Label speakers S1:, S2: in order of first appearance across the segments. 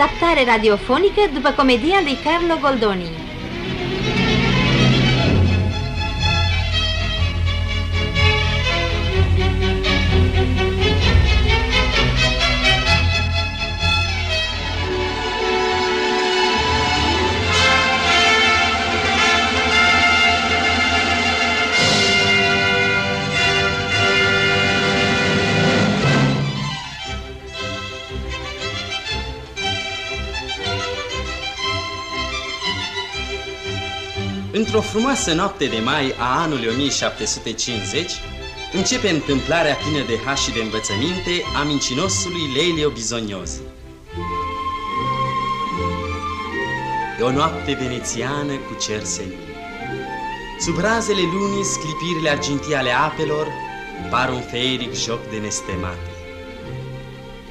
S1: adaptare radiofonică după comedia lui Carlo Goldoni.
S2: Într-o frumoasă noapte de mai a anului 1750, începe întâmplarea plină de har și de învățăminte a mincinosului Lelio Bizoniozi. E o noapte venețiană cu cer senin. Sub razele lunii, sclipirile argintii ale apelor par un feeric joc de nestemate.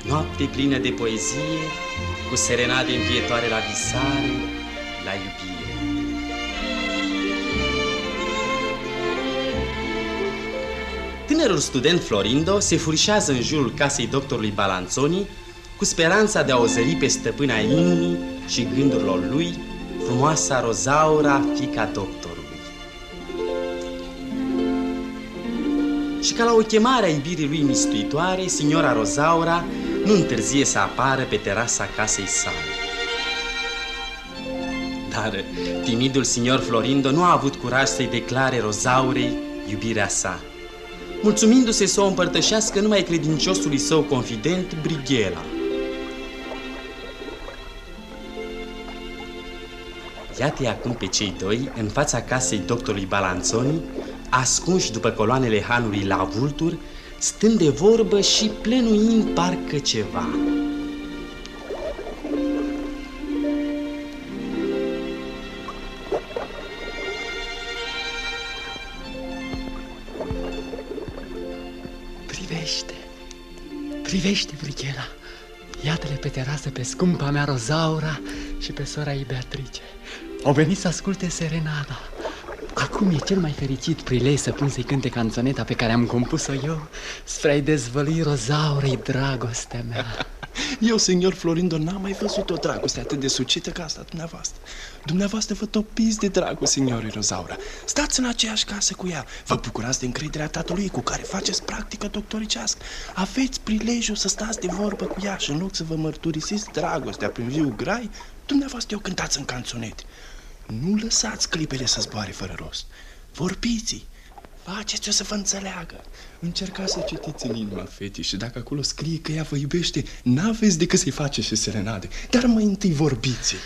S2: Noapte plină de poezie, cu serenade învietoare la visare, la iubire. Tânărul student Florindo se furișează în jurul casei doctorului Balanzoni cu speranța de a o zări pe stăpâna inimii și gândurilor lui, frumoasa Rozaura, fica doctorului. Și ca la o chemare a iubirii lui mistuitoare, signora Rozaura nu întârzie să apară pe terasa casei sale. Dar timidul signor Florindo nu a avut curaj să-i declare Rozaurei iubirea sa mulțumindu-se să o împărtășească numai credinciosului său confident, Brighela. Iată acum pe cei doi, în fața casei doctorului Balanzoni, ascunși după coloanele hanului la vulturi, stând de vorbă și plănuind parcă ceva.
S3: Privește, Brighela! Iată-le pe terasă pe scumpa mea Rozaura și pe sora ei Beatrice. Au venit să asculte serenada. Acum e cel mai fericit prilej să pun să-i cânte canțoneta pe care am compus-o eu spre a-i dezvălui Rozaurei dragostea mea.
S4: Eu, senior Florindo, n-am mai văzut o dragoste atât de sucită ca asta dumneavoastră. Dumneavoastră vă topiți de dragul signorii Rozaura. Stați în aceeași casă cu ea. Vă bucurați de încrederea tatălui cu care faceți practică doctoricească. Aveți prilejul să stați de vorbă cu ea și în loc să vă mărturisiți dragostea prin viu grai, dumneavoastră o cântați în canțonete. Nu lăsați clipele să zboare fără rost. Vorbiți-i. Faceți-o să vă înțeleagă. Încercați să citiți în inima fetii și dacă acolo scrie că ea vă iubește, n-aveți decât să-i faceți și serenade. Dar mai întâi vorbiți -i.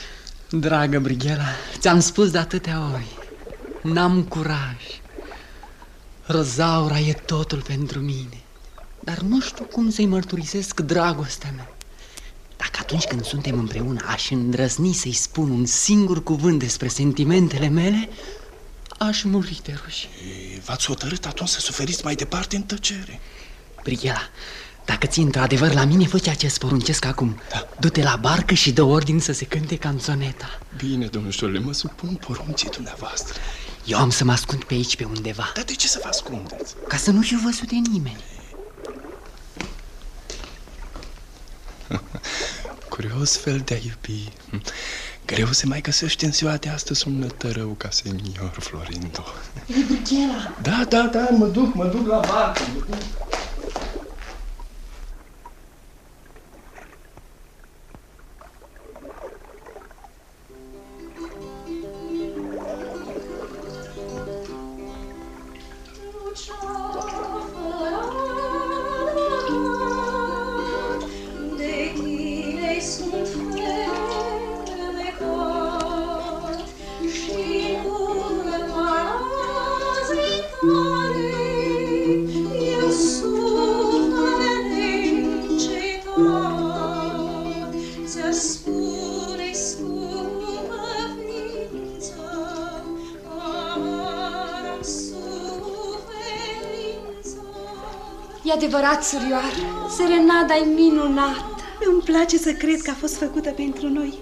S3: Dragă Brighela, ți-am spus de atâtea ori. N-am curaj. Rozaura e totul pentru mine. Dar nu știu cum să-i mărturisesc dragostea mea. Dacă atunci când suntem împreună aș îndrăzni să-i spun un singur cuvânt despre sentimentele mele, aș muri de rușine.
S4: V-ați hotărât atunci să suferiți mai departe în tăcere.
S3: Brighela, dacă ții într-adevăr la mine, fă ceea ce îți poruncesc acum. Da. Du-te la barcă și dă ordin să se cânte canțoneta.
S4: Bine, domnule, mă supun poruncii dumneavoastră.
S3: Eu am să mă ascund pe aici, pe undeva.
S4: Dar de ce să vă ascundeți?
S3: Ca să nu fiu văzut de nimeni.
S4: Curios fel de a iubi. Greu se mai găsește în ziua de astăzi un nătărău ca senior Florindo.
S3: E
S4: Da, da, da, mă duc, mă duc la barcă. Mă duc.
S5: Adevărat, surioară, serenada e minunată.
S6: Îmi place să cred că a fost făcută pentru noi,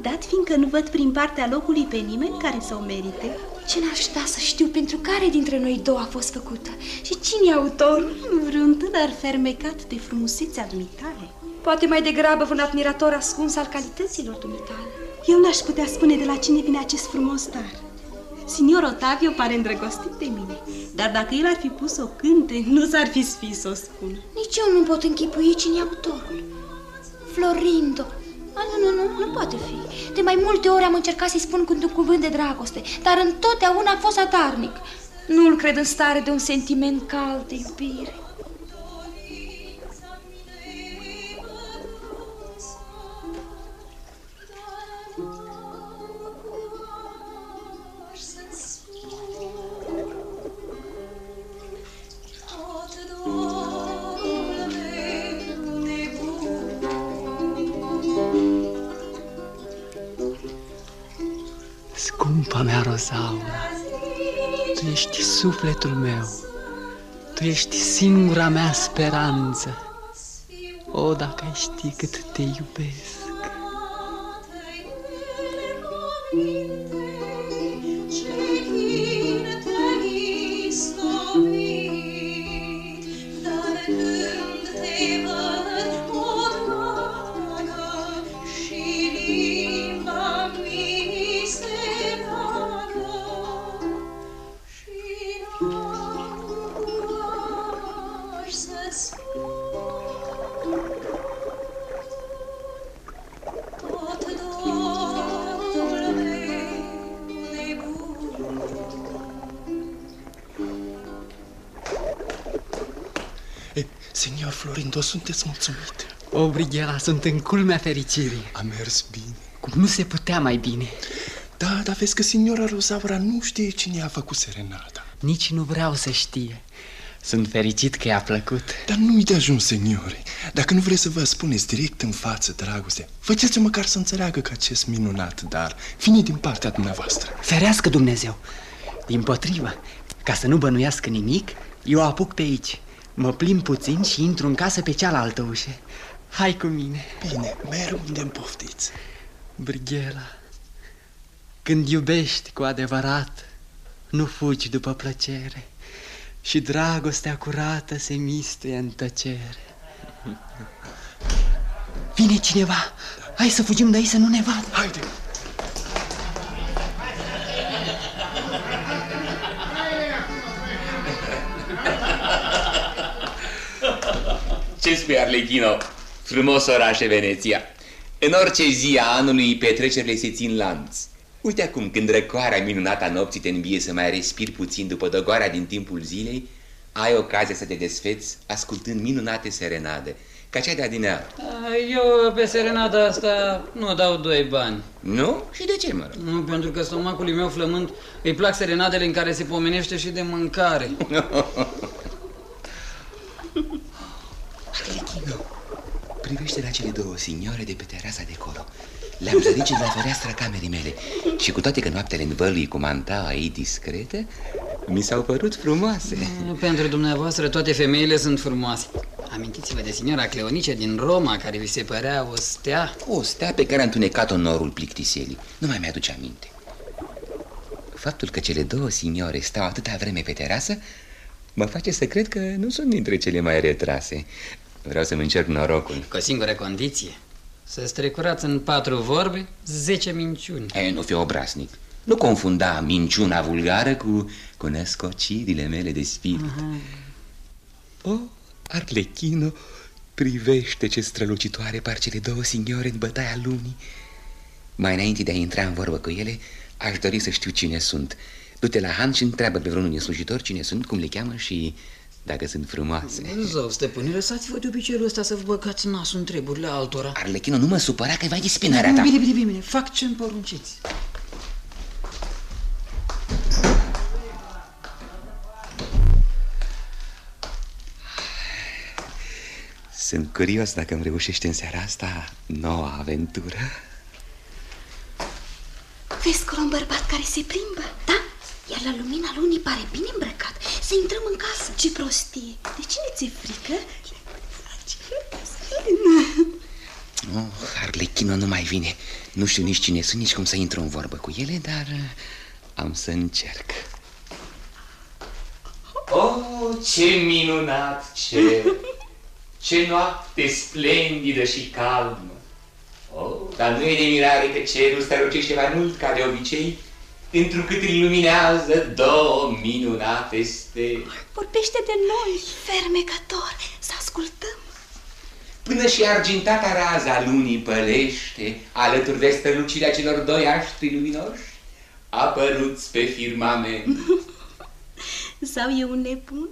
S6: dat fiindcă nu văd prin partea locului pe nimeni care să o merite.
S5: Ce n-aș da să știu pentru care dintre noi două a fost făcută și cine e autorul?
S6: Vreun tânăr fermecat de frumusețea dumitale.
S5: Poate mai degrabă un admirator ascuns al calităților dumitale.
S6: Eu n-aș putea spune de la cine vine acest frumos dar. Signor Otavio pare îndrăgostit de mine, dar dacă el ar fi pus o cânte, nu s-ar fi sfis să o spună.
S5: Nici eu nu pot închipui cine e autorul. Florindo. A, nu, nu, nu, nu poate fi. De mai multe ori am încercat să-i spun cu un cuvânt de dragoste, dar întotdeauna a fost atarnic. Nu-l cred în stare de un sentiment cald de iubire.
S3: Scumpa mea Rosaura, tu ești sufletul meu, tu ești singura mea speranță. O, dacă ai ști cât te iubesc.
S7: E, Florindo, sunteți mulțumit.
S3: O, Brighela, sunt în culmea fericirii.
S7: A mers bine.
S3: Cum nu se putea mai bine.
S7: Da, dar vezi că signora Rosaura nu știe cine a făcut serenada.
S3: Nici nu vreau să știe. Sunt fericit că i-a plăcut.
S7: Dar nu-i de ajuns, seniore. Dacă nu vreți să vă spuneți direct în față dragoste, faceți-o măcar să înțeleagă că acest minunat dar vine din partea dumneavoastră.
S3: Ferească Dumnezeu! Din potrivă, ca să nu bănuiască nimic, eu apuc pe aici. Mă plimb puțin și intru în casă pe cealaltă ușă. Hai cu mine.
S7: Bine, merg unde îmi poftiți.
S3: Brighela, când iubești cu adevărat, nu fugi după plăcere și dragostea curată se mistuie în tăcere. Vine cineva! Hai să fugim de aici să nu ne vadă!
S7: Haide!
S8: Ce spui, Arlechino? Frumos oraș e Veneția. În orice zi a anului petrecerile se țin lanț. Uite acum, când răcoarea minunată a nopții te învie să mai respiri puțin după dogoarea din timpul zilei, ai ocazia să te desfeți ascultând minunate serenade, ca cea de adineaur.
S9: Eu pe serenada asta nu dau doi bani.
S8: Nu? Și de ce, mă rog?
S9: Nu, pentru că stomacului meu flământ îi plac serenadele în care se pomenește și de mâncare.
S8: Arlechino, privește la cele două signore de pe terasa de colo. Le-am zăricit la fereastra camerei mele și cu toate că noaptele învălui cu mantaua ei discretă, mi s-au părut frumoase.
S9: Pentru dumneavoastră toate femeile sunt frumoase. Amintiți-vă de signora Cleonice din Roma, care vi se părea o stea.
S8: O stea pe care a întunecat-o norul plictiselii. Nu mai mi-aduce aminte. Faptul că cele două signore stau atâta vreme pe terasă mă face să cred că nu sunt dintre cele mai retrase. Vreau să-mi încerc norocul.
S9: Cu o singură condiție. Să strecurați în patru vorbe zece minciuni.
S8: E, nu fi obraznic. Nu confunda minciuna vulgară cu, cu născocidile mele de spirit. Aha. O, Arlechino, privește ce strălucitoare par cele două signore în bătaia lunii. Mai înainte de a intra în vorbă cu ele, aș dori să știu cine sunt. Du-te la Han și întreabă pe vreunul din slujitori cine sunt, cum le cheamă și dacă sunt frumoase.
S9: Zău, stăpâne, lăsați-vă de obiceiul ăsta să vă băgați nasul în treburile altora.
S8: Arlechino, nu mă supăra că vai de spinarea ta.
S9: Bine, bine, bine, fac ce-mi porunciți.
S8: Sunt curios dacă îmi reușește în seara asta noua aventură.
S5: Vezi că un bărbat care se plimbă, da? Iar la lumina lunii pare bine îmbrăcat. Să intrăm în casă.
S6: Ce prostie! De cine ți-e frică?
S8: Oh, Harlechino nu mai vine. Nu știu nici cine sunt, nici cum să intru în vorbă cu ele, dar uh, am să încerc. Oh, ce minunat ce! Ce noapte splendidă și calmă! Oh, dar nu e de mirare că cerul strălucește mai mult ca de obicei, întrucât îl luminează două minunate stele.
S6: Vorbește de noi, fermecător, să ascultăm.
S8: Până și argintata raza lunii pălește, alături de strălucirea celor doi aștri luminoși, apăruți pe firmament.
S6: Sau e un nebun,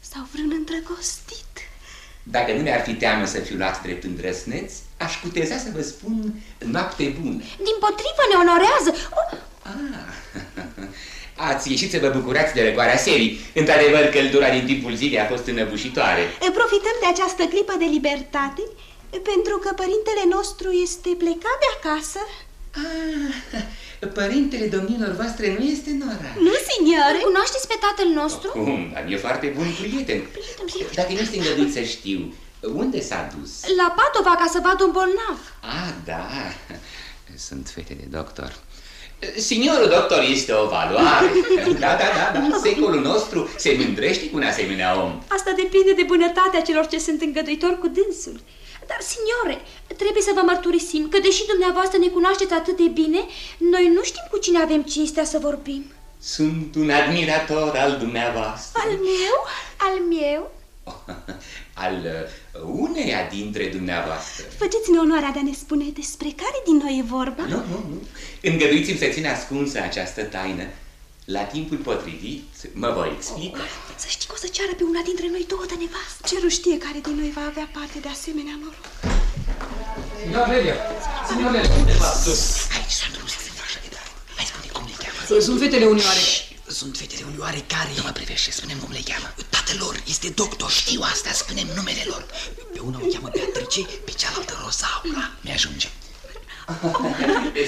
S6: sau vreun îndrăgostit.
S8: Dacă nu mi-ar fi teamă să fiu luat drept îndrăsneț, aș puteza să vă spun noapte bună.
S10: Din potrivă ne onorează. Oh,
S8: Ah, ați ieșit să vă bucurați de răcoarea serii. Într-adevăr, căldura din timpul zilei a fost înăbușitoare.
S6: Profităm de această clipă de libertate pentru că părintele nostru este plecat de acasă.
S8: Ah, părintele domnilor voastre nu este în oraș.
S6: Nu, signore?
S10: îl cunoașteți pe tatăl nostru?
S8: Cum? Dar e foarte bun prieten. Dacă nu este îngăduit să știu, unde s-a dus?
S10: La Padova ca să vadă un bolnav.
S8: Ah, da. Sunt fete de doctor. Signorul doctor este o valoare. Da, da, da, da. Secolul nostru se mândrește cu un asemenea om.
S6: Asta depinde de bunătatea celor ce sunt îngăduitori cu dânsul.
S10: Dar, signore, trebuie să vă mărturisim că, deși dumneavoastră ne cunoașteți atât de bine, noi nu știm cu cine avem cinstea să vorbim.
S8: Sunt un admirator al dumneavoastră.
S10: Al meu? Al meu?
S8: Al uh, uneia dintre dumneavoastră.
S6: Faceți-ne onoarea de a ne spune despre care din noi e vorba.
S8: Nu, nu, nu. Îngăduiți-mi să țin ascunsă această taină. La timpul potrivit mă voi explica.
S6: Oh, să știi că o să ceară pe una dintre noi două de nevastă. Cerul știe care din noi va avea parte de asemenea noroc.
S11: Signor Lelia, signor Lelia, unde v-ați dus?
S8: Aici sunt ruse, așa de tare. Hai spune cum le cheamă.
S12: Sunt fetele unioare. Sunt fetele unioare care...
S8: Nu mă privește, spune cum le cheamă.
S12: Tatăl lor este doctor.
S8: Știu asta, spune numele lor.
S12: Pe una o cheamă Beatrice, pe cealaltă Rosaura.
S8: Mi-ajunge.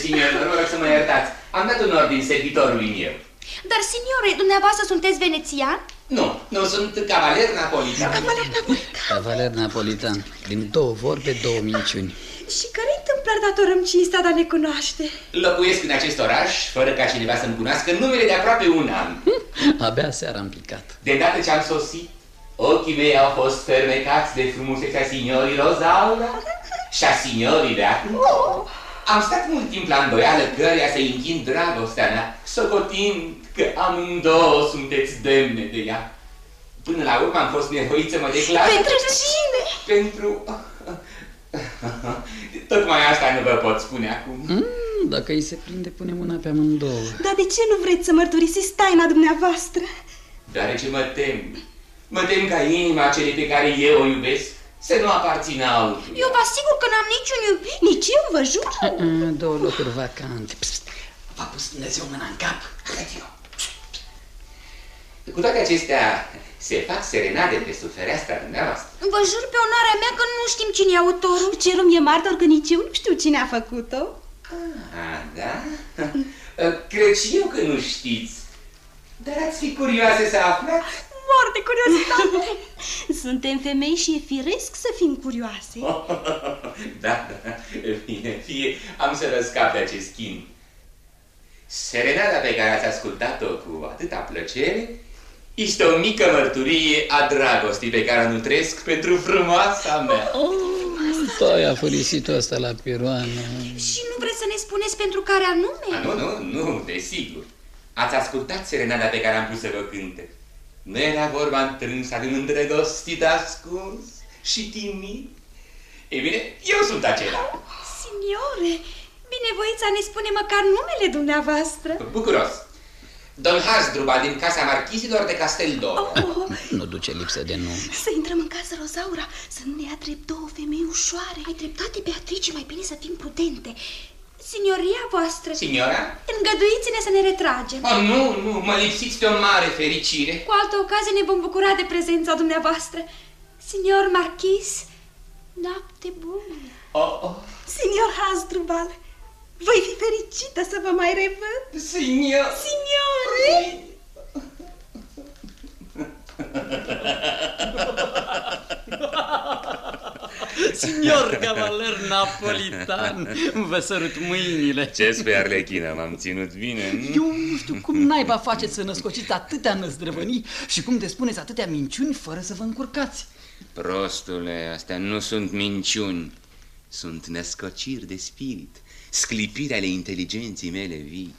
S8: Signor, vă rog să mă iertați. Am dat un ordin servitorului meu.
S10: Dar, signore, dumneavoastră sunteți venețian?
S8: Nu, nu sunt cavaler napolitan.
S6: Cavaler napolitan.
S12: Cavaler napolitan. Din două vorbe, două minciuni.
S6: Și care întâmplări datorăm cinstea de a ne cunoaște?
S8: Locuiesc în acest oraș, fără ca cineva să-mi cunoască numele de aproape un an.
S12: Abia seara am picat.
S8: De îndată ce am sosit, ochii mei au fost fermecați de frumusețea signorii Rosaura și a signorii de acum. Am stat mult timp la îndoială căreia să închin dragostea mea, socotind că amândouă sunteți demne de ea. Până la urmă am fost nevoit să mă declar...
S6: Pentru cine?
S8: Pentru... Tocmai asta nu vă pot spune acum.
S12: Mm, dacă îi se prinde, punem una pe amândouă.
S6: Dar de ce nu vreți să mărturisiți taina dumneavoastră?
S8: Deoarece mă tem. Mă tem ca inima celei pe care eu o iubesc să nu aparțină altuia.
S10: Eu vă asigur că n-am niciun iubit.
S6: Nici eu vă jur.
S12: Uh, două locuri vacante. Pst, V-a pus Dumnezeu mâna în cap.
S8: Adică, Cu toate acestea, se fac serenade pe sub fereastra dumneavoastră.
S10: Vă jur pe onoarea mea că nu știm cine e autorul.
S6: Cerul e martor că nici eu nu știu cine a făcut-o.
S8: Ah, da? Cred și eu că nu știți. Dar ați fi curioase să aflați?
S6: Mor de curiozitate. Suntem femei și e firesc să fim curioase.
S8: da, da, fie, fie, am să răscap de acest schimb. Serenada pe care ați ascultat-o cu atâta plăcere este o mică mărturie a dragostii pe care o nutresc pentru frumoasa mea.
S12: Toi a furisitul ăsta la piroană.
S10: Și nu vreți să ne spuneți pentru care anume?
S8: A, nu, nu, nu, desigur. Ați ascultat serenada pe care am pus să vă cânte. Nu era vorba întrânsa de un îndrăgostit ascuns și timid. Ei bine, eu sunt acela.
S6: Signore, binevoiți a ne spune măcar numele dumneavoastră.
S8: Bucuros. Don Hasdrubal din casa marchizilor de Casteldor.
S6: Oh,
S12: Nu duce lipsă de nume.
S6: să intrăm în casă, Rosaura, să nu ne ia drept două femei ușoare.
S10: Ai dreptate, Beatrice, mai bine să fim prudente. Signoria voastră,
S8: Signora?
S10: îngăduiți-ne să ne retragem.
S8: Oh, nu, nu, mă lipsiți de o mare fericire.
S10: Cu altă ocazie ne vom bucura de prezența dumneavoastră. Signor Marchis, noapte bună.
S8: Oh, oh,
S6: Signor Hasdrubal, voi fi fericită să vă mai revăd.
S8: signor.
S6: Signore!
S12: Signor cavaler napolitan, vă sărut mâinile.
S8: Ce spui, Arlechina, m-am ținut bine?
S12: Eu nu știu cum naiba faceți să născociți atâtea năzdrăvănii și cum despuneți atâtea minciuni fără să vă încurcați.
S13: Prostule, astea nu sunt minciuni, sunt născociri de spirit, sclipiri ale inteligenții mele vii.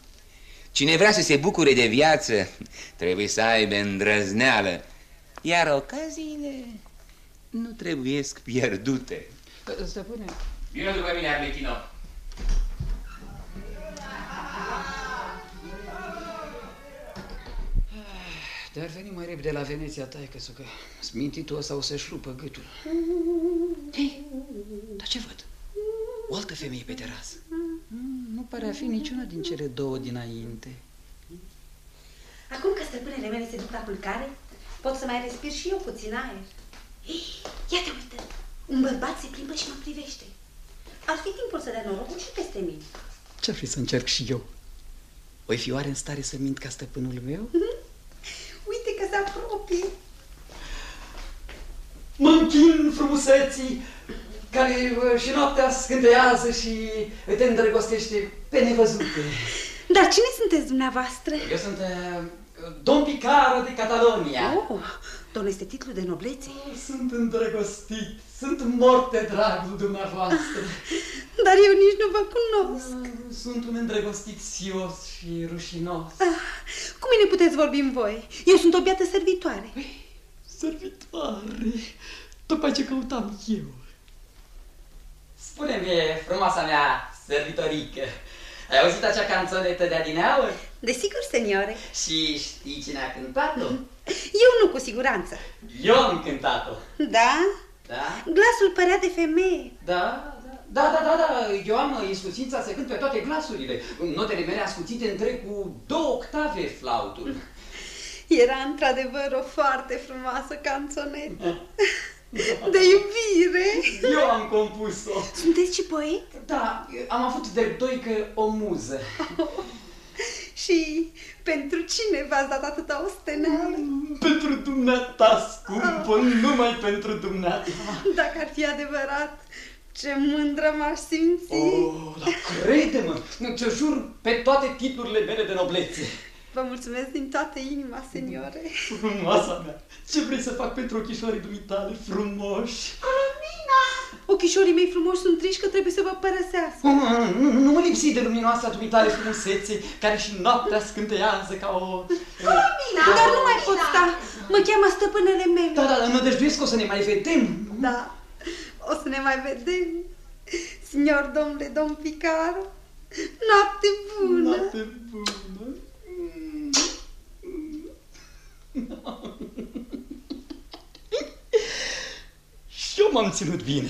S13: Cine vrea să se bucure de viață, trebuie să aibă îndrăzneală, iar ocaziile nu trebuiesc pierdute.
S9: Stăpâne...
S13: Vină după mine, Arletino.
S9: Dar veni mai repede la Veneția, taică că smintitul ăsta o să-și rupă gâtul. Hei, dar ce văd? O altă femeie pe terasă. Mm, nu pare a fi niciuna din cele două dinainte.
S14: Acum că stăpânele mele se duc la culcare, pot să mai respir și eu puțin aer. Ei, ia te uită! Un bărbat se plimbă și mă privește. Ar fi timpul să dea norocul și peste mine.
S9: Ce-ar fi să încerc și eu? Oi fi oare în stare să mint ca stăpânul meu?
S14: Uite că se apropie.
S12: Mă închin frumuseții care uh, și noaptea scânteiază și te îndrăgostește pe nevăzute.
S14: Dar cine sunteți dumneavoastră?
S12: Eu sunt uh, Don Picaro de Catalonia.
S14: Oh, domnul este titlul de noblețe.
S12: Oh, sunt îndrăgostit, sunt mort de dragul dumneavoastră.
S14: Dar eu nici nu vă cunosc.
S12: Ah, sunt un îndrăgostit sios și rușinos.
S14: Ah, cu mine puteți vorbi în voi. Eu sunt o biată servitoare.
S12: Păi, servitoare? Tocmai ce căutam eu. Spune-mi, frumoasa mea servitorică, ai auzit acea canțonetă de adineauri?
S14: Desigur, seniore.
S12: Și știi cine a cântat-o?
S14: Eu nu, cu siguranță.
S12: Eu am cântat-o.
S14: Da?
S12: Da?
S14: Glasul părea de femeie.
S12: Da, da, da, da, da, eu am iscusința să cânt pe toate glasurile. Notele mele ascuțite întreg cu două octave flautul.
S14: Era într-adevăr o foarte frumoasă canțonetă. De iubire.
S12: Eu am compus-o.
S14: Sunteți și poet?
S12: Da, am avut de doi că o muză.
S14: Oh. Și pentru cine v-ați dat atâta osteneală?
S12: Pentru dumneata, scumpă, oh. numai pentru dumneata.
S14: Dacă ar fi adevărat, ce mândră m-aș simți.
S12: Oh, dar crede-mă, ți-o jur pe toate titlurile mele de noblețe.
S14: Vă mulțumesc din toată inima, seniore.
S12: Frumoasa mea, ce vrei să fac pentru ochișorii dumitale frumoși?
S14: Romina! Ochișorii mei frumoși sunt triși că trebuie să vă părăsească.
S12: Uh, nu, nu mă lipsi de luminoasa dumitale frumusețe, care și noaptea scânteiază ca o...
S14: Romina! Dar nu mai pot sta. Mă cheamă stăpânele mele.
S12: Da, da, nădăjduiesc că o să ne mai vedem.
S14: Da, o să ne mai vedem. Signor domnule, domn Picaro, noapte bună!
S12: Noapte bună! Și eu m-am ținut bine.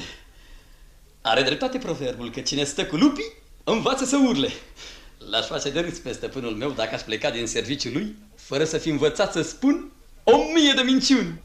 S12: Are dreptate proverbul că cine stă cu lupii învață să urle. L-aș face de râs pe stăpânul meu dacă aș pleca din serviciul lui fără să fi învățat să spun o mie de minciuni.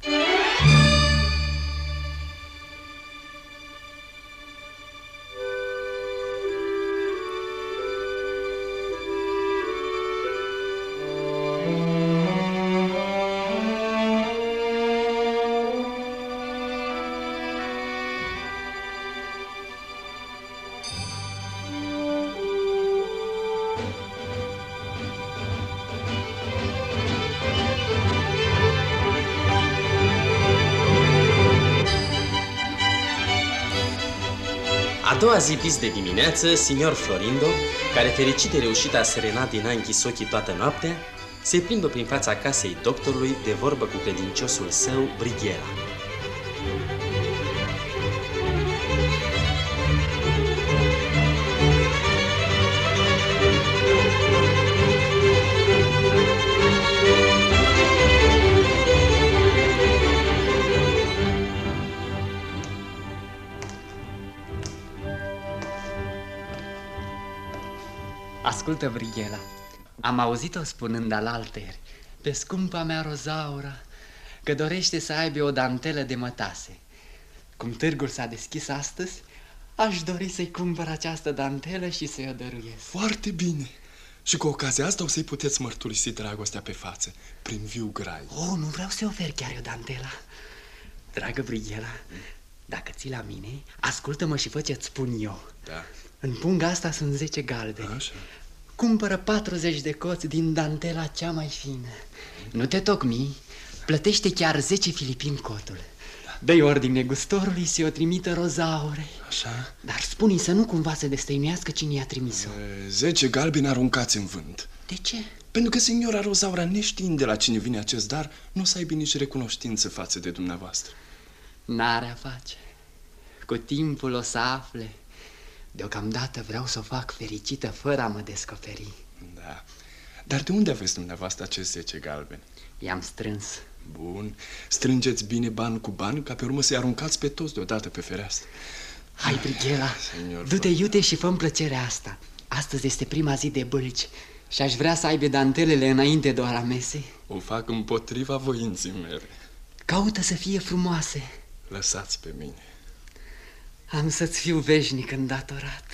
S2: Doua zi bis de dimineață, signor Florindo, care fericit de reușita serenat din a închis ochii toată noaptea, se plimbă prin fața casei doctorului de vorbă cu credinciosul său, Brighiera.
S12: Ascultă, Brighela, am auzit-o spunând alalteri, pe scumpa mea Rozaura, că dorește să aibă o dantelă de mătase. Cum târgul s-a deschis astăzi, aș dori să-i cumpăr această dantelă și să-i o dăruiesc.
S4: Foarte bine! Și cu ocazia asta o să-i puteți mărturisi dragostea pe față, prin viu grai.
S12: Oh, nu vreau să-i ofer chiar eu dantela. Dragă Brighela, dacă ții la mine, ascultă-mă și fă ce-ți spun eu.
S4: Da.
S12: În punga asta sunt 10 galbeni.
S4: Așa.
S12: Cumpără 40 de coți din dantela cea mai fină. Nu te tocmi, plătește chiar 10 filipini cotul.
S3: Dă-i ordine gustorului să o trimită rozaurei.
S4: Așa?
S3: Dar spune să nu cumva să destăinuiască cine i-a trimis-o.
S4: Zece galbeni aruncați în vânt.
S3: De ce?
S4: Pentru că signora Rozaura, neștiind de la cine vine acest dar, nu o să aibă nici recunoștință față de dumneavoastră.
S3: N-are a face. Cu timpul o să afle. Deocamdată vreau să o fac fericită fără a mă descoperi.
S4: Da. Dar de unde aveți dumneavoastră acest zece galbeni?
S3: I-am strâns.
S4: Bun. Strângeți bine ban cu ban, ca pe urmă să-i aruncați pe toți deodată pe fereastră.
S3: Hai, Brighela, du-te iute și fă plăcerea asta. Astăzi este prima zi de bălci și aș vrea să aibă dantelele înainte de ora mesei.
S4: O fac împotriva voinții mele.
S3: Caută să fie frumoase.
S4: Lăsați pe mine.
S3: Am să-ți fiu veșnic îndatorat.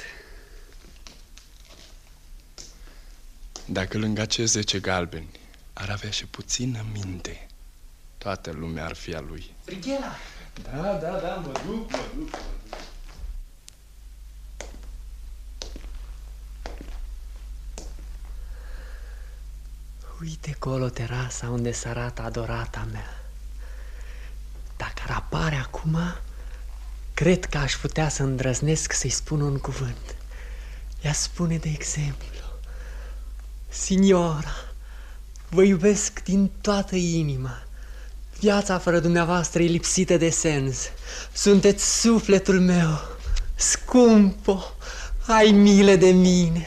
S4: Dacă lângă acești zece galbeni ar avea și puțină minte, toată lumea ar fi a lui.
S3: Brighela!
S4: Da, da, da, mă duc, mă duc, mă duc.
S3: Uite colo terasa unde s arată adorata mea. Dacă ar apare acum, cred că aș putea să îndrăznesc să-i spun un cuvânt. Ea spune, de exemplu, Signora, vă iubesc din toată inima. Viața fără dumneavoastră e lipsită de sens. Sunteți sufletul meu. Scumpo, ai milă de mine.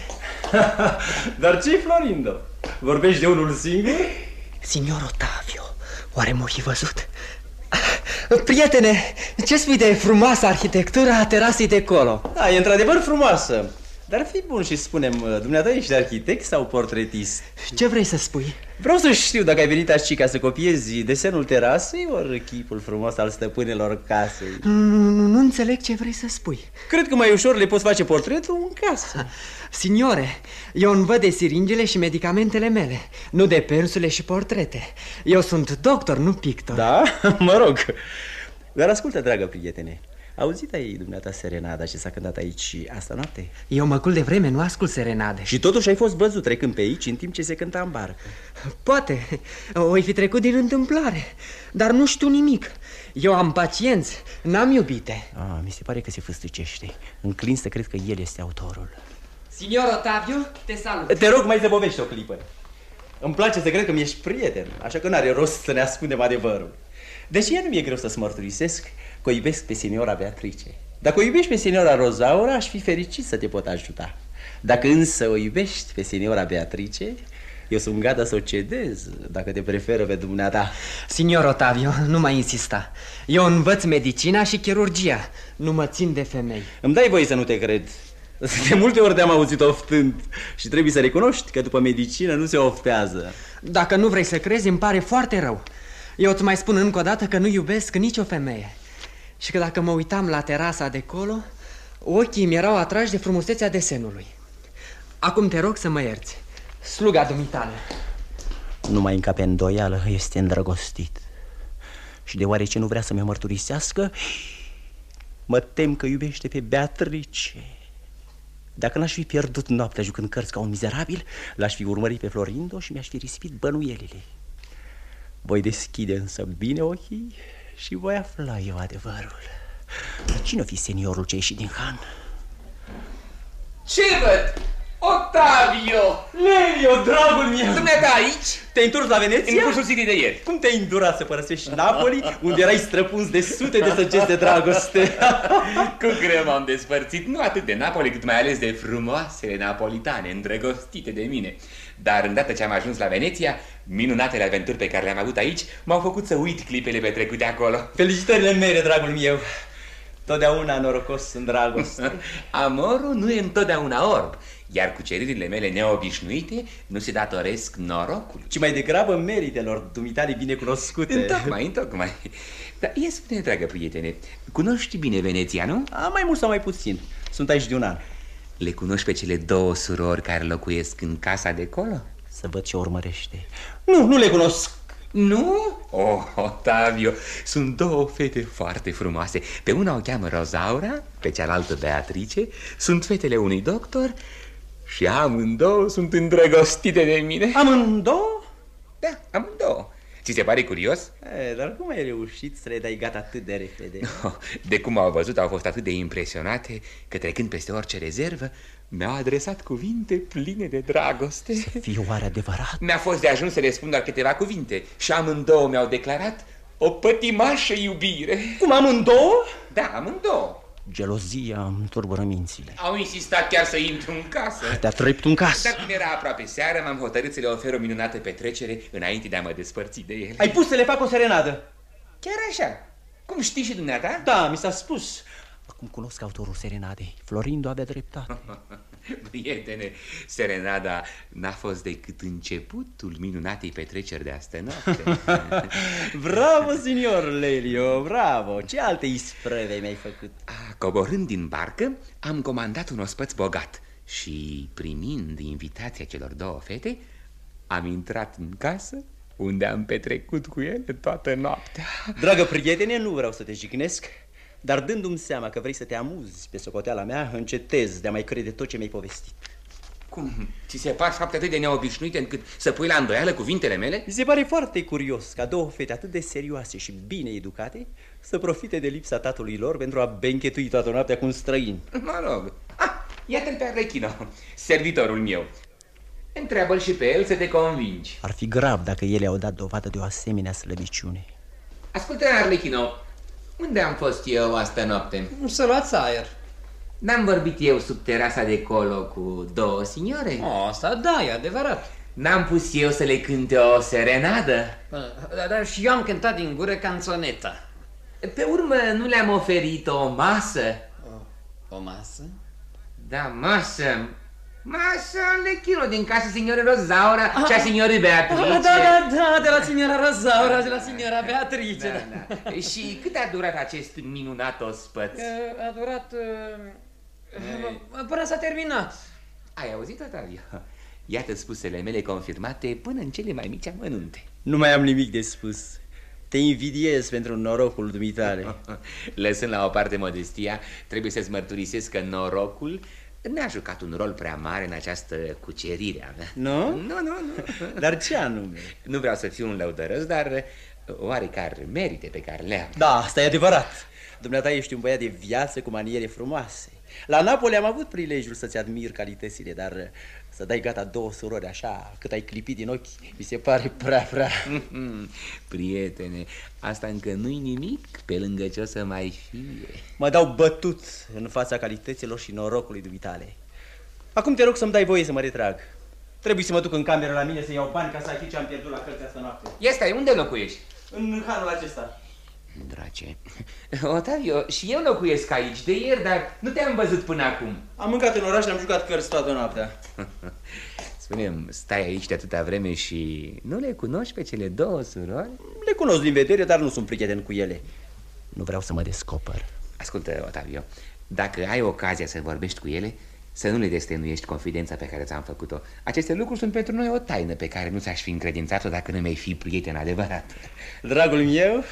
S15: Dar ce Florindo? Vorbești de unul singur?
S3: Signor Otavio, oare m-o fi văzut? Prietene, ce spui de frumoasă arhitectura a terasei de colo?
S15: Da, e într-adevăr frumoasă. Dar fi bun și spunem, dumneata ești arhitect sau portretist?
S3: Ce vrei să spui?
S15: Vreau să știu dacă ai venit aici ca să copiezi desenul terasei ori chipul frumos al stăpânilor casei.
S3: Nu, nu, nu înțeleg ce vrei să spui.
S15: Cred că mai ușor le poți face portretul în casă.
S3: Signore, eu îmi văd de siringele și medicamentele mele, nu de pensule și portrete. Eu sunt doctor, nu pictor.
S15: Da? Mă rog. Dar ascultă, dragă prietene, Auzit ai dumneata serenada ce s-a cântat aici asta noapte?
S3: Eu mă cul de vreme, nu ascult serenade.
S15: Și totuși ai fost văzut trecând pe aici în timp ce se cânta în barcă
S3: Poate, o fi trecut din întâmplare Dar nu știu nimic. Eu am pacienți, n-am iubite.
S15: Ah, Mi se pare că se fâstăcește Înclin să cred că el este autorul.
S3: Signor Otaviu, te salut.
S15: Te rog mai să povești o clipă. Îmi place să cred că mi-ești prieten Așa că n-are rost să ne ascundem adevărul. Deși nu mi-e greu să-ți mărturisesc că o iubesc pe seniora Beatrice. Dacă o iubești pe seniora Rozaura, aș fi fericit să te pot ajuta. Dacă însă o iubești pe seniora Beatrice, eu sunt gata să o cedez, dacă te preferă pe dumneata.
S3: Signor Otavio, nu mai insista. Eu învăț medicina și chirurgia. Nu mă țin de femei.
S15: Îmi dai voie să nu te cred. De multe ori te-am auzit oftând și trebuie să recunoști că după medicină nu se oftează.
S3: Dacă nu vrei să crezi, îmi pare foarte rău. Eu îți mai spun încă o dată că nu iubesc nicio femeie. Și că dacă mă uitam la terasa de colo, ochii mi erau atrași de frumusețea desenului. Acum te rog să mă ierți. Sluga dumitale.
S15: Nu mai încape îndoială, este îndrăgostit. Și deoarece nu vrea să-mi mărturisească, mă tem că iubește pe Beatrice. Dacă n-aș fi pierdut noaptea jucând cărți ca un mizerabil, l-aș fi urmărit pe Florindo și mi-aș fi risipit bănuielile. Voi deschide însă bine ochii și voi afla eu adevărul. Cine o fi seniorul ce ieșit din Han?
S8: Ce văd? Octavio!
S15: Lelio, dragul meu!
S8: Dumneata aici?
S15: Te-ai întors la Veneția?
S8: În cursul zilei de ieri.
S15: Cum te-ai îndurat să părăsești Napoli, unde erai străpuns de sute de săgeți de dragoste?
S8: Cu greu m-am despărțit, nu atât de Napoli, cât mai ales de frumoasele napolitane, îndrăgostite de mine. Dar îndată ce am ajuns la Veneția, minunatele aventuri pe care le-am avut aici m-au făcut să uit clipele petrecute acolo.
S15: Felicitările mele, dragul meu! Totdeauna norocos în dragoste.
S8: Amorul nu e întotdeauna orb, iar cuceririle mele neobișnuite nu se datoresc norocului.
S15: Ci mai degrabă meritelor dumitale bine cunoscute.
S8: Întocmai, întocmai. Dar ia spune, dragă prietene, cunoști bine Veneția, nu?
S15: A, mai mult sau mai puțin. Sunt aici de un an.
S8: Le cunoști pe cele două surori care locuiesc în casa de colo?
S15: Să văd ce urmărește. Nu, nu le cunosc.
S8: Nu? Oh, Otavio, sunt două fete foarte frumoase. Pe una o cheamă Rosaura, pe cealaltă Beatrice. Sunt fetele unui doctor și amândouă sunt îndrăgostite de mine.
S15: Amândouă?
S8: Da, amândouă. Ți se pare curios?
S15: E, dar cum ai reușit să le dai gata atât de repede?
S8: De cum au văzut, au fost atât de impresionate că trecând peste orice rezervă, mi-au adresat cuvinte pline de dragoste.
S15: Să fie oare adevărat?
S8: Mi-a fost de ajuns să le spun doar câteva cuvinte și amândouă mi-au declarat o pătimașă iubire.
S15: Cum amândouă?
S8: Da, amândouă.
S15: Gelozia îmi turbură mințile.
S8: Au insistat chiar să intru în casă.
S15: Te-a trept în casă.
S8: Dar când era aproape seara, m-am hotărât să le ofer o minunată petrecere înainte de a mă despărți de ele.
S15: Ai pus să le fac o serenadă?
S8: Chiar așa. Cum știi și dumneata?
S15: Da, mi s-a spus. Acum cunosc autorul serenadei. Florindo avea dreptate.
S8: Prietene, serenada n-a fost decât începutul minunatei petreceri de astă noapte.
S15: bravo, signor Lelio, bravo! Ce alte ispreve mi-ai făcut?
S8: A, coborând din barcă, am comandat un ospăț bogat și, primind invitația celor două fete, am intrat în casă unde am petrecut cu ele toată noaptea.
S15: Dragă prietene, nu vreau să te jignesc, dar dându-mi seama că vrei să te amuzi pe socoteala mea, încetez de a mai crede tot ce mi-ai povestit.
S8: Cum? Ți se par fapte atât de neobișnuite încât să pui la îndoială cuvintele mele?
S15: Mi se pare foarte curios ca două fete atât de serioase și bine educate să profite de lipsa tatălui lor pentru a benchetui toată noaptea cu un străin.
S8: Mă rog. Ah, iată-l pe Arlechino, servitorul meu. Întreabă-l și pe el să te convingi.
S15: Ar fi grav dacă ele au dat dovadă de o asemenea slăbiciune.
S8: Ascultă, Arlechino, unde am fost eu astă noapte?
S9: Să luați aer.
S8: N-am vorbit eu sub terasa de colo cu două signore?
S9: O, asta da, e adevărat.
S8: N-am pus eu să le cânte o serenadă?
S9: Dar da, și eu am cântat din gură canțoneta.
S8: Pe urmă nu le-am oferit o masă?
S9: O, o masă?
S8: Da, masă. Masă Lechino din casa signorii Rozaura ah, și a signorii Beatrice.
S9: Da, da, da, de la signora Rozaura, de la signora Beatrice.
S8: Da, da. și cât a durat acest minunat ospăț?
S9: A durat... Până s-a terminat.
S8: Ai auzit, Otavio? Iată spusele mele confirmate până în cele mai mici amănunte.
S15: Nu mai am nimic de spus. Te invidiez pentru norocul dumitale.
S8: Lăsând la o parte modestia, trebuie să-ți mărturisesc că norocul n-a jucat un rol prea mare în această cucerire a mea.
S15: Nu?
S8: Nu, nu, nu.
S15: Dar ce anume?
S8: Nu vreau să fiu un lăudărăs, dar oarecare merite pe care le-am.
S15: Da, asta e adevărat. Dumneata ești un băiat de viață cu maniere frumoase. La Napoli am avut prilejul să-ți admir calitățile, dar să dai gata două surori așa, cât ai clipit din ochi, mi se pare prea, prea...
S8: Prietene, asta încă nu-i nimic pe lângă ce o să mai fie.
S15: Mă dau bătut în fața calităților și norocului dumitale. Acum te rog să-mi dai voie să mă retrag. Trebuie să mă duc în cameră la mine să iau bani ca să achit ce am pierdut la cărți asta noapte.
S8: Este, unde locuiești?
S15: În hanul acesta.
S8: Drace. Otavio, și eu locuiesc aici de ieri, dar nu te-am văzut până acum.
S15: Am mâncat în oraș și am jucat cărți toată noaptea.
S8: spune stai aici de atâta vreme și nu le cunoști pe cele două surori?
S15: Le cunosc din vedere, dar nu sunt prieten cu ele. Nu vreau să mă descoper.
S8: Ascultă, Otavio, dacă ai ocazia să vorbești cu ele, să nu le destenuiești confidența pe care ți-am făcut-o. Aceste lucruri sunt pentru noi o taină pe care nu ți-aș fi încredințat-o dacă nu mi-ai fi prieten adevărat.
S15: Dragul meu,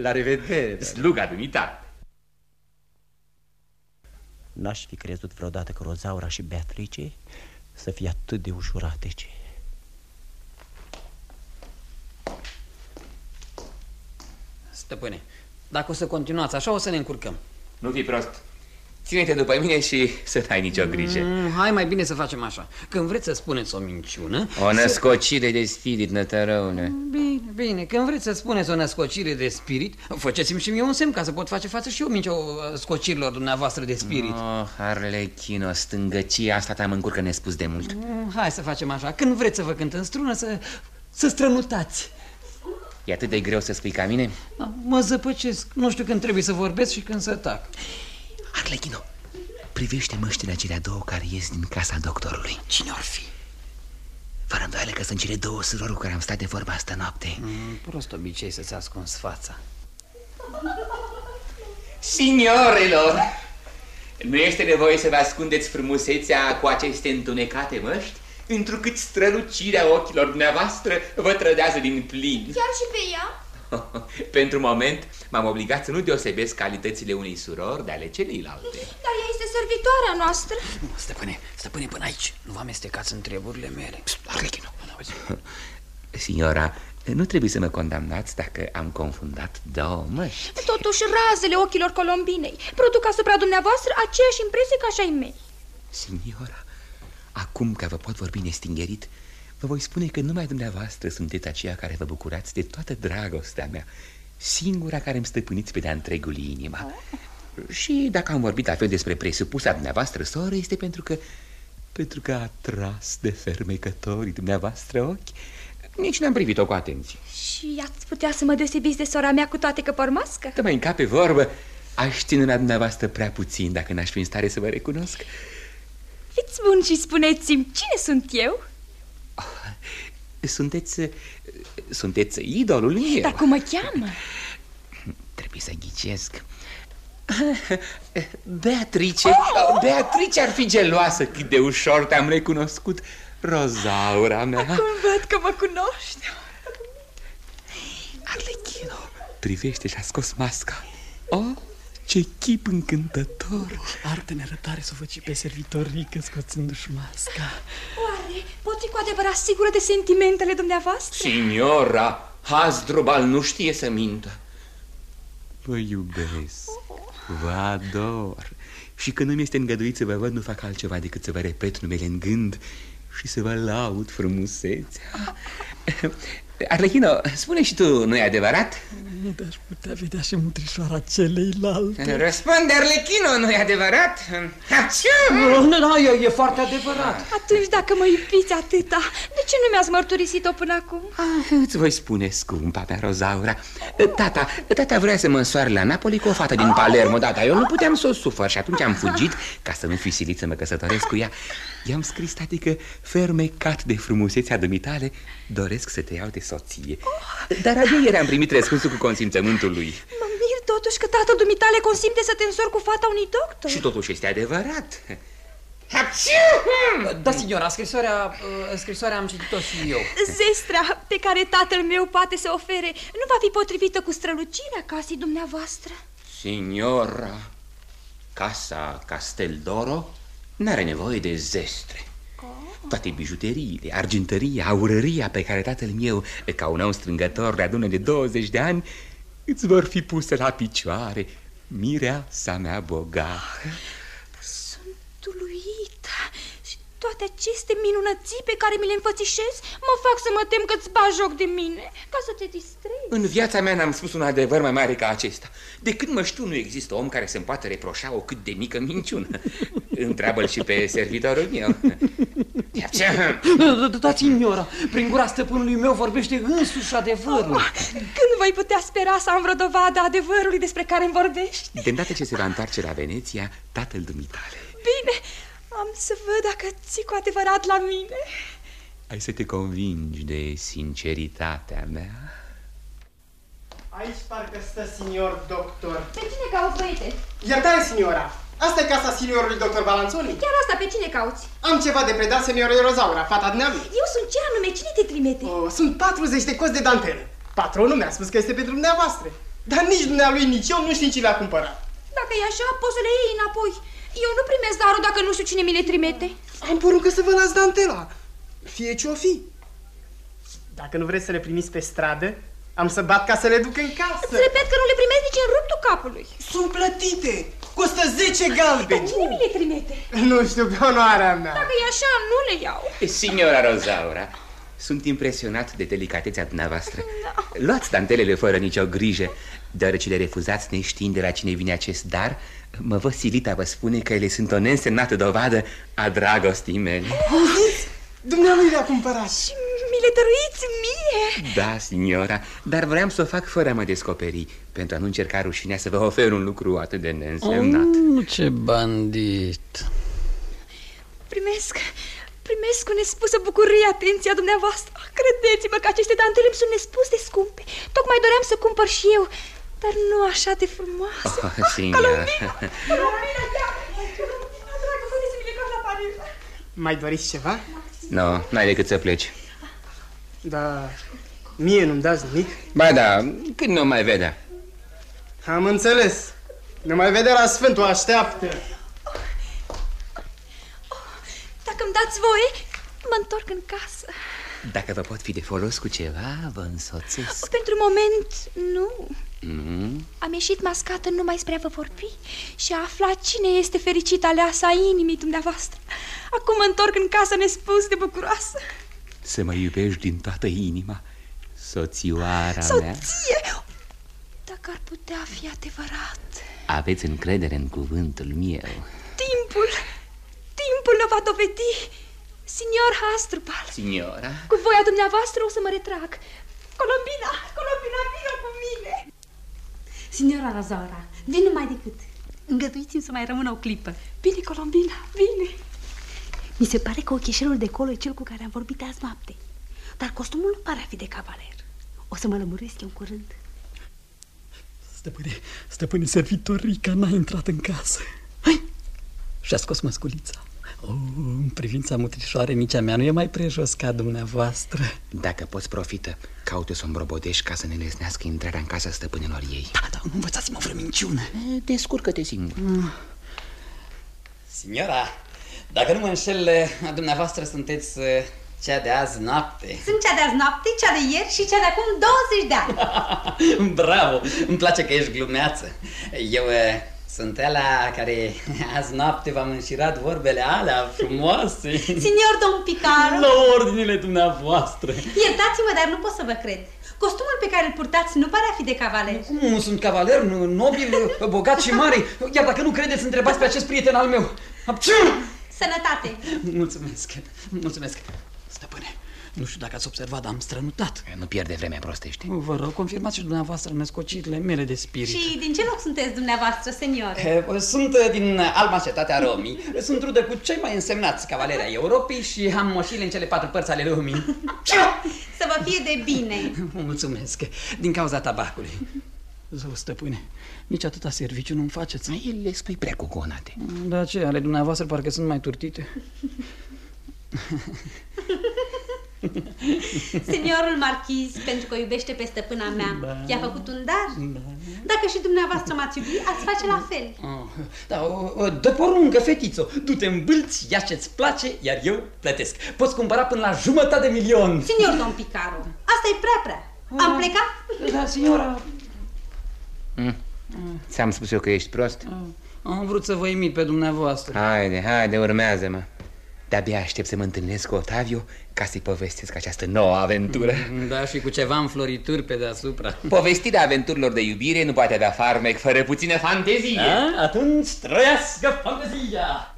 S15: la revedere!
S8: Sluga dumitale!
S15: N-aș fi crezut vreodată că Rozaura și Beatrice să fie atât de ușuratece.
S9: Stăpâne, dacă o să continuați așa, o să ne încurcăm.
S8: Nu fi prost. Ține-te după mine și să n-ai nicio grijă.
S9: Mm, hai mai bine să facem așa. Când vreți să spuneți o minciună...
S8: O născocire să... de spirit, nătărăune.
S9: Bine, bine. Când vreți să spuneți o născocire de spirit, faceți-mi și mie un semn ca să pot face față și eu mincio scocirilor dumneavoastră de spirit.
S8: Oh, Arlechino, stângăcia asta te-am încurcă nespus de mult.
S9: Mm, hai să facem așa. Când vreți să vă cânt în strună, să, să strănutați.
S8: E atât de greu să spui ca mine?
S9: Da, mă zăpăcesc. Nu știu când trebuie să vorbesc și când să tac.
S8: Arlechino, privește măștile acelea două care ies din casa doctorului.
S9: Cine or fi?
S8: Fără îndoială că sunt cele două surori cu care am stat de vorba asta noapte.
S9: Mm, prost obicei să-ți ascunzi fața.
S8: Signorilor, nu este nevoie să vă ascundeți frumusețea cu aceste întunecate măști? Întrucât strălucirea ochilor dumneavoastră vă trădează din plin.
S10: Chiar și pe ea?
S8: Pentru moment m-am obligat să nu deosebesc calitățile unei surori de ale celeilalte.
S10: Dar ea este servitoarea noastră.
S9: Stăpâne, stăpâne, până aici. Nu vă amestecați în treburile mele.
S8: Arlechino. Signora, Nu trebuie să mă condamnați dacă am confundat două măști.
S10: Totuși, razele ochilor colombinei produc asupra dumneavoastră aceeași impresie ca și ai mei.
S8: Signora, acum că vă pot vorbi nestingerit, vă voi spune că numai dumneavoastră sunteți aceea care vă bucurați de toată dragostea mea, singura care îmi stăpâniți pe de-a întregul inima. Oh. Și dacă am vorbit la fel despre presupusa dumneavoastră soră, este pentru că pentru că a tras de fermecătorii dumneavoastră ochi Nici n-am privit-o cu atenție
S10: Și ați putea să mă deosebiți de sora mea cu toate că pormască?
S8: Te mai încape vorbă Aș ține la dumneavoastră prea puțin dacă n-aș fi în stare să vă recunosc
S10: Fiți bun și spuneți-mi, cine sunt eu?
S8: Oh, sunteți... sunteți idolul meu
S10: Dar cum mă cheamă?
S8: Trebuie să ghicesc. Beatrice, oh! Beatrice ar fi geloasă. Cât de ușor te-am recunoscut Rozaura mea.
S10: Acum văd că mă cunoști.
S8: Arlechino, privește și-a scos masca. Oh, ce chip încântător.
S12: Artă nerătare să o faci pe servitorică scoțându-și masca.
S10: Oare pot fi cu adevărat sigură de sentimentele dumneavoastră?
S8: Signora, Hasdrubal nu știe să mintă. Vă iubesc Vă ador. Și când nu-mi este îngăduit să vă văd Nu fac altceva decât să vă repet numele în gând Și să vă laud frumusețea Arlechino, spune și tu, nu-i adevărat?
S12: Nu te-aș putea vedea și mutrișoara celeilalte.
S8: Răspunde, Arlechino, nu-i adevărat?
S9: Nu, nu, nu, e, e foarte adevărat.
S10: Atunci, dacă mă iubiți atâta, de ce nu mi-ați mărturisit-o până acum?
S8: Ah, îți voi spune, scumpa mea, Rozaura. Tata, tata vrea să mă însoare la Napoli cu o fată din Palermo Da, dar eu nu puteam să o sufăr și atunci am fugit Ca să nu fi silit să mă căsătoresc cu ea. I-am scris, tatică, fermecat de frumusețea dumitale Doresc să te iau de soție. Oh. Dar abia ieri am primit răspunsul cu consimțământul lui.
S10: Mă mir totuși că tatăl dumitale consimte să te însori cu fata unui doctor.
S8: Și totuși este adevărat.
S9: Da, signora, scrisoarea, uh, scrisoarea am citit-o și eu.
S10: Zestrea pe care tatăl meu poate să ofere Nu va fi potrivită cu strălucirea casei dumneavoastră?
S8: Signora, casa Casteldoro N-are nevoie de zestre toate bijuteriile, argintăria, aurăria pe care tatăl meu, ca un om strângător, le adună de 20 de ani, îți vor fi puse la picioare, mirea sa mea bogată.
S10: Sunt uluită și toate aceste minunății pe care mi le înfățișez mă fac să mă tem că-ți bagi joc de mine, ca să te distrezi.
S8: În viața mea n-am spus un adevăr mai mare ca acesta. De când mă știu, nu există om care să-mi poată reproșa o cât de mică minciună. Întreabă-l și pe servitorul meu.
S9: Da, signora, prin gura stăpânului meu vorbește însuși adevărul. Oh,
S10: când voi putea spera să am vreo dovadă adevărului despre care îmi vorbești?
S8: De îndată ce se va întoarce la Veneția, tatăl dumitale.
S10: Bine, am să văd dacă ții cu adevărat la mine.
S8: Ai să te convingi de sinceritatea mea?
S16: Aici parcă stă signor doctor.
S10: Pe cine cauți, băiete?
S16: Iertare, signora. Asta e casa seniorului doctor Balanzoni?
S10: Chiar asta, pe cine cauți?
S16: Am ceva de predat seniorului Rozaura, fata dumneavoastră.
S10: Eu sunt ce anume? Cine te trimite?
S16: Oh, sunt 40 de cozi de dantelă. Patronul mi-a spus că este pentru dumneavoastră. Dar nici dumnealui, nici eu nu știm cine le-a cumpărat.
S10: Dacă e așa, poți să le iei înapoi. Eu nu primesc darul dacă nu știu cine mi le trimite.
S16: Am poruncă să vă las dantela. Fie ce-o fi. Dacă nu vreți să le primiți pe stradă, am să bat ca să le duc în casă.
S10: Îți repet că nu le primesc nici în ruptul capului.
S16: Sunt plătite. Costă 10 galbeni.
S10: Dar cine mi le trimite?
S16: Nu știu, pe onoarea mea.
S10: Dacă e așa, nu le iau.
S8: Signora Rozaura, sunt impresionat de delicatețea dumneavoastră. Da. Luați dantelele fără nicio grijă, deoarece le refuzați neștiind de la cine vine acest dar, mă vă silita vă spune că ele sunt o neînsemnată dovadă a dragostii mele.
S16: Auziți? Dumnealui le-a cumpărat.
S10: Și mi le dăruiți mie?
S8: Da, signora, dar vreau să o fac fără a mă descoperi, pentru a nu încerca rușinea să vă ofer un lucru atât de neînsemnat.
S12: Oh, ce bandit!
S10: Primesc, primesc cu nespusă bucurie atenția dumneavoastră. Credeți-mă că aceste dantele îmi sunt nespus de scumpe. Tocmai doream să cumpăr și eu, dar nu așa de frumoase.
S8: Oh, signora.
S10: Calomina, Calomina, ia! Dragă, fă să mi le la Paris.
S16: Mai doriți ceva?
S8: Nu, no, n-ai decât să pleci.
S16: Da, mie nu-mi dați nimic?
S8: Ba da, când nu mai vedea?
S16: Am înțeles. Nu mai vede la Sfântul, așteaptă.
S10: Dacă îmi dați voie, mă întorc în casă.
S8: Dacă vă pot fi de folos cu ceva, vă însoțesc
S5: Pentru moment, nu
S8: mm?
S5: Am ieșit mascată numai spre a vă vorbi Și a afla cine este fericit aleasa inimii dumneavoastră Acum mă întorc în casă nespus de bucuroasă
S8: Să mă iubești din toată inima Soțioara
S5: Soție!
S8: mea?
S5: Dacă ar putea fi adevărat.
S8: Aveți încredere în cuvântul meu.
S5: Timpul, timpul ne va dovedi. Signor Hastrupal
S8: Signora?
S5: Cu voia dumneavoastră o să mă retrag. Colombina, Colombina, vină cu mine.
S14: Signora Lazara, vin numai decât. Îngăduiți-mi să mai rămân o clipă.
S5: Bine, Colombina, bine
S14: Mi se pare că ocheșerul de colo e cel cu care am vorbit azi noapte. Dar costumul nu pare a fi de cavaler. O să mă lămuresc eu în curând.
S9: Stăpâne, stăpâne, servitorica n-a intrat în casă. Hai! Și-a scos măsculița. Oh, în privința mutrișoare micea mea nu e mai prejos ca dumneavoastră.
S8: Dacă poți profită, caută să o îmbrobodești ca să ne lesnească intrarea în casa stăpânilor ei
S9: Da, da, nu învățați-mă vreo minciună.
S8: Descurcă-te singur
S9: mm.
S12: Signora, dacă nu mă înșel, dumneavoastră sunteți uh, cea de azi noapte.
S14: Sunt cea de azi noapte, cea de ieri și cea de acum 20 de ani.
S12: Bravo, îmi place că ești glumeață. Eu uh, sunt ăla care azi noapte v-am înșirat vorbele alea frumoase.
S14: Signor Don Picaro
S12: La ordinele dumneavoastră.
S14: Iertați-mă, dar nu pot să vă cred. Costumul pe care îl purtați nu pare a fi de cavaler.
S12: Cum nu sunt cavaler, nobil, bogat și mare. Iar dacă nu credeți, întrebați pe acest prieten al meu
S14: Sănătate!
S9: Mulțumesc, mulțumesc. Stăpâne, nu știu dacă ați observat, dar am strănutat.
S8: Nu pierde vremea, prostește.
S9: Vă rog, confirmați și dumneavoastră născocirile mele de spirit.
S14: Și din ce loc sunteți dumneavoastră, senior?
S12: Sunt din Alma Cetatea Romii. Sunt rudă cu cei mai însemnați cavaleri ai Europei Și am moșile în cele patru părți ale lumii.
S14: Să vă fie de bine.
S9: Mulțumesc, din cauza tabacului. Zău, stăpâne, nici atâta serviciu nu-mi faceți
S8: El le spui prea cuconate
S9: Da, ce, ale dumneavoastră parcă sunt mai turtite
S14: Seniorul marchiz, pentru că o iubește pe stăpâna mea,
S9: Da.
S14: i-a făcut un dar?
S9: Da.
S14: Dacă și dumneavoastră m-ați iubi, ați face la fel.
S12: Oh, da, o, o, dă poruncă, fetițo Du-te în bâlți, ia ce-ți place, iar eu plătesc Poți cumpăra până la jumătate de milion
S14: Signor Don Picaro, asta e prea prea. Am plecat?
S9: Da, signora
S8: mm. Ți-am spus eu că ești prost?
S9: Am vrut să vă imit pe dumneavoastră.
S8: Haide, haide, urmează-mă. De-abia aștept să mă întâlnesc cu Otavio ca să-i povestesc această nouă aventură.
S9: Da, și cu ceva înflorituri pe deasupra.
S8: Povestirea aventurilor de iubire nu poate avea farmec fără puțină fantezie.
S9: Da? Atunci trăiască fantezia!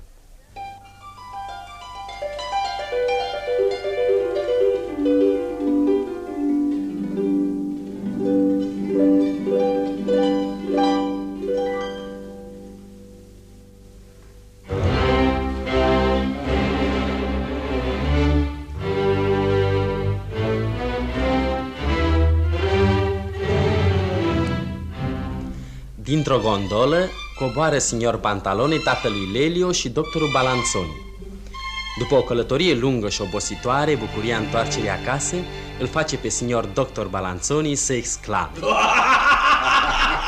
S2: Dintr-o gondolă coboară signor Pantalone, tatălui Lelio și doctorul Balanzoni. După o călătorie lungă și obositoare, bucuria întoarcerii acasă îl face pe signor doctor Balanzoni să exclame.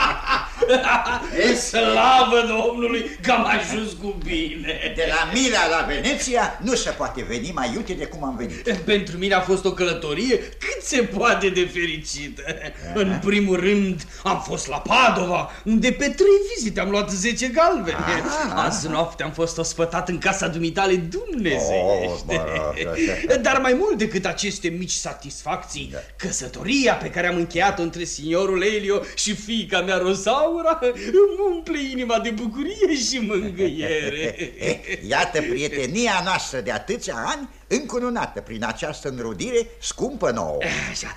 S17: E slavă Domnului că am ajuns cu bine!
S18: De la Mila la Veneția nu se poate veni mai iute de cum am venit.
S17: Pentru mine a fost o călătorie cât se poate de fericită. În primul rând am fost la Padova, unde pe trei vizite am luat 10 galbene. Azi noapte am fost ospătat în casa dumitale dumnezeiește.
S18: Oh,
S17: Dar mai mult decât aceste mici satisfacții, căsătoria pe care am încheiat-o între signorul Elio și fiica mea Rosaura îmi umple inima de bucurie și mângâiere.
S18: Iată prietenia noastră de atâția ani încununată prin această înrudire scumpă nouă.
S17: Așa,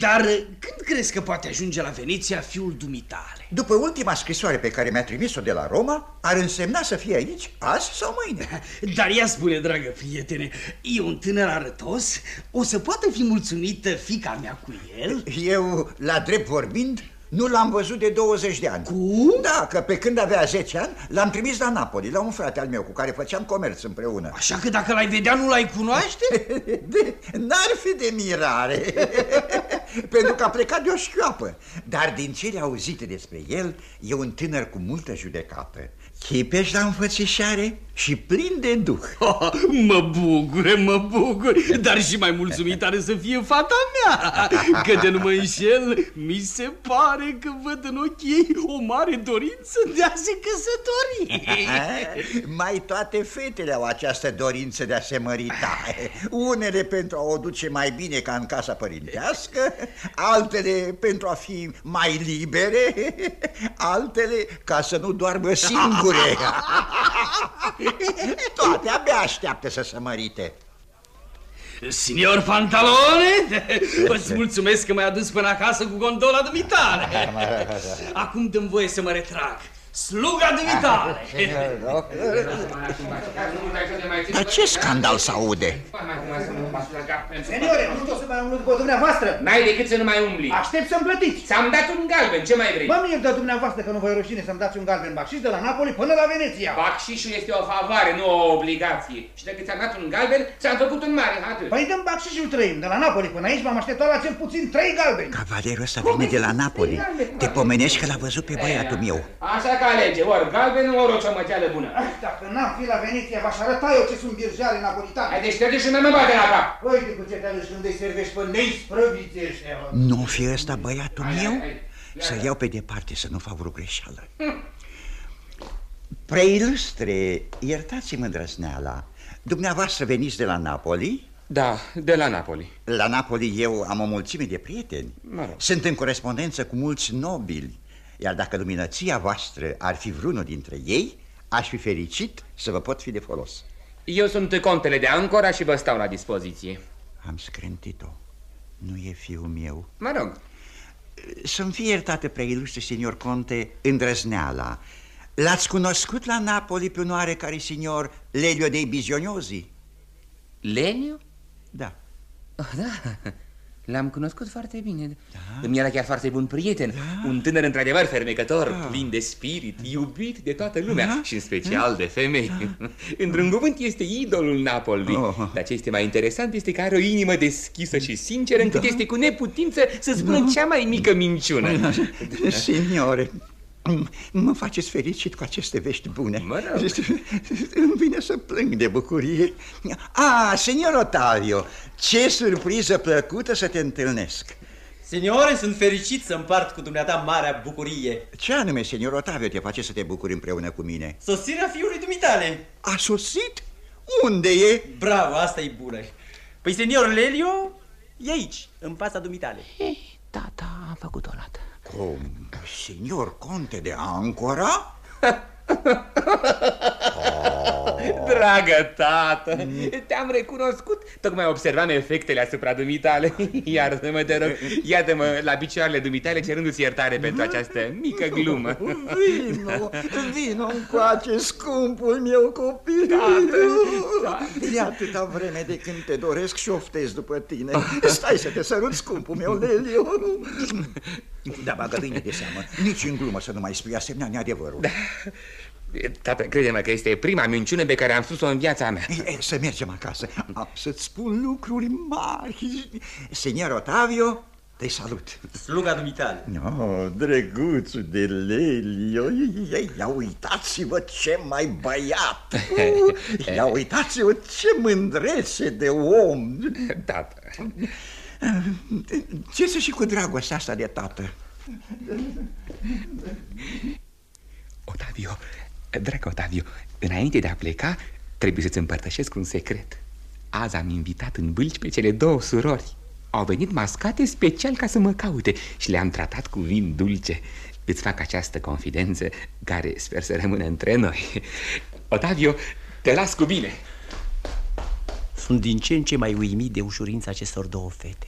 S17: dar când crezi că poate ajunge la Veneția fiul dumitale?
S18: După ultima scrisoare pe care mi-a trimis-o de la Roma, ar însemna să fie aici azi sau mâine.
S17: Dar ea spune, dragă prietene, e un tânăr arătos? O să poată fi mulțumită fica mea cu el?
S18: Eu, la drept vorbind, nu l-am văzut de 20 de ani.
S17: Cum?
S18: Da, că pe când avea 10 ani, l-am trimis la Napoli, la un frate al meu cu care făceam comerț împreună.
S17: Așa că dacă l-ai vedea, nu l-ai cunoaște?
S18: N-ar fi de mirare, pentru că a plecat de o șchioapă. Dar din cele auzite despre el, e un tânăr cu multă judecată. Chipești la înfățișare și plin de duh.
S19: Mă bucur, mă bucur. Dar și mai mulțumit are să fie fata mea. Că de nu mă înșel Mi se pare că văd în ochii ei O mare dorință de a se căsători.
S18: Mai toate fetele au această dorință de a se mărita. Unele pentru a o duce mai bine ca în casa părintească Altele pentru a fi mai libere Altele ca să nu doarmă singure Toate abia așteaptă să se mărite.
S19: Signor Pantalone, îți mulțumesc că m-ai adus până acasă cu gondola dumitale Acum dăm voie să mă retrag Sluga dumitale
S18: Dar ce scandal se aude?
S20: Seniore, nu știu să mai umblu după dumneavoastră.
S8: N-ai decât să nu mai umbli.
S20: Aștept să-mi plătiți.
S8: Ți-am dat un galben, ce mai vrei?
S20: Mă mir de dumneavoastră că nu voi rușine să-mi dați un galben bacșiș de la Napoli până la Veneția.
S8: Bacșișul este o favoare, nu o obligație. Și dacă ți-am dat un galben, ți-am făcut un mare atât.
S20: Păi dăm bacșișul trăim. De la Napoli până aici m-am așteptat la cel puțin trei galbeni.
S18: Cavalerul ăsta vine de la Napoli Te pomenești că l-a văzut pe băiatul meu
S8: Așa că alege, ori galben, ori o ciomăgeală bună.
S20: Ah, Dacă n-am fi la Veneția, v-aș arăta eu ce sunt birjare napolitane.
S8: Hai, deci te duci și mă bate la cap.
S20: Uite cu ce te arăși când îi servești pe neisprăviți ăștia.
S18: Nu fi ăsta băiatul meu? Să-l iau pe departe să nu fac vreo greșeală Preilustre, iertați-mă îndrăzneala Dumneavoastră veniți de la Napoli?
S8: Da, de la Napoli
S18: La Napoli eu am o mulțime de prieteni
S8: Mă rog.
S18: Sunt în corespondență cu mulți nobili Iar dacă luminăția voastră ar fi vreunul dintre ei Aș fi fericit să vă pot fi de folos
S8: Eu sunt contele de Ancora și vă stau la dispoziție.
S18: Am scrântit-o Nu e fiul meu
S8: Mă rog.
S18: Să-mi fie iertate, preilustre, signor Conte, îndrăzneala L-ați cunoscut la Napoli pe un oarecare signor Lelio dei Bizioniosi?
S8: Lenio?
S18: Da
S8: Oh, da, l-am cunoscut foarte bine. Da. Îmi era chiar foarte bun prieten. Da. Un tânăr într-adevăr fermecător, da. plin de spirit, iubit de toată lumea da. și în special de femei. Da. Într-un cuvânt este idolul Napoli. Oh. Dar ce este mai interesant este că are o inimă deschisă și sinceră încât da. este cu neputință să spună da. cea mai mică minciună.
S18: Da. Signore, Mă faceți fericit cu aceste vești bune
S8: Mă rog.
S18: Îmi vine să plâng de bucurie Ah, senior Otavio, ce surpriză plăcută să te întâlnesc
S15: Signore, sunt fericit să împart cu dumneata marea bucurie
S18: Ce anume, senior Otavio, te face să te bucuri împreună cu mine?
S15: Sosirea fiului dumitale
S18: A sosit? Unde e?
S15: Bravo, asta e bună Păi senior Lelio e aici, în fața dumitale
S8: Tata, am făcut o dată
S18: Cum? Signor Conte de Ancora?
S8: Dragă tată, te-am recunoscut. Tocmai observam efectele asupra dumitale. Iartă-mă, te rog. Iată-mă la picioarele dumitale cerându-ți iertare pentru această mică glumă.
S18: Vino, vino încoace, scumpul meu copil.
S8: Tată,
S18: E atâta vreme de când te doresc și oftez după tine. Stai să te sărut, scumpul meu, Lelio Da, bagă bine de seamă. Nici în glumă să nu mai spui asemenea neadevărul
S8: da. Tată, crede-mă că este prima minciună pe care am spus-o în viața mea.
S18: E, Să mergem acasă. Am să-ți spun lucruri mari. Senior Otavio, te salut.
S15: Sluga dumitale.
S18: Oh, drăguțul de Lelio Ia uitați-vă ce mai băiat. Ia uitați-vă ce mândrețe de om.
S8: Tată.
S18: Ce să și cu dragostea asta de tată?
S8: Otavio, dragă Otavio, înainte de a pleca, trebuie să-ți împărtășesc un secret. Azi am invitat în bâlci pe cele două surori. Au venit mascate special ca să mă caute și le-am tratat cu vin dulce. Îți fac această confidență care sper să rămână între noi. Otavio, te las cu bine.
S15: Sunt din ce în ce mai uimit de ușurința acestor două fete.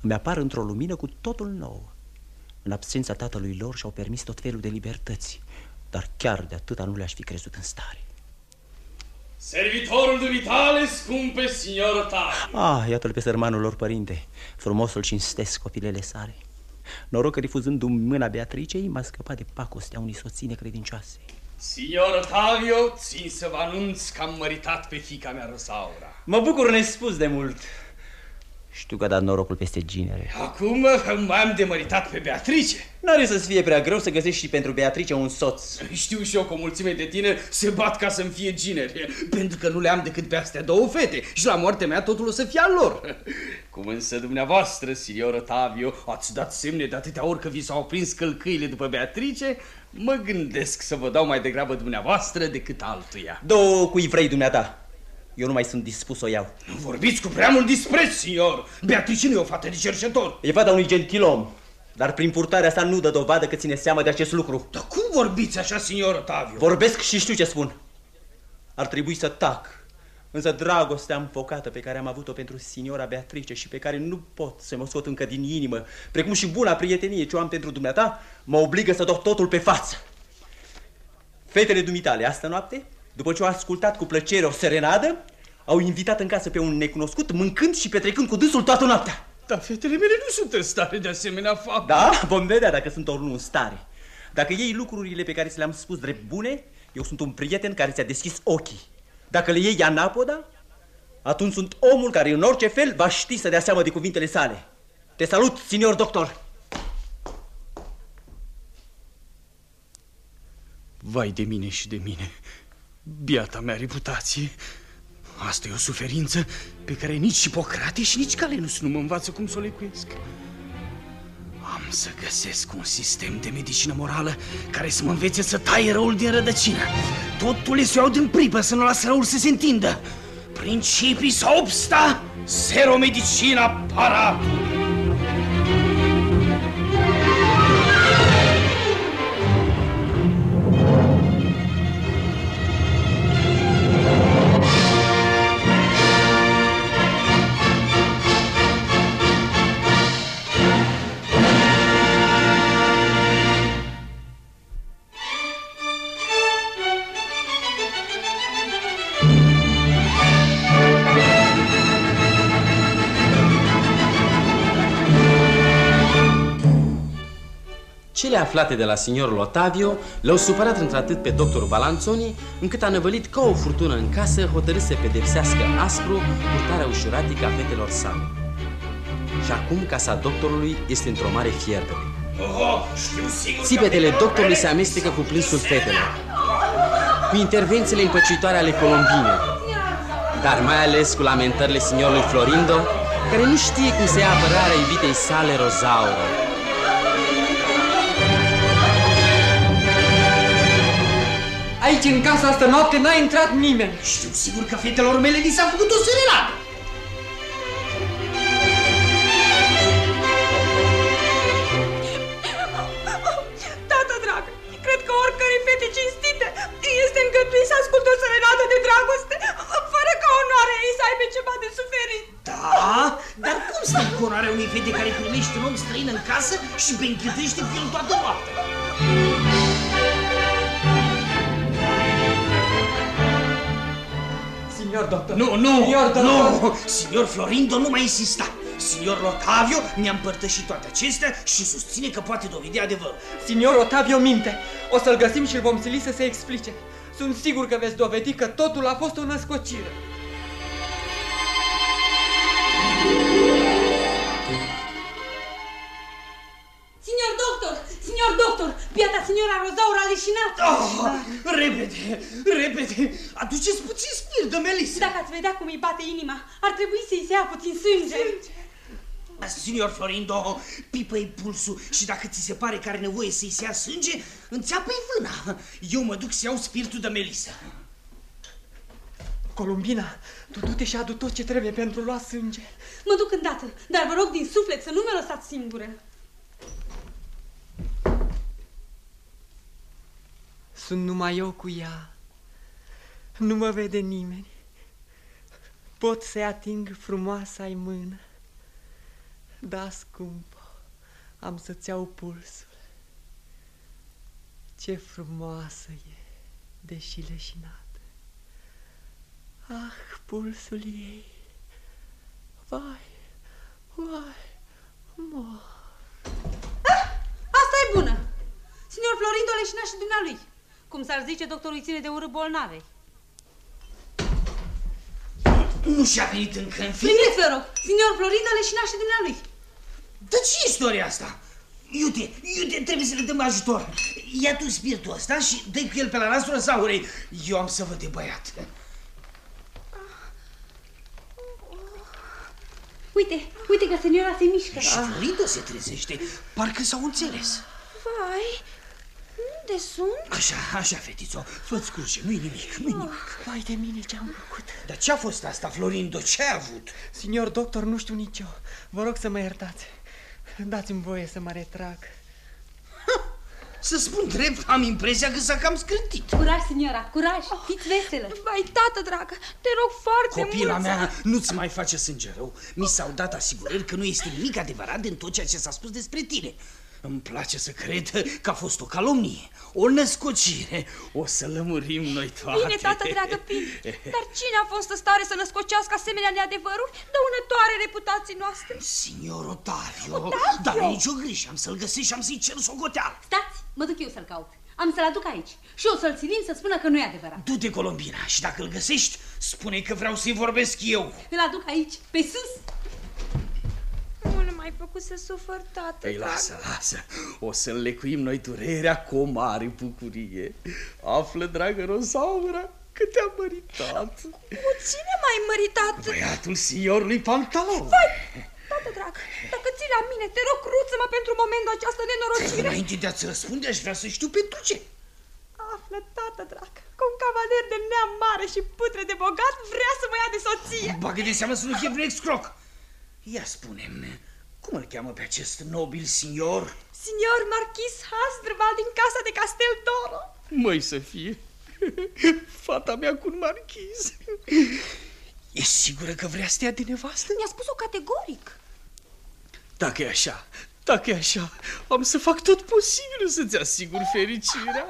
S15: Îmi apar într-o lumină cu totul nouă. În absența tatălui lor și-au permis tot felul de libertăți dar chiar de atâta nu le-aș fi crezut în stare.
S19: Servitorul dumitale, scumpe signor ta.
S15: Ah, iată-l pe sărmanul lor părinte. Frumosul cinstesc copilele sale. Noroc că refuzându-mi mâna Beatricei, m-a scăpat de pacostea unei soții necredincioase.
S19: Signor Otavio, țin să vă anunț că am măritat pe fica mea Rosaura.
S15: Mă bucur nespus de mult. Știu că a dat norocul peste ginere.
S19: Acum mai am de măritat pe Beatrice.
S15: N-are să-ți fie prea greu să găsești și pentru Beatrice un soț.
S19: Știu și eu că o mulțime de tineri se bat ca să-mi fie gineri, pentru că nu le am decât pe astea două fete și la moartea mea totul o să fie al lor. Cum însă dumneavoastră, signor Otavio, ați dat semne de atâtea ori că vi s-au prins călcâile după Beatrice, mă gândesc să vă dau mai degrabă dumneavoastră decât altuia.
S15: Două cui vrei dumneata. Eu nu mai sunt dispus să o iau.
S19: Nu vorbiți cu prea mult dispreț, signor. Beatrice nu e o fată de cercetor.
S15: E fata unui gentilom. Dar prin purtarea asta nu dă dovadă că ține seama de acest lucru.
S19: Dar cum vorbiți așa, signor Otavio?
S15: Vorbesc și știu ce spun. Ar trebui să tac. Însă dragostea înfocată pe care am avut-o pentru signora Beatrice și pe care nu pot să mă scot încă din inimă, precum și buna prietenie ce o am pentru dumneata, mă obligă să dau totul pe față. Fetele dumitale, astă noapte, după ce au ascultat cu plăcere o serenadă, au invitat în casă pe un necunoscut, mâncând și petrecând cu dânsul toată noaptea.
S19: Dar fetele mele nu sunt în stare de asemenea fapt.
S15: Da? Vom vedea dacă sunt ori nu în stare. Dacă iei lucrurile pe care ți le-am spus drept bune, eu sunt un prieten care ți-a deschis ochii. Dacă le iei anapoda, atunci sunt omul care în orice fel va ști să dea seama de cuvintele sale. Te salut, signor doctor!
S19: Vai de mine și de mine, biata mea reputație. Asta e o suferință pe care nici Hipocrate și nici Galenus nu mă învață cum să o lecuiesc. Am să găsesc un sistem de medicină morală care să mă învețe să taie răul din rădăcină. Totul le să iau din pripă să nu las răul să se întindă. Principii sau obsta, seromedicina paratul.
S2: Cele aflate de la signorul Otavio l-au supărat într-atât pe doctorul Balanzoni, încât a năvălit ca o furtună în casă, hotărât să pedepsească aspru purtarea ușuratică a fetelor sale. Și acum casa doctorului este într-o mare fierbere.
S19: Oh,
S2: Țipetele doctorului se amestecă cu plânsul fetelor, cu intervențiile împăcitoare ale Colombinei, dar mai ales cu lamentările signorului Florindo, care nu știe cum să ia apărarea iubitei sale Rozaură.
S3: Aici, în casa asta noapte, n-a intrat nimeni.
S19: Știu sigur că fetelor mele li s-a făcut o serenadă.
S5: Tata drag, cred că oricărei fete cinstite este îngăduit să asculte o serenadă de dragoste, fără ca onoarea ei să aibă ceva de suferit.
S19: Da, dar cum stă cu onoarea unei fete care primește un om străin în casă și benchetește cu el toată noaptea?
S3: Signor doctor.
S19: Nu, nu,
S3: Signor doctor.
S19: nu! Signor Florindo nu mai insista. Signor Otavio ne-a împărtășit toate acestea și susține că poate dovedi adevărul.
S3: Signor Otavio minte. O să-l găsim și îl vom sili să se explice. Sunt sigur că veți dovedi că totul a fost o născocire.
S5: Signor doctor, biata signora Rozaur a leșinat.
S19: Oh, repede, repede, aduceți puțin spirit de Melissa.
S5: Dacă ați vedea cum îi bate inima, ar trebui să-i se ia puțin sânge.
S19: Signor Florindo, pipă-i pulsul și dacă ți se pare că are nevoie să-i se ia sânge, înțeapă-i vâna. Eu mă duc să iau spiritul de Melissa.
S3: Columbina, tu du-te și adu tot ce trebuie pentru lua sânge.
S5: Mă duc îndată, dar vă rog din suflet să nu mă lăsați singură.
S3: Sunt numai eu cu ea. Nu mă vede nimeni. Pot să-i ating frumoasa-i mână. Da, scumpă, am să-ți iau pulsul. Ce frumoasă e, deși leșinată. Ah, pulsul ei. Vai, vai, mor.
S5: Asta e bună. Signor Florindo leșina și dumnealui. Cum s-ar zice, doctorul îi ține de urât bolnavei.
S19: Nu și-a venit încă în fine?
S14: Primiți, vă rog, signor Florindo leșinașe dumnealui.
S19: Dar ce istoria asta? Iute, iute, trebuie să le dăm ajutor. Ia tu spiritul ăsta și dă cu el pe la nasul Zaurei. Eu am să văd de băiat.
S14: Uite, uite că seniora se mișcă.
S19: Și Florindo se trezește. Parcă s-au înțeles.
S10: Vai, unde sunt?
S19: Așa, așa, fetițo, fă-ți cruce, nu-i nimic, nu-i nimic.
S3: Vai de mine ce-am făcut.
S19: Dar ce a fost asta, Florindo? Ce ai avut?
S3: Signor doctor, nu știu nici eu. Vă rog să mă iertați. Dați-mi voie să mă retrag.
S19: Să spun drept, am impresia că s-a cam scrântit.
S14: Curaj, signora, curaj, fiți veselă.
S10: Vai, tată dragă, te rog foarte
S19: Copila
S10: mult.
S19: mea, nu-ți mai face sânge rău. Mi s-au dat asigurări că nu este nimic adevărat din tot ceea ce s-a spus despre tine. Îmi place să cred că a fost o calomnie, o născocire. O să lămurim noi toate.
S10: Bine, tată dragă, bine. Dar cine a fost în stare să născocească asemenea neadevăruri dăunătoare reputații noastre?
S19: Signor Otavio,
S10: Otavio!
S19: dar nu e nicio grijă, am să-l găsesc și am să-i cer socoteală.
S14: Stați, mă duc eu să-l caut. Am să-l aduc aici și o să-l ținim să spună că nu e adevărat.
S19: Du-te, Colombina, și dacă îl găsești, spune că vreau să-i vorbesc eu.
S14: Îl aduc aici, pe sus.
S10: Nu le mai făcut să sufăr, tată
S19: Ei,
S10: dragă.
S19: lasă, lasă. O să lecuim noi durerea cu o mare bucurie. Află, dragă Rosaura, că te-am măritat.
S10: Cu cine mai măritat?
S19: Băiatul signorului Pantalon.
S10: Vai, tată dragă, dacă ții la mine, te rog, cruță-mă pentru momentul această nenorocire.
S19: Înainte de a-ți răspunde, aș vrea să știu pentru ce.
S5: Află, tată drag, că un cavaler de neam mare și putre de bogat vrea să mă ia de soție.
S19: Bagă de seamă să nu fie vreun excroc. Ia spune-mi, cum îl cheamă pe acest nobil signor?
S5: Signor Marchis Hasdrubal din casa de Castel Doro.
S19: Măi să fie. Fata mea cu un marchiz. E sigură că vrea să te ia de nevastă?
S10: Mi-a spus-o categoric.
S19: Dacă e așa, dacă e așa, am să fac tot posibilul să-ți asigur fericirea.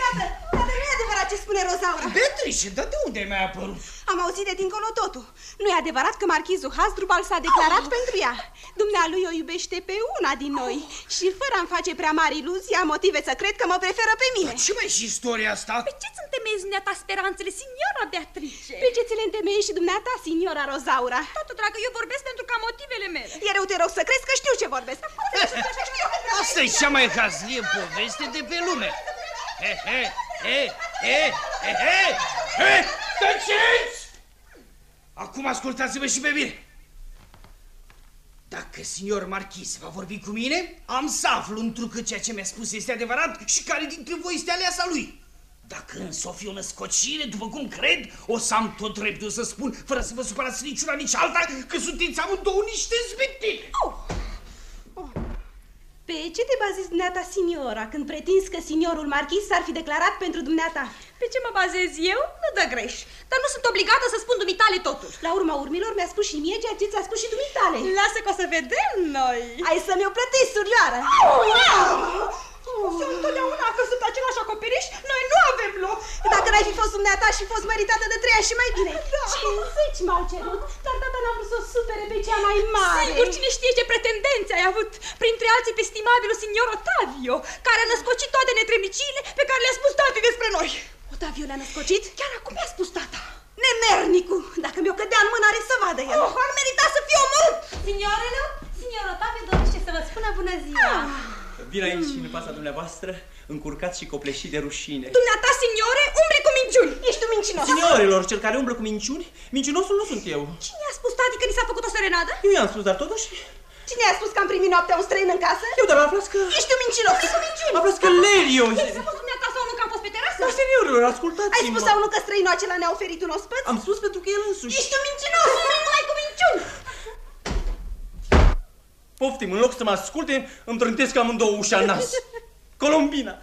S6: Tată, tată, nu e adevărat ce spune Rosaura.
S19: Beatrice, dar de unde mi-ai apărut?
S6: Am auzit de dincolo totul. Nu e adevărat că marchizul Hasdrubal s-a declarat pentru ea. Dumnealui o iubește pe una din noi și fără a-mi face prea mari iluzii, am motive să cred că mă preferă pe mine.
S19: Ce mai și istoria asta?
S10: Pe ce sunt temeiezi dumneata speranțele, signora Beatrice?
S6: Pe ce ți le întemeiezi și dumneata, signora Rosaura?
S10: Tată dragă, eu vorbesc pentru ca motivele mele.
S6: Iar eu te rog să crezi că știu ce vorbesc.
S19: Asta e cea mai hazlie poveste de pe lume. He, he, he, he, he, he, he, tăceți! Acum ascultați-vă și pe mine. Dacă signor Marchis va vorbi cu mine, am să aflu întrucât ceea ce mi-a spus este adevărat și care dintre voi este aleasa lui. Dacă însă o fi o născocire, după cum cred, o să am tot dreptul să spun, fără să vă supărați niciuna, nici alta, că sunteți amândouă niște zbitini.
S6: Oh. Pe ce te bazezi dumneata, signora, când pretinzi că signorul marchis s-ar fi declarat pentru dumneata?
S10: Pe ce mă bazez eu? Nu dă greș. Dar nu sunt obligată să spun dumitale totul.
S6: La urma urmilor mi-a spus și mie ceea ce ți-a spus și dumitale.
S5: Lasă că o să vedem noi.
S6: Ai să mi-o plătești, surioară.
S5: Sunt întotdeauna că sunt același acoperiș, noi nu avem loc.
S6: Dacă n-ai fi fost dumneata și fost măritată de trei ani și mai bine.
S5: Da.
S6: 50 m-au cerut, dar tata n-a vrut să o supere pe cea mai mare.
S10: Sigur, cine știe ce pretendențe ai avut, printre alții pe stimabilul signor Otavio, care a născocit toate netrebiciile pe care le-a spus tati despre noi.
S6: Otavio le-a născocit?
S10: Chiar acum mi-a spus tata.
S6: Nemernicu! Dacă mi-o cădea în mână, are să vadă el.
S10: Oh, ar merita să fie omorât!
S14: Signorele, signor Otavio dorește să vă spună bună ziua.
S15: Vin aici în fața dumneavoastră, încurcat și copleșit de rușine.
S10: Dumneata, signore, umbli cu minciuni!
S6: Ești un mincinos!
S15: Signorilor, cel care umblă cu minciuni, mincinosul nu sunt eu.
S10: Cine a spus tati că ni s-a făcut o serenadă?
S15: Eu i-am spus, dar totuși...
S6: Cine a spus că am primit noaptea un străin în casă?
S15: Eu, dar aflați că...
S6: Ești un mincinos!
S10: Umbli cu minciuni!
S15: Aflați că Lelio...
S10: Ai spus dumneata sau nu că am fost pe terasă?
S15: Dar, seniorilor, ascultați-mă!
S6: Ai spus sau nu că străinul acela ne-a oferit un ospăț?
S15: Am spus pentru că el însuși...
S6: Ești un mincinos!
S10: Numai cu minciuni!
S15: Poftim, în loc să mă asculte, îmi trântesc amândouă ușa în nas. Colombina!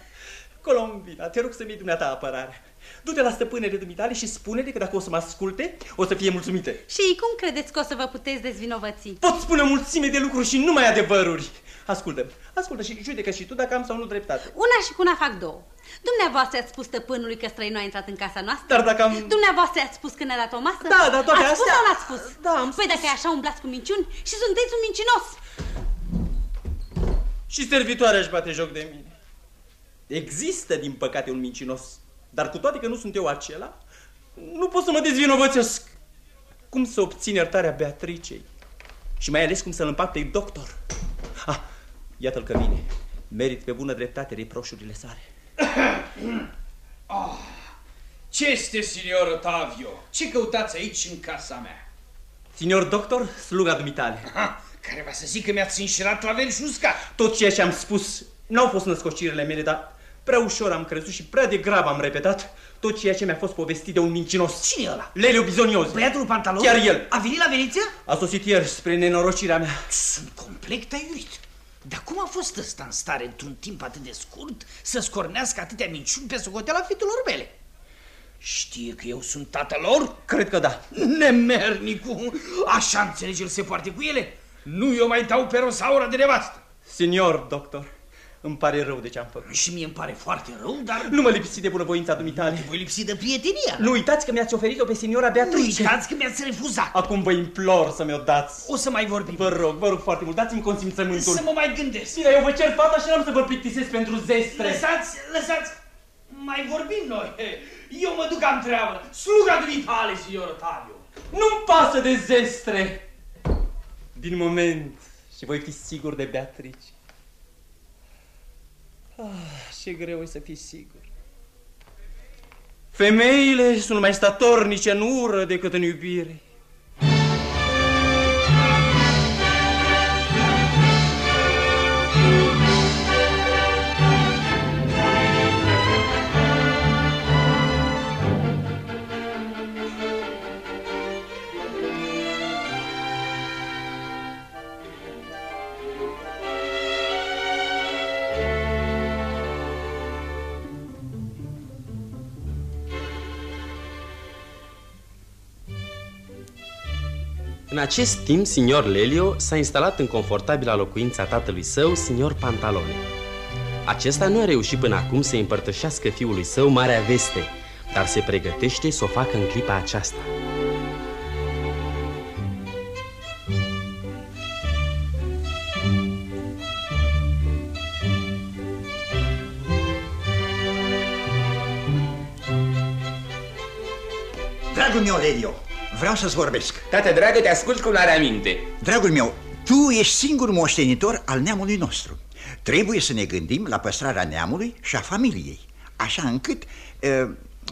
S15: Colombina, te rog să-mi iei dumneata apărare. Du-te la stăpânele dumitale și spune-le că dacă o să mă asculte, o să fie mulțumite.
S14: Și cum credeți că o să vă puteți dezvinovăți?
S15: Pot spune o mulțime de lucruri și numai adevăruri. Ascultă, ascultă și judecă și tu dacă am sau nu dreptate.
S14: Una și cu una fac două. Dumneavoastră ați spus stăpânului că străinul a intrat în casa noastră?
S15: Dar dacă am...
S14: Dumneavoastră ați spus că ne-a dat o masă?
S15: Da, dar toate
S14: ați
S15: astea...
S14: spus sau n-ați spus?
S15: Da, am
S14: Păi dacă e așa, umblați cu minciuni și sunteți un mincinos.
S15: Și servitoarea își bate joc de mine. Există, din păcate, un mincinos. Dar cu toate că nu sunt eu acela, nu pot să mă dezvinovățesc. cum să obțin iertarea Beatricei. Și mai ales cum să-l împac pe doctor. Ah, iată-l că vine. Merit pe bună dreptate reproșurile sale.
S19: Oh, ce este, signor Otavio? Ce căutați aici în casa mea?
S15: Signor doctor, sluga dumitale.
S19: Aha, care va să zic că mi-ați înșirat la vel și uscat.
S15: Tot ceea ce am spus n-au fost născocirile mele, dar prea ușor am crezut și prea degrabă am repetat tot ceea ce mi-a fost povestit de un mincinos.
S14: Cine e ăla?
S15: Lelio Bizonios.
S14: Băiatul pantalon?
S15: Chiar el.
S14: A venit la Veneția?
S15: A sosit ieri spre nenorocirea mea.
S14: Sunt complet tăiuit. Dar cum a fost ăsta în stare, într-un timp atât de scurt, să scornească atâtea minciuni pe socoteala fetelor mele? Știe că eu sunt tatăl lor?
S15: Cred că da.
S14: Nemernicu! Așa înțelege el se poarte cu ele? Nu eu mai dau pe rosaura de nevastă.
S15: Signor doctor, îmi pare rău de ce am făcut.
S14: Și mie îmi pare foarte rău, dar...
S15: Nu mă lipsi de bunăvoința dumitale.
S14: Te voi lipsi de prietenia.
S15: Nu uitați că mi-ați oferit-o pe signora Beatrice.
S14: Nu uitați că mi-ați refuzat.
S15: Acum vă implor să mi-o dați.
S14: O să mai vorbim.
S15: Vă rog, vă rog foarte mult, dați-mi consimțământul.
S14: Să mă mai gândesc.
S15: Bine, eu vă cer fata și n-am să vă plictisesc pentru zestre.
S14: Lăsați, lăsați. Mai vorbim noi. Eu mă duc am treabă. Sluga dumitale, signor Ottavio.
S15: Nu-mi pasă de zestre. Din moment și voi fi sigur de Beatrice. Ah, ce greu e să fii sigur. Femeile sunt mai statornice în ură decât în iubire.
S2: Acest timp, signor Lelio s-a instalat în confortabila locuința tatălui său, signor Pantalone. Acesta nu a reușit până acum să împărtășească fiului său marea veste, dar se pregătește să o facă în clipa aceasta.
S18: Dragul meu, Lelio, vreau să-ți vorbesc.
S8: Tată dragă, te ascult cu luarea minte.
S18: Dragul meu, tu ești singur moștenitor al neamului nostru. Trebuie să ne gândim la păstrarea neamului și a familiei. Așa încât, uh,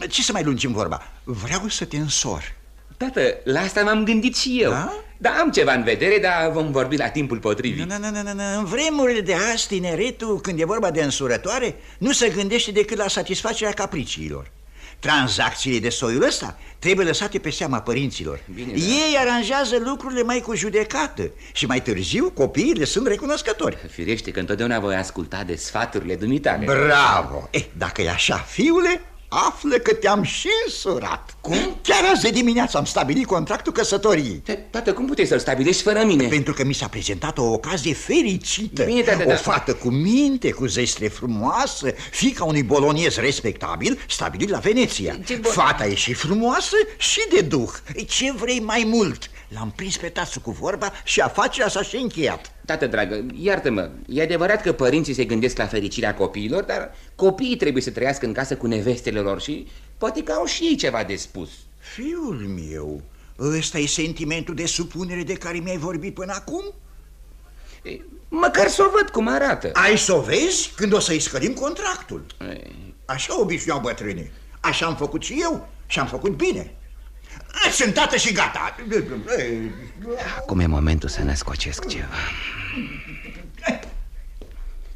S18: ce să mai lungim vorba, vreau să te însor.
S8: Tată, la asta m-am gândit și eu. Da? Da, am ceva în vedere, dar vom vorbi la timpul potrivit.
S18: Nu, nu, nu, nu, nu. În vremurile de azi, tineretul, când e vorba de însurătoare, nu se gândește decât la satisfacerea capriciilor. Tranzacțiile de soiul ăsta trebuie lăsate pe seama părinților.
S8: Bine,
S18: da. Ei aranjează lucrurile mai cu judecată și mai târziu copiii le sunt recunoscători.
S8: Firește că întotdeauna voi asculta de sfaturile dumitale.
S18: Bravo! Eh, dacă e așa, fiule, află că te-am și însurat.
S8: Cum?
S18: Chiar azi de dimineață am stabilit contractul căsătoriei.
S8: Tată, cum puteți să-l stabilești fără mine?
S18: Pentru că mi s-a prezentat o ocazie fericită.
S8: Bine, tată,
S18: o
S8: da.
S18: fată cu minte, cu zestre frumoasă, fica unui boloniez respectabil, stabilit la Veneția. Fata e și frumoasă și de duh. Ce vrei mai mult? L-am prins pe tasul cu vorba și afacerea s-a și încheiat.
S8: Tată dragă, iartă-mă, e adevărat că părinții se gândesc la fericirea copiilor, dar copiii trebuie să trăiască în casă cu nevestele lor și poate că au și ei ceva de spus.
S18: Fiul meu, ăsta e sentimentul de supunere de care mi-ai vorbit până acum?
S8: E, măcar să o văd cum arată.
S18: Ai să o vezi când o să-i scălim contractul. Așa obișnuiau bătrânii. Așa am făcut și eu și am făcut bine. Sunt tată și gata.
S8: Acum e momentul să ne scocesc ceva.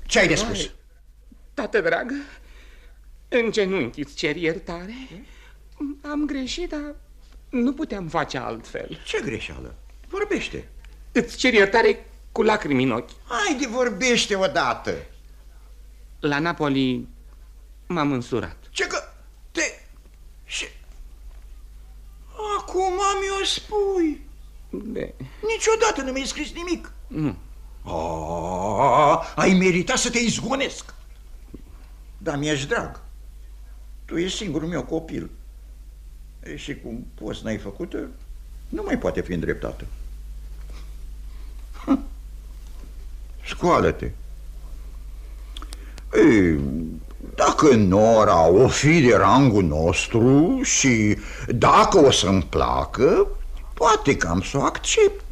S18: Ce ai de spus?
S8: Tată dragă, în genunchi îți cer iertare. Am greșit, dar nu puteam face altfel.
S18: Ce greșeală? Vorbește.
S8: Îți cer iertare cu lacrimi în ochi.
S18: Haide, vorbește odată.
S8: La Napoli m-am însurat.
S18: Ce că... Te... Și... Acum mi-o spui.
S8: De...
S18: Niciodată nu mi-ai scris nimic.
S8: Nu.
S18: Oh, ai meritat să te izgonesc. Dar mi-ești drag. Tu ești singurul meu copil. E, și cum poți n-ai făcut nu mai poate fi îndreptată. Scoală-te. Ei, dacă Nora o fi de rangul nostru și dacă o să-mi placă, poate că am să o accept.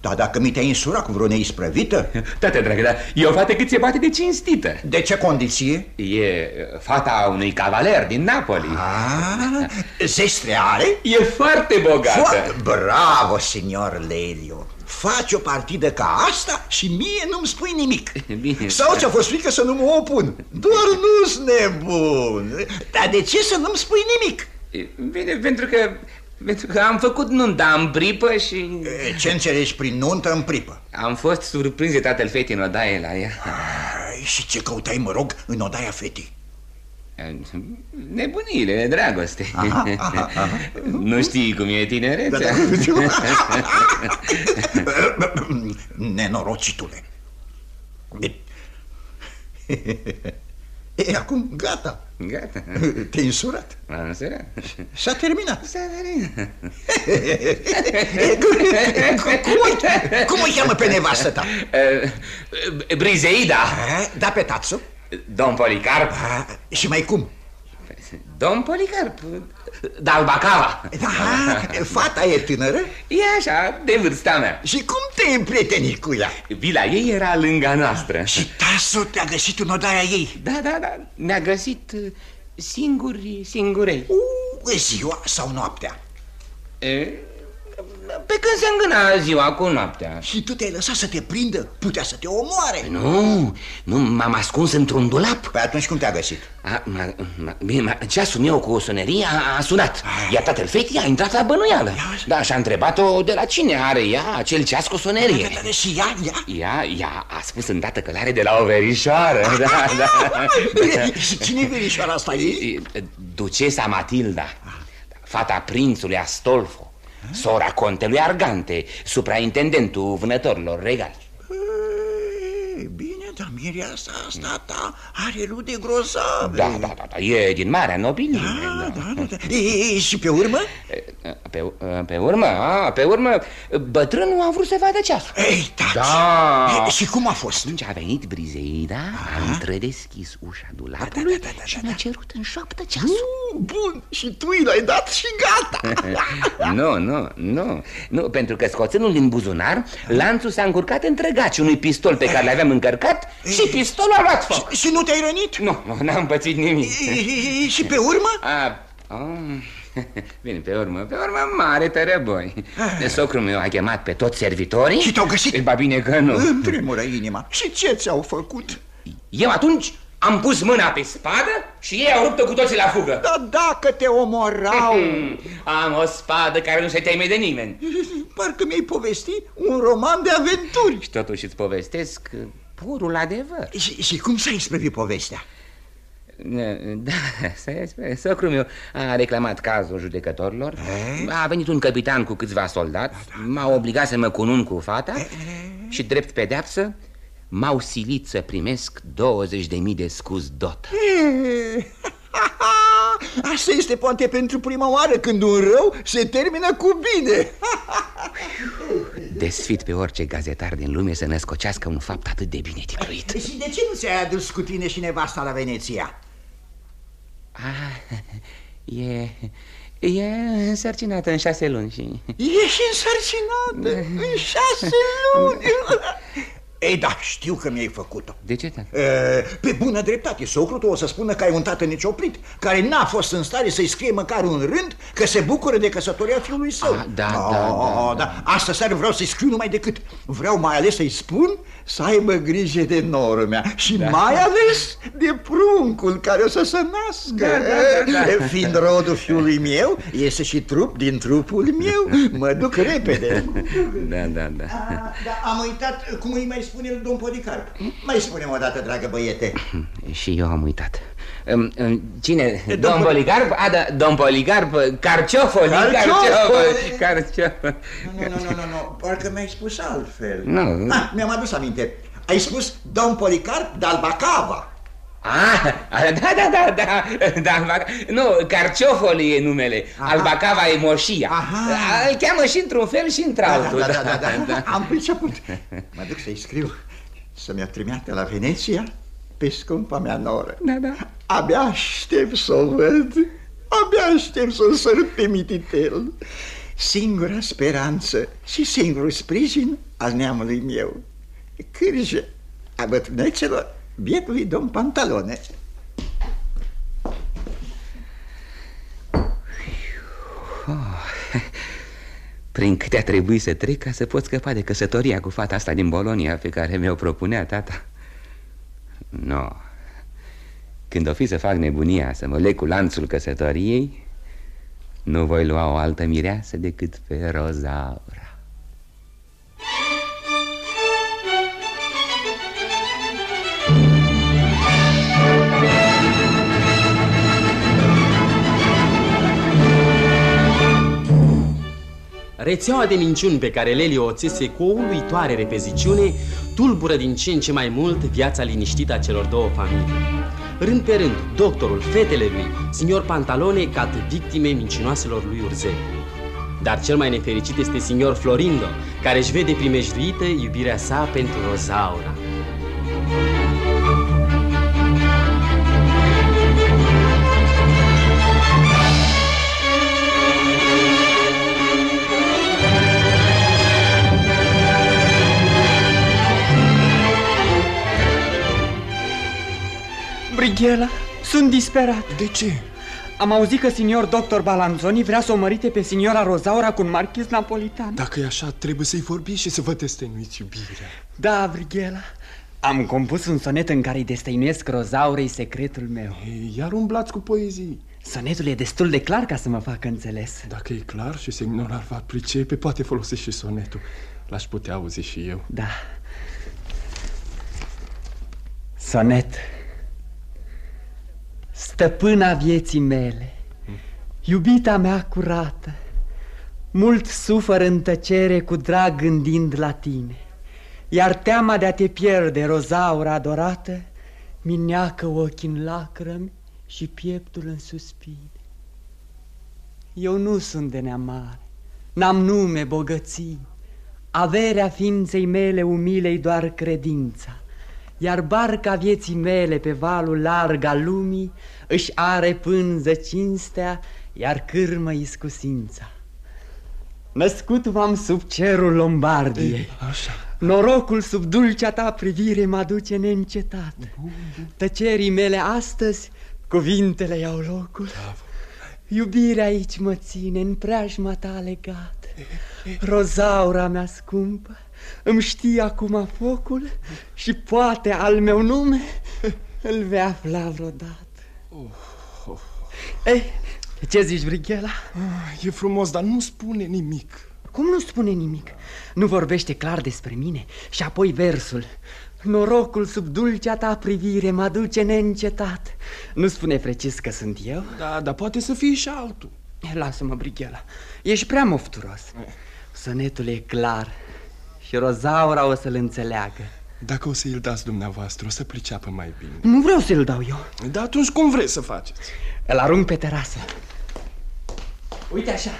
S18: Dar dacă mi te-ai însurat cu vreo neisprăvită?
S8: Tată, dragă, dar e o fată cât se poate de cinstită.
S18: De ce condiție?
S8: E fata unui cavaler din Napoli.
S18: Ah, zestre are?
S8: E foarte bogată.
S18: Foarte... Bravo, signor Lelio. Faci o partidă ca asta și mie nu-mi spui nimic.
S8: Bine.
S18: Sau ți-a fost frică să nu mă opun? Doar nu-s nebun. Dar de ce să nu-mi spui nimic?
S8: Bine, pentru că pentru că am făcut nunta în pripă și...
S18: Ce înțelegi prin nuntă în pripă?
S8: Am fost surprins de tatăl fetii în odaie la ea.
S18: Ai, și ce căutai, mă rog, în odaia fetii?
S8: Nebunile de dragoste. Aha, aha, aha. Nu știi cum e tinerețea?
S18: Nenorocitule. E, acum gata.
S8: Gata.
S18: Te-ai însurat?
S8: M-am însurat.
S18: S-a terminat.
S8: S-a terminat.
S18: cum, cum o cheamă pe nevastă ta?
S8: Brizeida.
S18: Da, pe tațu.
S8: Domn Policarp.
S18: Și mai cum?
S8: Domn Policarp. Dalbacava.
S18: Da, fata e tânără?
S8: E așa, de vârsta mea.
S18: Și cum te împrietenit cu ea?
S8: Vila ei era lângă noastră.
S18: Și tasul te-a găsit în odaia ei?
S8: Da, da, da. Ne-a găsit singuri, singurei.
S18: Uh, ziua sau noaptea?
S8: E, pe când se îngâna ziua cu noaptea
S18: Și tu te-ai lăsat să te prindă? Putea să te omoare
S8: Nu, nu, m-am ascuns într-un dulap
S18: Păi atunci cum te-a găsit?
S8: A, m-a, m-a, bine, m-a, ceasul meu cu o sonerie a, a sunat a. Iar tatăl fetii a intrat la bănuială Da, și-a întrebat-o de la cine are ea acel ceas cu sonerie
S18: da, da, da, Și ea, ea?
S8: Ea, ea a spus îndată că l-are de la o verișoară da, da.
S18: Și cine e verișoara asta ei?
S8: Ducesa Matilda Fata prințului Astolfo Sora contelui Argante, supraintendentul vânătorilor regali.
S18: Ei, Bine, dar mireasa asta ta are rude grozave
S8: Da, da, da, da, e din marea nobilie
S18: Da, da, da, da. E, și pe urmă?
S8: Pe, pe urmă, a, pe urmă, bătrânul a vrut să vadă ceasul.
S18: Ei, taci.
S8: Da.
S18: E, Și cum a fost?
S8: Atunci a venit Brizeida, a întredeschis ușa dulapului da, da, da, da, și mi-a cerut în șoaptă ceasul.
S18: Bun, și tu i l-ai dat și gata.
S8: Nu, nu, nu, nu, pentru că scoțându-l din buzunar, lanțul s-a încurcat între gaci unui pistol pe care l-aveam încărcat și pistolul a luat foc
S18: Și, și nu te-ai rănit?
S8: Nu, nu, n-am pățit nimic.
S18: E, Și pe urmă?
S8: A, oh. Bine, pe urmă, pe urmă mare tărăboi. De socrul meu a chemat pe toți servitorii?
S18: Și te-au găsit?
S8: Ba bine că nu.
S18: Îmi tremură inima. Și ce ți-au făcut?
S8: Eu atunci am pus mâna pe spadă și ei au rupt-o cu toții la fugă.
S18: Dar dacă te omorau?
S8: Am o spadă care nu se teme de nimeni.
S18: Parcă mi-ai povestit un roman de aventuri.
S8: Și totuși îți povestesc purul adevăr.
S18: Și, și cum s-a isprăvit povestea?
S8: Da, socrul meu a reclamat cazul judecătorilor. A venit un capitan cu câțiva soldați. M-a obligat să mă cunun cu fata. Și drept pedeapsă M-au silit să primesc 20.000 de scuz dot
S18: Asta este poate pentru prima oară când un rău se termină cu bine.
S8: Desfit pe orice gazetar din lume să născocească un fapt atât de bine ticăit
S18: Și de ce nu ți-ai adus cu tine și nevasta la Veneția?
S8: Ah, e... E însărcinată în șase luni și...
S18: E și însărcinată în șase luni Ei, da, știu că mi-ai făcut-o.
S8: De ce, tată?
S18: Pe bună dreptate, socrul tău o să spună că ai un tată nicioprit Care n-a fost în stare să-i scrie măcar un rând Că se bucură de căsătoria fiului său.
S8: A, da, da, da, da,
S18: da. Asta seară vreau să-i scriu numai decât. Vreau mai ales să-i spun să aibă grijă de norul mea. Și da. mai ales de pruncul care o să se nască.
S8: Da, da, da, da.
S18: Fiind rodul fiului meu, iese și trup din trupul meu. Mă duc repede.
S8: Da, da, da.
S18: A, da Am uitat cum îi mai spune domn Policarp? Mai spune-mi o dată, dragă băiete.
S8: Și eu am uitat Cine? Domn, domn Policarp? A, da, domn Policarp, Carciofoli
S18: Carciofoli!
S8: Carciofoli
S18: Nu, nu, nu, nu, nu, parcă mi-ai spus altfel.
S8: Nu.
S18: Ah, Mi-am adus aminte. Ai spus domn Policarp Dalbacava.
S8: Ah, da, da, da, da, da Nu, Carciofoli e numele. Aha. Albacava e moșia. Aha. Îl cheamă și într-un fel și într-altul.
S18: Da, da, da, da, da, da. Am priceput. Mă duc să-i scriu Să-mi-o trimită la Veneția pe scumpa mea noră.
S8: Da, da
S18: Abia aștept să o văd Abia aștept să-l sărut pe mititel singura speranță și singurul sprijin al neamului meu. Cârjă a bătrânecelor bietului domn Pantalone.
S13: Oh, prin câte a trebuit să trec ca să pot scăpa de căsătoria cu fata asta din Bolonia pe care mi-o propunea tata. Nu. No. Când o fi să fac nebunia să mă leg cu lanțul căsătoriei, nu voi lua o altă mireasă decât pe Rozaura.
S2: Rețeaua de minciuni pe care Leli o țese cu o uluitoare repeziciune tulbură din ce în ce mai mult viața liniștită a celor două familii. Rând pe rând, doctorul, fetele lui, signor Pantalone cad victime mincinoaselor lui Urzel. Dar cel mai nefericit este signor Florindo, care își vede primejduită iubirea sa pentru Rosaura.
S3: Brighela, sunt disperat.
S4: De ce?
S3: Am auzit că signor doctor Balanzoni vrea să o mărite pe signora Rozaura cu un marchiz napolitan.
S4: Dacă e așa, trebuie să-i vorbi și să vă destăinuiți iubirea.
S3: Da, Brighela. Am compus un sonet în care îi destăinuiesc Rozaurei secretul meu.
S4: Ei, iar umblați cu poezii.
S3: Sonetul e destul de clar ca să mă facă înțeles.
S4: Dacă e clar și signor va pricepe, poate folosi și sonetul. L-aș putea auzi și eu.
S3: Da. Sonet. Stăpâna vieții mele, iubita mea curată, mult sufăr în tăcere cu drag gândind la tine, iar teama de a te pierde, rozaura adorată, mineacă ochii în lacrămi și pieptul în suspine. Eu nu sunt de neamare, n-am nume, bogății, averea ființei mele umilei doar credința, iar barca vieții mele pe valul larg al lumii își are pânză cinstea, iar cârmă iscusința. Născut v-am sub cerul Lombardiei.
S4: Ei, așa.
S3: Norocul sub dulcea ta privire mă duce neîncetat. Tăcerii mele astăzi, cuvintele iau locul. Bravo. Iubirea aici mă ține, în preajma ta legat. Rozaura mea scumpă, îmi știe acum focul și poate al meu nume îl vei afla vreodată. Oh, oh. Ei, ce zici, Brighela?
S4: Ah, e frumos, dar nu spune nimic.
S3: Cum nu spune nimic? Nu vorbește clar despre mine? Și apoi versul. Norocul sub dulcea ta privire mă duce neîncetat. Nu spune precis că sunt eu?
S4: Da, dar poate să fie și altul.
S3: Lasă-mă, Brighela. Ești prea mofturos. Sonetul e clar și Rozaura o să-l înțeleagă.
S4: Dacă o să-i dați dumneavoastră, o să priceapă mai bine.
S3: Nu vreau să-l dau eu.
S4: Dar atunci cum vreți să faceți?
S3: Îl arunc pe terasă. Uite așa.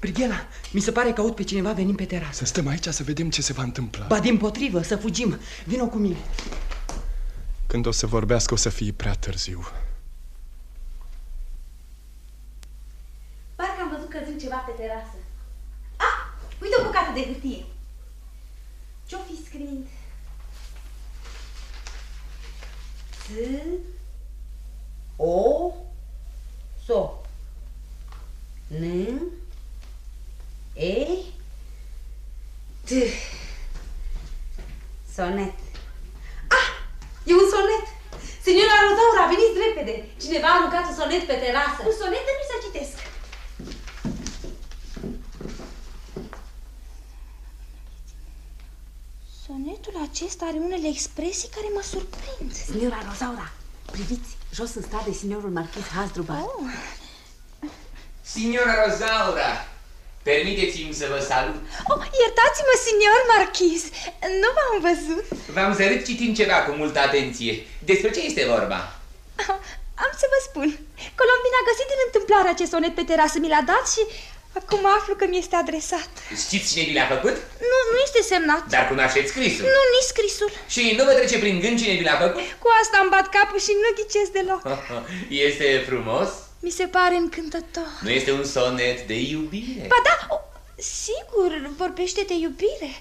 S3: Brighela, mi se pare că aud pe cineva venind pe terasă.
S4: Să stăm aici să vedem ce se va întâmpla.
S3: Ba din potrivă, să fugim. Vino cu mine.
S4: Când o să vorbească, o să fie prea târziu.
S14: Parcă am văzut căzând ceva pe terasă. Ah, uite o bucată de hârtie. Ce-o fi scriind? T O So N E T Sonet Ah! E un sonet! Signora Rozaura, veniți repede! Cineva a aruncat un sonet pe terasă.
S10: Un sonet nu să citesc. Sonetul acesta are unele expresii care mă surprind.
S14: Signora Rozaura, priviți, jos în stradă signorul marchis Hasdrubal.
S10: Oh.
S8: Signora Rozaura, permiteți-mi să vă salut.
S10: Oh, iertați-mă, signor marchis, nu v-am văzut.
S8: V-am zărit citind ceva cu multă atenție. Despre ce este vorba?
S10: Am să vă spun. Colombina a găsit din întâmplare acest sonet pe terasă, mi l-a dat și acum aflu că mi este adresat.
S8: Știți cine vi l-a făcut?
S10: Nu, nu este semnat.
S8: Dar cunoașteți scrisul?
S10: Nu, nici scrisul.
S8: Și nu vă trece prin gând cine vi l-a făcut?
S10: Cu asta am bat capul și nu ghicesc deloc.
S8: Este frumos?
S10: Mi se pare încântător.
S8: Nu este un sonet de iubire?
S10: Ba da, o, sigur, vorbește de iubire.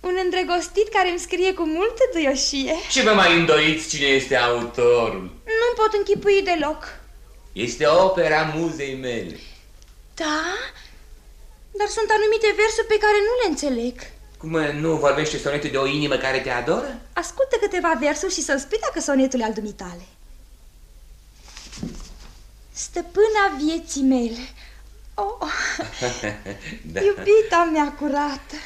S10: Un îndrăgostit care îmi scrie cu multă duioșie.
S8: Și vă mai îndoiți cine este autorul?
S10: Nu pot închipui deloc.
S8: Este opera muzei mele.
S10: Da? Dar sunt anumite versuri pe care nu le înțeleg.
S8: Cum nu vorbește sonetul de o inimă care te adoră?
S10: Ascultă câteva versuri și să-mi spui dacă sonetul e al dumitale. Stăpâna vieții mele. Oh,
S8: da.
S10: iubita mea curată,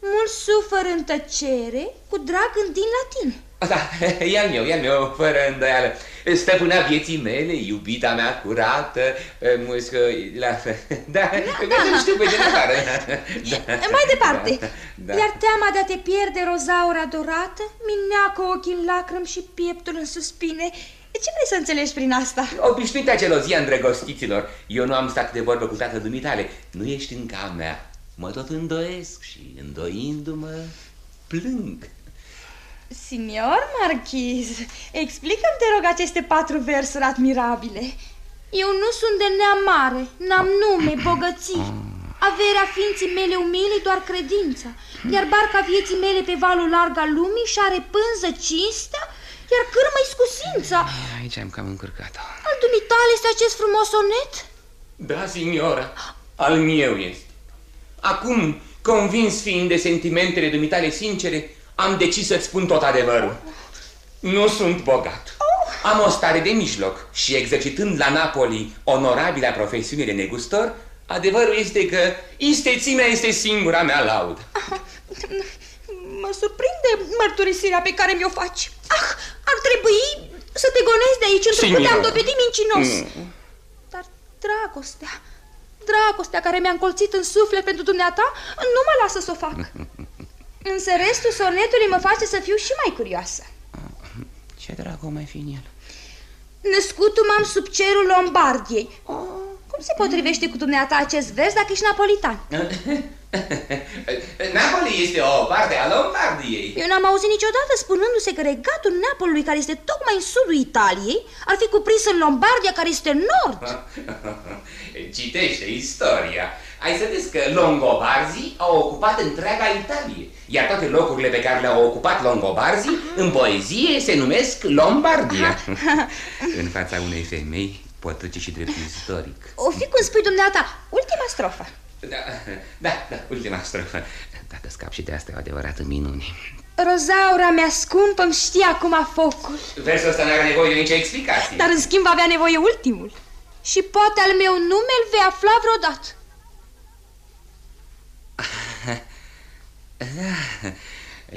S10: mult sufăr în tăcere, cu drag din la tine.
S8: Da, e al meu, e al meu, fără îndoială. Stăpâna vieții mele, iubita mea curată, mușcă, la fel. Da, da, da. nu știu pe de afară.
S10: Da. Mai departe. Da, da. Iar teama de a te pierde, rozaura dorată, mineacă ochii în lacrimi și pieptul în suspine. Ce vrei să înțelegi prin asta?
S8: Obișnuită gelozia îndrăgostiților. Eu nu am stat de vorbă cu tată dumitale. Nu ești în cam mea. Mă tot îndoiesc și, îndoindu-mă, plâng.
S10: Signor Marchiz, explică-mi, te rog, aceste patru versuri admirabile. Eu nu sunt de neam mare, n-am nume, bogății. Averea ființii mele umili doar credința, iar barca vieții mele pe valul larg al lumii și are pânză cinstea, iar cârmă scusința.
S8: Aici am cam încurcat-o.
S10: Al dumitale este acest frumos sonet?
S8: Da, signora, al meu este. Acum, convins fiind de sentimentele dumitale sincere, am decis să-ți spun tot adevărul. Nu sunt bogat. Am o stare de mijloc și exercitând la Napoli onorabila profesiune de negustor, adevărul este că istețimea este singura mea laudă.
S10: Mă surprinde mărturisirea pe care mi-o faci. Ah, ar trebui să te gonezi de aici într-un te-am dovedit mincinos. Mm. Dar dragostea, dragostea care mi-a încolțit în suflet pentru dumneata, nu mă lasă să o fac. Însă restul sonetului mă face să fiu și mai curioasă.
S8: Ce dracu mai fi în el?
S10: Născutul m-am sub cerul Lombardiei. Cum se potrivește cu dumneata acest vers dacă ești napolitan?
S8: Napoli este o parte a Lombardiei.
S10: Eu n-am auzit niciodată spunându-se că regatul Napolului, care este tocmai în sudul Italiei, ar fi cuprins în Lombardia, care este în nord.
S8: Citește istoria. Ai să vezi că Longobarzii au ocupat întreaga Italie, iar toate locurile pe care le-au ocupat Longobarzii, în poezie se numesc Lombardia. în fața unei femei pot trece și drept istoric.
S10: O fi cum spui dumneata, ultima strofă.
S8: Da, da, da, ultima strofă. Dacă scap și de asta e o adevărată minune.
S10: Rozaura mea scumpă îmi știe acum focul.
S8: Versul ăsta n-are nevoie de nicio explicație.
S10: Dar în schimb avea nevoie ultimul. Și poate al meu nume îl vei afla vreodată.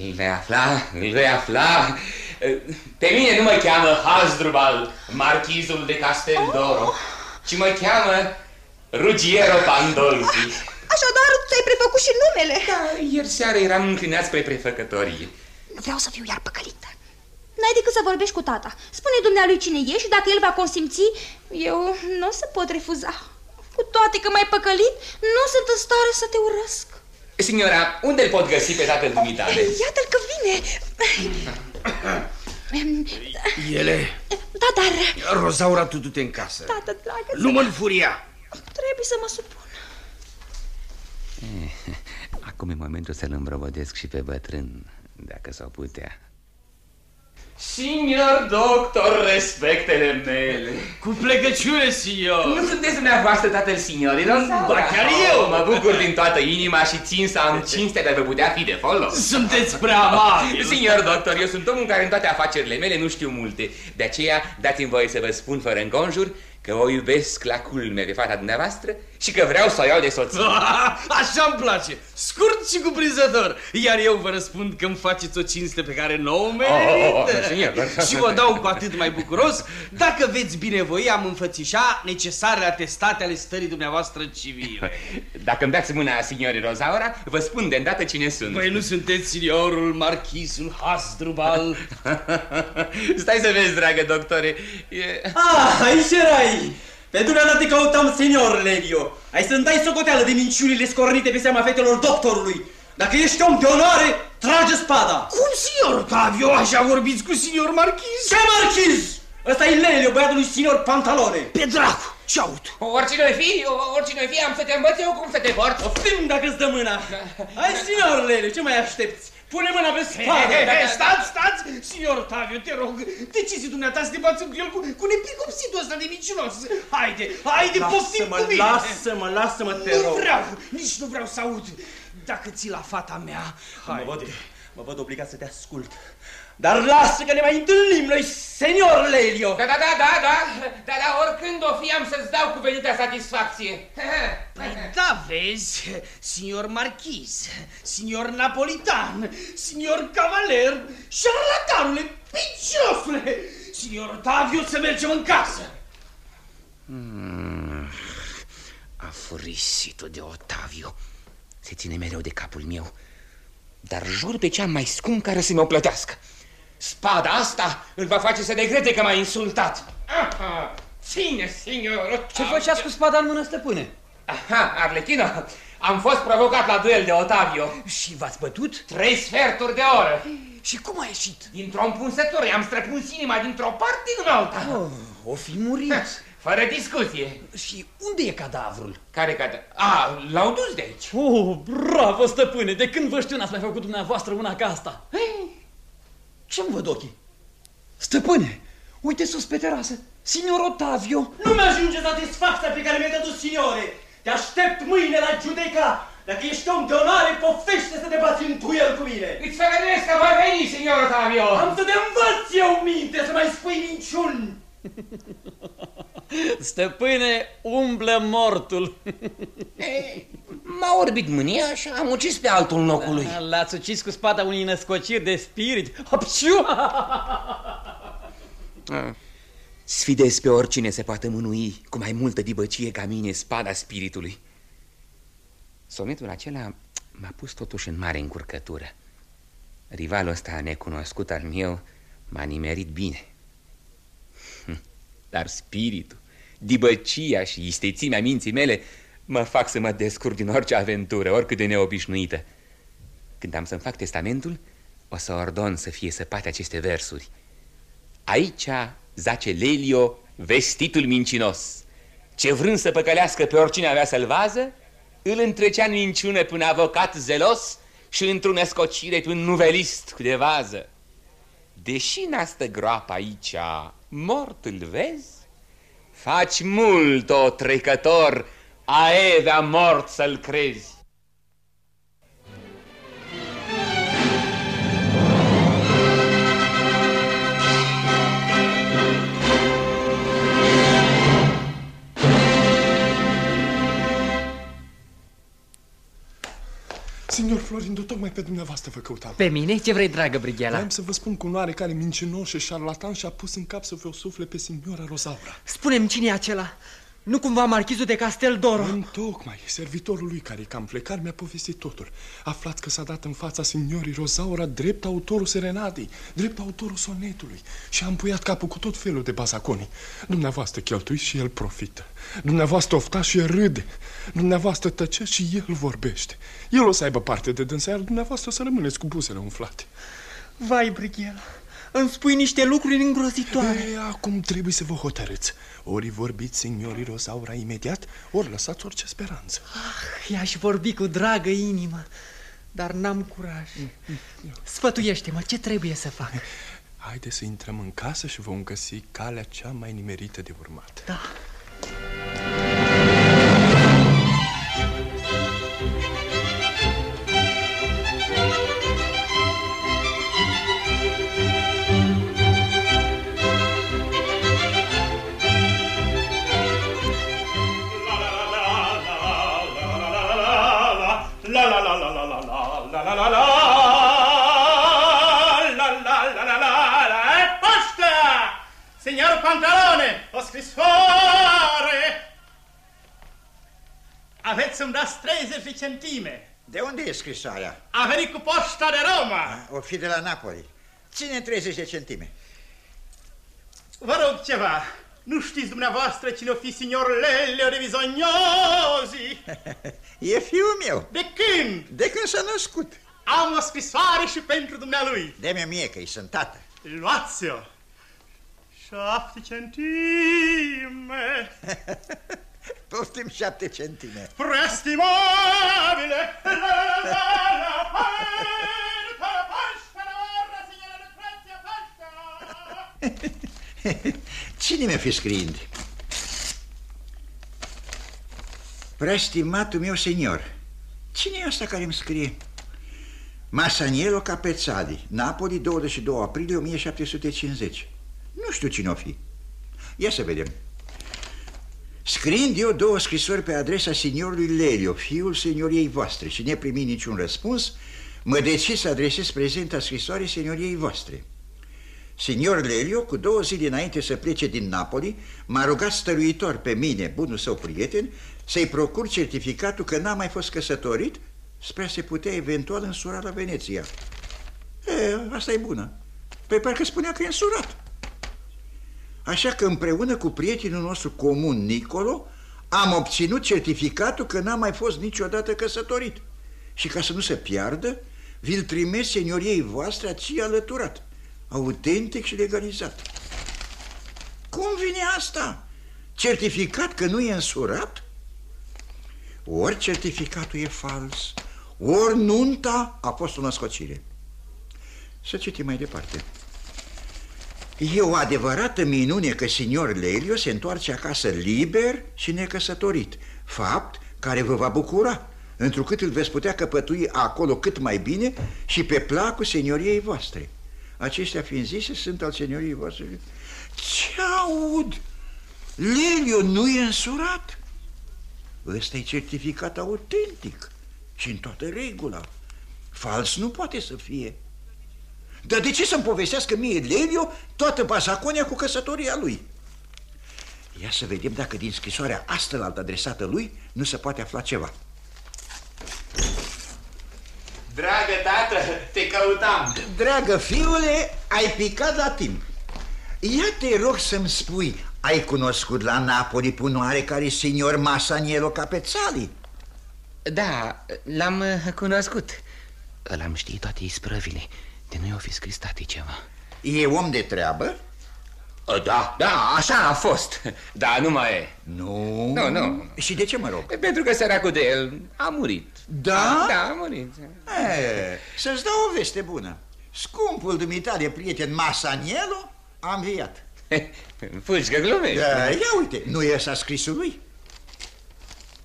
S8: Îl vei afla, îl vei afla. Pe mine nu mă cheamă Hasdrubal, marchizul de Casteldoro, oh. ci mă cheamă Ruggiero Pandolfi.
S10: Așadar, ți-ai prefăcut și numele.
S8: Da, ieri seara eram înclinat spre prefăcătorie.
S10: Vreau să fiu iar păcălită. N-ai decât să vorbești cu tata. Spune dumnealui cine e și dacă el va consimți, eu nu o să pot refuza. Cu toate că mai păcălit, nu sunt în stare să te urăsc.
S8: Signora, unde îl pot găsi pe tatăl dumitale?
S10: Iată-l că vine.
S19: Ele...
S10: Da, dar...
S19: Rozaura, tu du-te în casă.
S10: Tată, dragă...
S19: Nu mă înfuria.
S10: Trebuie să mă supun.
S13: Eh, acum e momentul să-l îmbrăvodesc și pe bătrân, dacă s-o putea.
S8: Signor doctor, respectele mele.
S19: Cu plecăciune, signor.
S8: Nu sunteți dumneavoastră tatăl signorilor?
S19: Ba, chiar eu.
S8: Mă bucur din toată inima și țin să am cinste de a vă putea fi de folos.
S19: Sunteți prea amabil.
S8: Signor doctor, eu sunt omul care în toate afacerile mele nu știu multe. De aceea dați-mi voie să vă spun fără înconjur că o iubesc la culme pe fata dumneavoastră și că vreau să o iau de soție.
S19: Așa-mi place, scurt și cuprinzător. Iar eu vă răspund că îmi faceți o cinste pe care nu o merită. Oh, oh, și vă dau cu atât mai bucuros dacă veți binevoi am înfățișa necesarele atestate ale stării dumneavoastră civile.
S8: Dacă îmi dați mâna signorii Rozaura, vă spun de îndată cine sunt.
S19: Păi nu sunteți signorul marchisul Hasdrubal?
S8: Stai să vezi, dragă doctore. E...
S15: Ah, aici erai! Pe dumneata te căutam, senior Levio. Ai să-mi dai socoteală de minciunile scornite pe seama fetelor doctorului. Dacă ești om de onoare, trage spada.
S19: Cum, signor Tavio, așa vorbiți cu signor Marchiz?
S15: Ce Marchiz? Ăsta e Lelio, băiatul lui signor Pantalone.
S19: Pe dracu! Ce aud?
S17: Oricine o fi, oricine o fi, am să te învăț eu cum să te porți.
S19: Oftim dacă îți dă mâna. Hai, signor Lele, ce mai aștepți? Pune mâna pe spate.
S17: He, he, he,
S19: stați, stați! Signor Taviu, te rog, decizi dumneata să te bați cu el cu, cu nepricopsitul ăsta de mincinos. Haide, haide, poftim cu mine.
S15: Lasă-mă, lasă-mă, te
S19: Nu
S15: rog.
S19: vreau, nici nu vreau să aud. Dacă ții la fata mea,
S15: Mă
S19: haide.
S15: văd, mă văd obligat să te ascult. Dar lasă că ne mai întâlnim noi, senior Lelio.
S17: Da, da, da, da, da, da, da, oricând o fi am să-ți dau cuvenită satisfacție.
S19: Păi da, vezi, signor marchiz, signor napolitan, signor cavaler, șarlatanule, piciosule, signor Taviu, să mergem în casă.
S8: Mm, afurisitul de Otaviu se ține mereu de capul meu, dar jur pe cea mai scump care să mi-o plătească. Spada asta îl va face să regrete că m-a insultat. Aha, ține, signor.
S12: Ce făceați cu spada în mână, stăpâne?
S17: Aha, Arlechino, am fost provocat la duel de Otavio.
S19: Și v-ați bătut?
S17: Trei sferturi de oră.
S19: Și cum a ieșit?
S17: Dintr-o împunsătură, i-am străpuns inima dintr-o parte în alta.
S19: Oh, o fi murit.
S17: Fără discuție.
S19: Și unde e cadavrul?
S17: Care cadavru? A, l-au dus de aici.
S12: Oh, bravo, stăpâne! De când vă știu n-ați mai făcut dumneavoastră una ca asta?
S19: Ce-mi văd ochii? Stăpâne, uite sus pe terasă, signor Otavio.
S15: Nu mi-ajunge satisfacția pe care mi-ai dat-o, signore. Te aștept mâine la judeca. Dacă ești om de onoare, poftește să te bați în duel cu mine.
S17: Îți făgăduiesc că voi veni, signor Otavio.
S15: Am să te învăț eu minte să mai spui minciuni.
S12: Stăpâne, umblă mortul.
S8: M-a orbit mânia și am ucis pe altul locului.
S12: L-ați ucis cu spada unei născociri de spirit. Hopșiu!
S8: Sfidez pe oricine se poate mânui cu mai multă dibăcie ca mine spada spiritului. Sonetul acela m-a pus totuși în mare încurcătură. Rivalul ăsta necunoscut al meu m-a nimerit bine. Hm, Dar spiritul, dibăcia și istețimea minții mele mă fac să mă descurc din orice aventură, oricât de neobișnuită. Când am să-mi fac testamentul, o să ordon să fie săpate aceste versuri. Aici zace Lelio, vestitul mincinos, ce vrând să păcălească pe oricine avea să-l vază, îl întrecea în minciună pe un avocat zelos și într-o născocire pe un nuvelist cu de vază. Deși n-astă groapa aici, mort îl vezi? Faci mult, o trecător, a Evea mort să-l crezi.
S4: Signor Florindo, tocmai pe dumneavoastră vă căutam.
S3: Pe mine? Ce vrei, dragă Brighela?
S4: Vreau să vă spun cu un oarecare mincinos și șarlatan și-a pus în cap să vă sufle pe signora Rosaura.
S3: Spune-mi cine e acela? Nu cumva marchizul de Castel Doro?
S4: Tocmai, servitorul lui care cam plecat mi-a povestit totul. Aflați că s-a dat în fața signorii Rosaura drept autorul serenadei, drept autorul sonetului și a împuiat capul cu tot felul de bazaconii. Dumneavoastră cheltuiți și el profită. Dumneavoastră oftați și el râde. Dumneavoastră tăceți și el vorbește. El o să aibă parte de dânsa, iar dumneavoastră o să rămâneți cu buzele umflate.
S3: Vai, Brighela, îmi spui niște lucruri îngrozitoare.
S4: E, acum trebuie să vă hotărâți. Ori vorbiți signorii Rosaura imediat, ori lăsați orice speranță.
S3: Ah, i-aș vorbi cu dragă inimă, dar n-am curaj. Sfătuiește-mă, ce trebuie să fac?
S4: Haideți să intrăm în casă și vom găsi calea cea mai nimerită de urmat.
S3: Da.
S15: Signor Pantalone, o scrisoare! Aveți să-mi dați 30 de centime.
S18: De unde e scrisoarea?
S15: A venit cu poșta de Roma.
S18: O fi de la Napoli. Ține 30 de centime.
S15: Vă rog ceva. Nu știți dumneavoastră cine o fi signor Lelio de Bisognosi?
S18: E fiul meu.
S15: De când?
S18: De când s-a născut.
S15: Am o scrisoare și pentru dumnealui.
S18: Dă-mi mie că-i sunt tată.
S15: Luați-o. Și
S16: Șapte centime.
S18: Poftim șapte centime.
S16: Preestimabile.
S18: Cine mi-a fi scriind? Preestimatul meu senior. Cine e asta care îmi scrie? Masaniello Capezzali, Napoli, 22 aprilie 1750. Nu știu cine o fi. Ia să vedem. Scriind eu două scrisori pe adresa seniorului Lelio, fiul senioriei voastre, și ne primi niciun răspuns, mă decid să adresez prezenta scrisoare senioriei voastre. Senior Lelio, cu două zile înainte să plece din Napoli, m-a rugat stăruitor pe mine, bunul său prieten, să-i procur certificatul că n-a mai fost căsătorit spre a se putea eventual însura la Veneția. E, asta e bună. Păi parcă spunea că e însurat. Așa că împreună cu prietenul nostru comun, Nicolo, am obținut certificatul că n-a mai fost niciodată căsătorit. Și ca să nu se piardă, vi-l trimis senioriei voastre ați alăturat, autentic și legalizat. Cum vine asta? Certificat că nu e însurat? Ori certificatul e fals, ori nunta a fost o născocire. Să citim mai departe. E o adevărată minune că signor Lelio se întoarce acasă liber și necăsătorit, fapt care vă va bucura, întrucât îl veți putea căpătui acolo cât mai bine și pe placul senioriei voastre. Acestea fiind zise, sunt al senioriei voastre. Ce aud? Lelio nu e însurat? Ăsta e certificat autentic și în toată regula. Fals nu poate să fie. Dar de ce să-mi povestească mie Lelio toată pasaconia cu căsătoria lui? Ia să vedem dacă din scrisoarea astălaltă adresată lui nu se poate afla ceva.
S21: Dragă tată, te căutam.
S18: Dragă fiule, ai picat la timp. Ia te rog să-mi spui, ai cunoscut la Napoli punoare care signor Masaniello Capezzali?
S8: Da, l-am uh, cunoscut. L-am știut toate isprăvile. De nu i-o fi scris tati ceva.
S18: E om de treabă?
S8: Da, da, așa a fost. Da, nu mai e.
S18: Nu?
S8: Nu, nu.
S18: Și de ce mă rog?
S8: Pentru că săracul de el a murit.
S18: Da?
S8: Da, a murit.
S18: E, să-ți dau o veste bună. Scumpul dumitare prieten Masaniello a înviat.
S8: Fugi că glumești.
S18: Da, ia uite, nu e așa scrisul lui?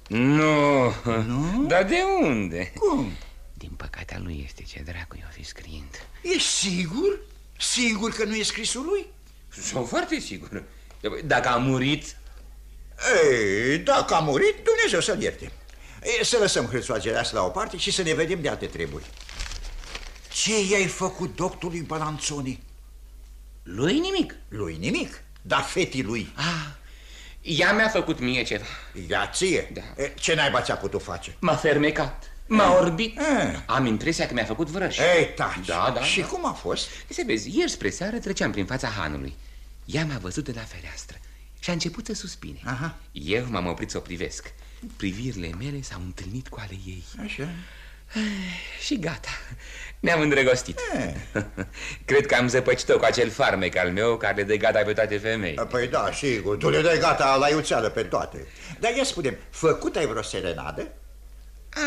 S8: Nu.
S18: Nu?
S8: Dar de unde?
S18: Cum?
S8: Din păcate a lui este ce dracu i-o fi scriind.
S18: E sigur? Sigur că nu e scrisul lui?
S8: Sunt foarte sigur. Dacă a murit...
S18: Ei, dacă a murit, Dumnezeu să-l ierte. E, să lăsăm hârțoagerea asta la o parte și să ne vedem de alte treburi. Ce i-ai făcut doctorului Balanzoni?
S8: Lui nimic.
S18: Lui nimic, dar fetii lui.
S8: Ah, ea mi-a făcut mie ceva.
S18: Ea ție?
S8: Da.
S18: E, ce naiba ți-a putut face?
S8: M-a fermecat. M-a orbit.
S18: Eh.
S8: Am impresia că mi-a făcut vrăj.
S18: Ei, taci.
S8: Da, da.
S18: Și
S8: da.
S18: cum a fost?
S8: Se vezi, ieri spre seară treceam prin fața hanului. Ea m-a văzut de la fereastră și a început să suspine.
S18: Aha.
S8: Eu m-am oprit să o privesc. Privirile mele s-au întâlnit cu ale ei.
S18: Așa.
S8: Și gata, ne-am îndrăgostit
S18: Eh.
S8: Cred că am zăpăcit-o cu acel farmec al meu Care le dă gata pe toate femei
S18: Păi da, sigur, tu le dai gata la iuțeală pe toate. Dar ia spune, făcut ai vreo serenadă?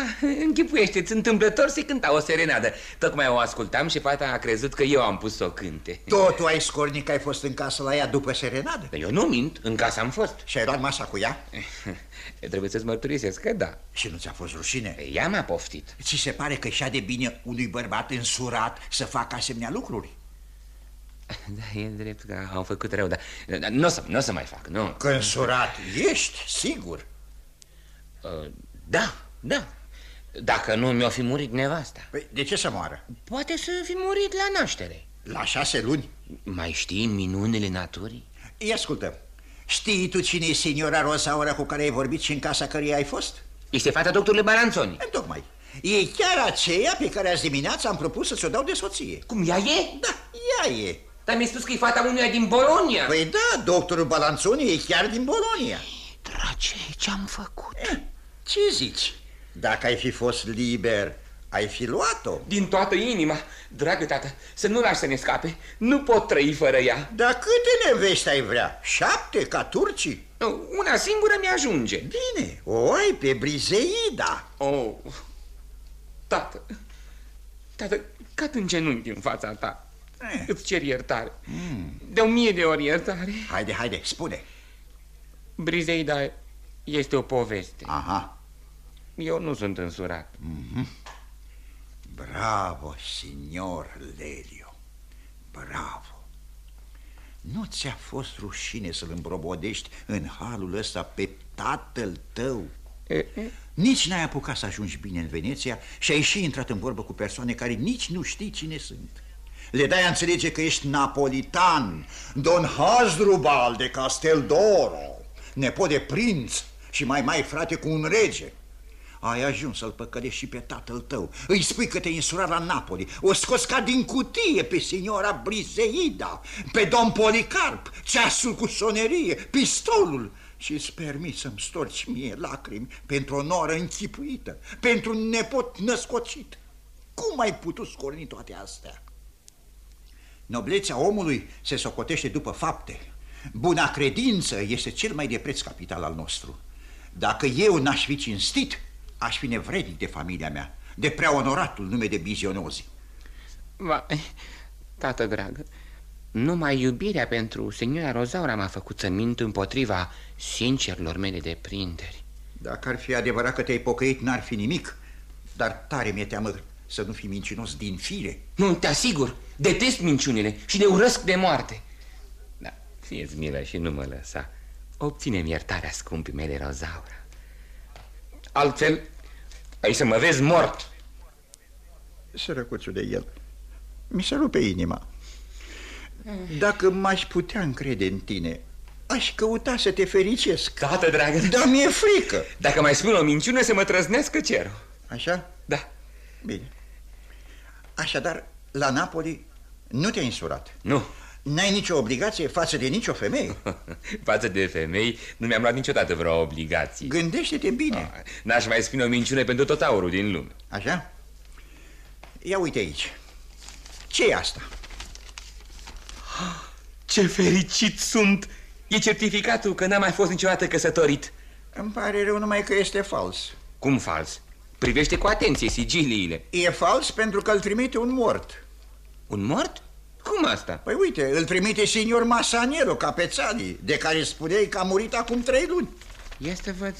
S8: Ah, Închipuiește-ți, întâmplător se cânta o serenadă Tocmai o ascultam și fata a crezut că eu am pus să o cânte
S18: Totul ai scornic că ai fost în casă la ea după serenadă?
S8: Dar eu nu mint, în casă am fost
S18: Și ai luat masa cu ea?
S8: Trebuie să-ți mărturisesc că da
S18: Și nu ți-a fost rușine?
S8: Ea m-a poftit
S18: Ți se pare că și de bine unui bărbat însurat să facă asemenea lucruri?
S8: Da, e drept că am făcut rău, dar dar nu o să, n-o să mai fac, nu
S18: Că însurat ești, sigur
S8: Uh, Da, da Dacă nu mi-o fi murit nevasta
S18: Păi de ce să moară?
S8: Poate să fi murit la naștere
S18: La șase luni?
S8: Mai știi minunile naturii?
S18: Ia ascultă Știi tu cine e signora Rosaura cu care ai vorbit și în casa căreia ai fost?
S8: Este fata doctorului Baranzoni
S18: Tocmai E chiar aceea pe care azi dimineața am propus să ți-o dau de soție
S8: Cum, ea e?
S18: Da, ea e
S8: Dar mi-ai spus că e fata unuia din Bolonia
S18: Păi da, doctorul Balanzoni e chiar din Bolonia
S8: Drage, ce-am făcut?
S18: Eh, ce zici? Dacă ai fi fost liber, Ai fi luat-o?
S8: Din toată inima. Dragă tată, să nu lași să ne scape. Nu pot trăi fără ea.
S18: Dar câte nevești ai vrea? Șapte, ca turcii?
S8: Nu, una singură mi-ajunge.
S18: Bine, o ai pe Brizeida.
S8: Oh, tată, tată, cad în genunchi în fața ta.
S18: Eh.
S8: Îți cer iertare. De o mie de ori iertare.
S18: Haide, haide, spune.
S8: Brizeida este o poveste.
S18: Aha.
S8: Eu nu sunt însurat.
S18: Mhm. Bravo, signor Lelio. Bravo. Nu ți-a fost rușine să-l îmbrobodești în halul ăsta pe tatăl tău? Nici n-ai apucat să ajungi bine în Veneția și ai și intrat în vorbă cu persoane care nici nu știi cine sunt. Le dai a înțelege că ești napolitan, Don Hasdrubal de Casteldoro, nepot de prinț și mai mai frate cu un rege. Ai ajuns să-l păcălești și pe tatăl tău. Îi spui că te-ai însurat la Napoli. O scos ca din cutie pe signora Briseida, pe domn Policarp, ceasul cu sonerie, pistolul. Și îți permis să-mi storci mie lacrimi pentru o noră închipuită, pentru un nepot născocit. Cum ai putut scorni toate astea? Noblețea omului se socotește după fapte. Buna credință este cel mai de preț capital al nostru. Dacă eu n-aș fi cinstit, aș fi nevrednic de familia mea, de prea onoratul nume de bizionozi.
S8: Va, tată dragă, numai iubirea pentru signora Rozaura m-a făcut să mint împotriva sincerilor mele de prinderi.
S18: Dacă ar fi adevărat că te-ai pocăit, n-ar fi nimic, dar tare mi-e teamă să nu fii mincinos din fire.
S8: Nu, te asigur, detest minciunile și le urăsc de moarte. Da, fie-ți milă și nu mă lăsa. Obținem iertarea scumpii mele, Rozaura. Altfel, ai să mă vezi mort.
S18: Sărăcuțul de el, mi se rupe inima. Dacă m-aș putea încrede în tine, aș căuta să te fericesc.
S8: Tată, dragă.
S18: Dar mi-e frică.
S8: Dacă mai spun o minciună, să mă trăznească cerul.
S18: Așa?
S8: Da.
S18: Bine. Așadar, la Napoli nu te-ai însurat.
S8: Nu.
S18: N-ai nicio obligație față de nicio femeie.
S8: Față de femei, nu mi-am luat niciodată vreo obligație.
S18: Gândește-te bine.
S8: Ah, N-aș mai spune o minciună pentru tot aurul din lume.
S18: Așa? Ia uite aici. ce e asta?
S8: Ce fericit sunt! E certificatul că n-am mai fost niciodată căsătorit.
S18: Îmi pare rău numai că este fals.
S8: Cum fals? Privește cu atenție sigiliile.
S18: E fals pentru că îl trimite un mort.
S8: Un mort? Cum asta?
S18: Păi uite, îl trimite signor Masaniero, capețalii, de care spuneai că a murit acum trei luni.
S8: Este văd.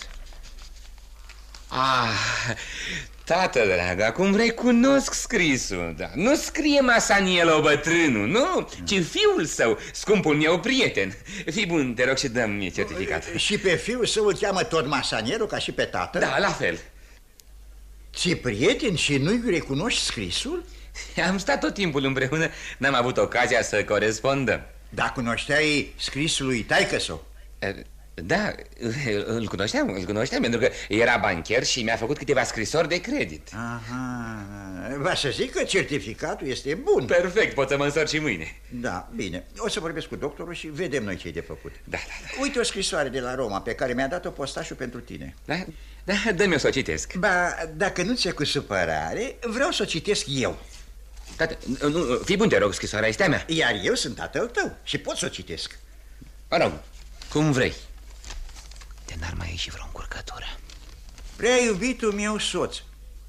S8: Ah, tată dragă, acum recunosc scrisul, da. Nu scrie Masanielo bătrânul, nu, ci fiul său, scumpul meu prieten. Fii bun, te rog și dăm mie certificat.
S18: Și pe fiul său îl cheamă tot Masaniero ca și pe tată?
S8: Da, la fel.
S18: Ți prieten și nu-i recunoști scrisul?
S8: Am stat tot timpul împreună, n-am avut ocazia să corespondăm.
S18: Da, cunoșteai scrisul lui taică
S8: Da, îl cunoșteam, îl cunoșteam pentru că era bancher și mi-a făcut câteva scrisori de credit.
S18: Aha, va să zic că certificatul este bun.
S8: Perfect, pot să mă însor și mâine.
S18: Da, bine. O să vorbesc cu doctorul și vedem noi ce e de făcut.
S8: Da, da, da.
S18: Uite o scrisoare de la Roma pe care mi-a dat-o postașul pentru tine.
S8: Da, da, dă-mi-o să o citesc.
S18: Ba, dacă nu ți-e cu supărare, vreau să o citesc eu.
S8: Tată, nu, fii bun, te rog, scrisoarea este a mea.
S18: Iar eu sunt tatăl tău și pot să o citesc.
S8: Mă rog, cum vrei. De n-ar mai ieși vreo încurcătură.
S18: Prea iubitul meu soț.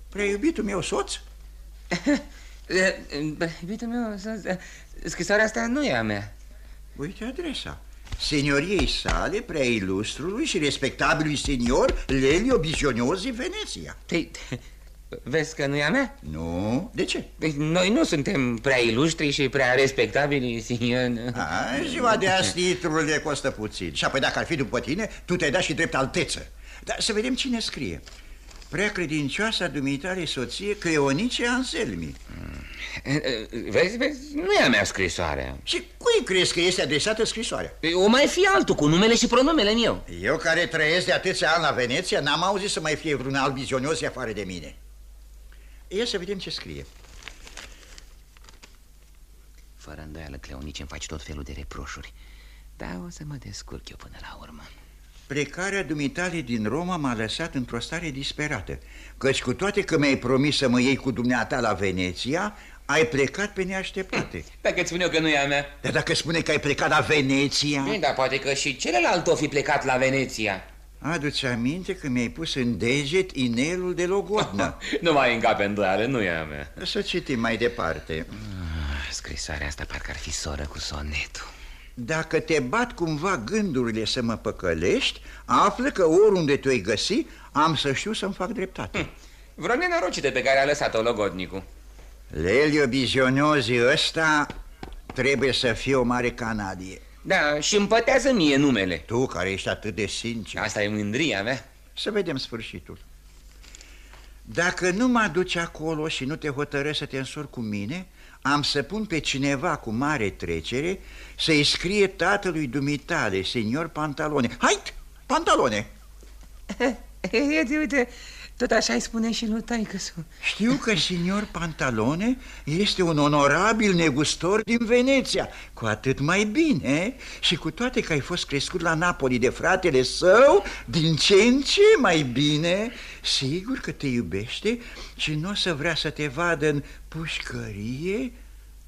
S18: Prea iubitul meu soț?
S8: Iubitul meu, scrisoarea asta nu e a mea.
S18: Uite adresa. Senioriei sale, prea ilustrului și respectabilului senior Lelio Bizioniozi Veneția.
S8: Păi, vezi că nu e a mea?
S18: Nu, de ce?
S8: Păi, noi nu suntem prea ilustri și prea respectabili, senior.
S18: A, ziua de azi titlurile costă puțin. Și apoi dacă ar fi după tine, tu te-ai dat și drept alteță. Dar să vedem cine scrie. Prea credincioasa dumitare soție Cleonice Anselmi.
S8: Vezi, vezi, nu e a mea scrisoarea.
S18: Și cui crezi că este adresată scrisoarea?
S8: Păi, o mai fi altul cu numele și pronumele meu.
S18: Eu care trăiesc de atâția ani la Veneția, n-am auzit să mai fie vreun alt vizionos afară de mine. Ia să vedem ce scrie.
S8: Fără îndoială, Cleonice, îmi faci tot felul de reproșuri. Da, o să mă descurc eu până la urmă.
S18: Plecarea dumitale din Roma m-a lăsat într-o stare disperată Căci cu toate că mi-ai promis să mă iei cu dumneata la Veneția Ai plecat pe neașteptate
S8: Dacă îți spun eu că nu e a mea
S18: Dar dacă spune că ai plecat la Veneția
S8: Bine, dar poate că și celălalt o fi plecat la Veneția
S18: Aduți aminte că mi-ai pus în deget inelul de logodnă.
S8: Nu mai încape îndoială, nu e a mea.
S18: Să citim mai departe.
S8: Scrisoarea asta parcă ar fi soră cu sonetul.
S18: Dacă te bat cumva gândurile să mă păcălești Află că oriunde te-ai găsi Am să știu să-mi fac dreptate. Hm.
S8: Vreo nenorocite pe care a lăsat-o logodnicul.
S18: Lelio Bizioniozi ăsta trebuie să fie o mare canadie
S8: Da, și împătează mie numele.
S18: Tu care ești atât de sincer.
S8: Asta e mândria mea.
S18: Să vedem sfârșitul. Dacă nu mă aduci acolo și nu te hotărăști să te însori cu mine Am să pun pe cineva cu mare trecere Să-i scrie tatălui dumitale, senior Pantalone. Hai, Pantalone!
S8: Uite, uite, tot așa îi spune și lui taică -su.
S18: Știu că signor Pantalone este un onorabil negustor din Veneția. Cu atât mai bine. Și cu toate că ai fost crescut la Napoli de fratele său Din ce în ce mai bine. Sigur că te iubește Și nu o să vrea să te vadă în pușcărie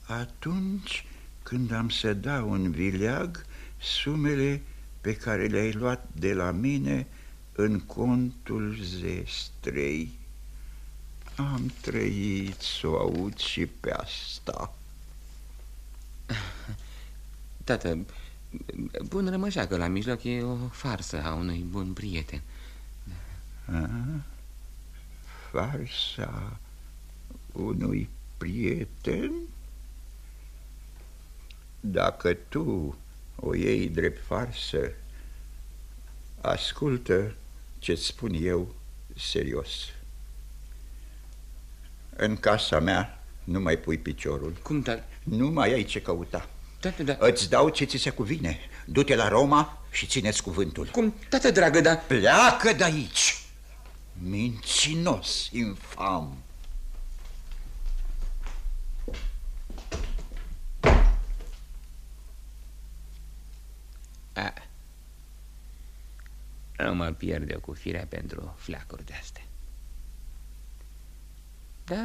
S18: Atunci când am să dau în vileag Sumele pe care le-ai luat de la mine în contul zestrei. Am trăit să o aud și pe asta.
S8: Tată, bun rămășacă la mijloc e o farsă a unui bun prieten.
S18: A? Farsa unui prieten? Dacă tu o iei drept farsă, ascultă ce-ți spun eu serios. În casa mea nu mai pui piciorul.
S8: Cum, dar?
S18: Nu mai ai ce căuta.
S8: Tată, da.
S18: Îți dau ce ți se cuvine. Du-te la Roma și țineți cuvântul.
S8: Cum, tată dragă, da?
S18: Pleacă de aici! Mincinos, infam!
S8: A. Nu mă pierd eu cu firea pentru flacuri de-astea. Da,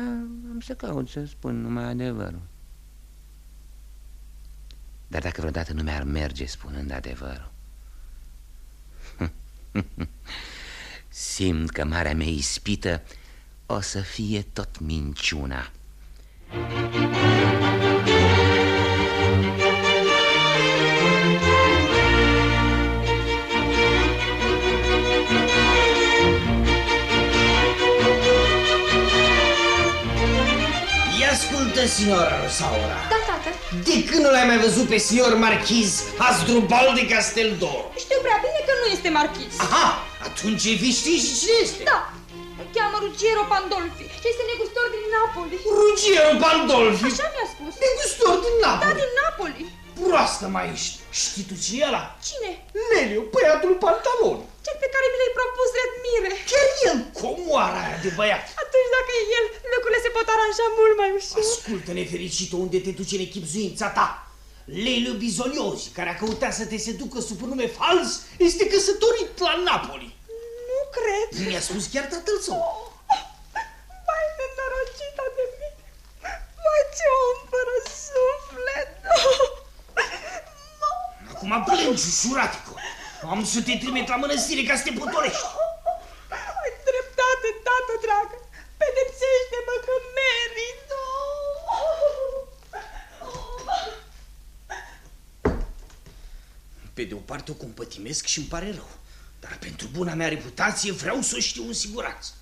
S8: am să caut să spun numai adevărul. Dar dacă vreodată nu mi-ar merge spunând adevărul Simt că marea mea ispită o să fie tot minciuna
S19: ascultă, signora Rosaura.
S10: Da, tată.
S19: De când nu l-ai mai văzut pe signor marchiz Hasdrubal de Casteldor?
S5: Știu prea bine că nu este marchiz.
S19: Aha, atunci vei ști și cine este.
S5: Da, îl cheamă Ruggiero Pandolfi și este negustor din Napoli.
S19: Ruggiero Pandolfi?
S5: Așa mi-a spus.
S19: Negustor din Napoli?
S5: Da, din Napoli.
S19: Proastă mai ești. Știi tu cine e ăla?
S5: Cine?
S19: Lelio, băiatul pantalon.
S5: Cel pe care mi l-ai propus de admire.
S19: Chiar el, comoara aia de băiat.
S5: Atunci dacă e el, lucrurile se pot aranja mult mai ușor.
S19: Ascultă, nefericită, unde te duce în echipzuința ta. Lelio Bizoniosi, care a căutat să te seducă sub un nume fals, este căsătorit la Napoli.
S5: Nu cred.
S19: Mi-a spus chiar tatăl său. Oh,
S5: mai nenorocită de mine. Mai ce om fără suflet.
S19: Acum plângi, ușuratico. Am să te trimit la mănăstire ca să te potorești.
S5: Ai dreptate, tată dragă. Pedepsește-mă că merit.
S19: Pe de o parte o compătimesc și îmi pare rău. Dar pentru buna mea reputație vreau să o știu în siguranță.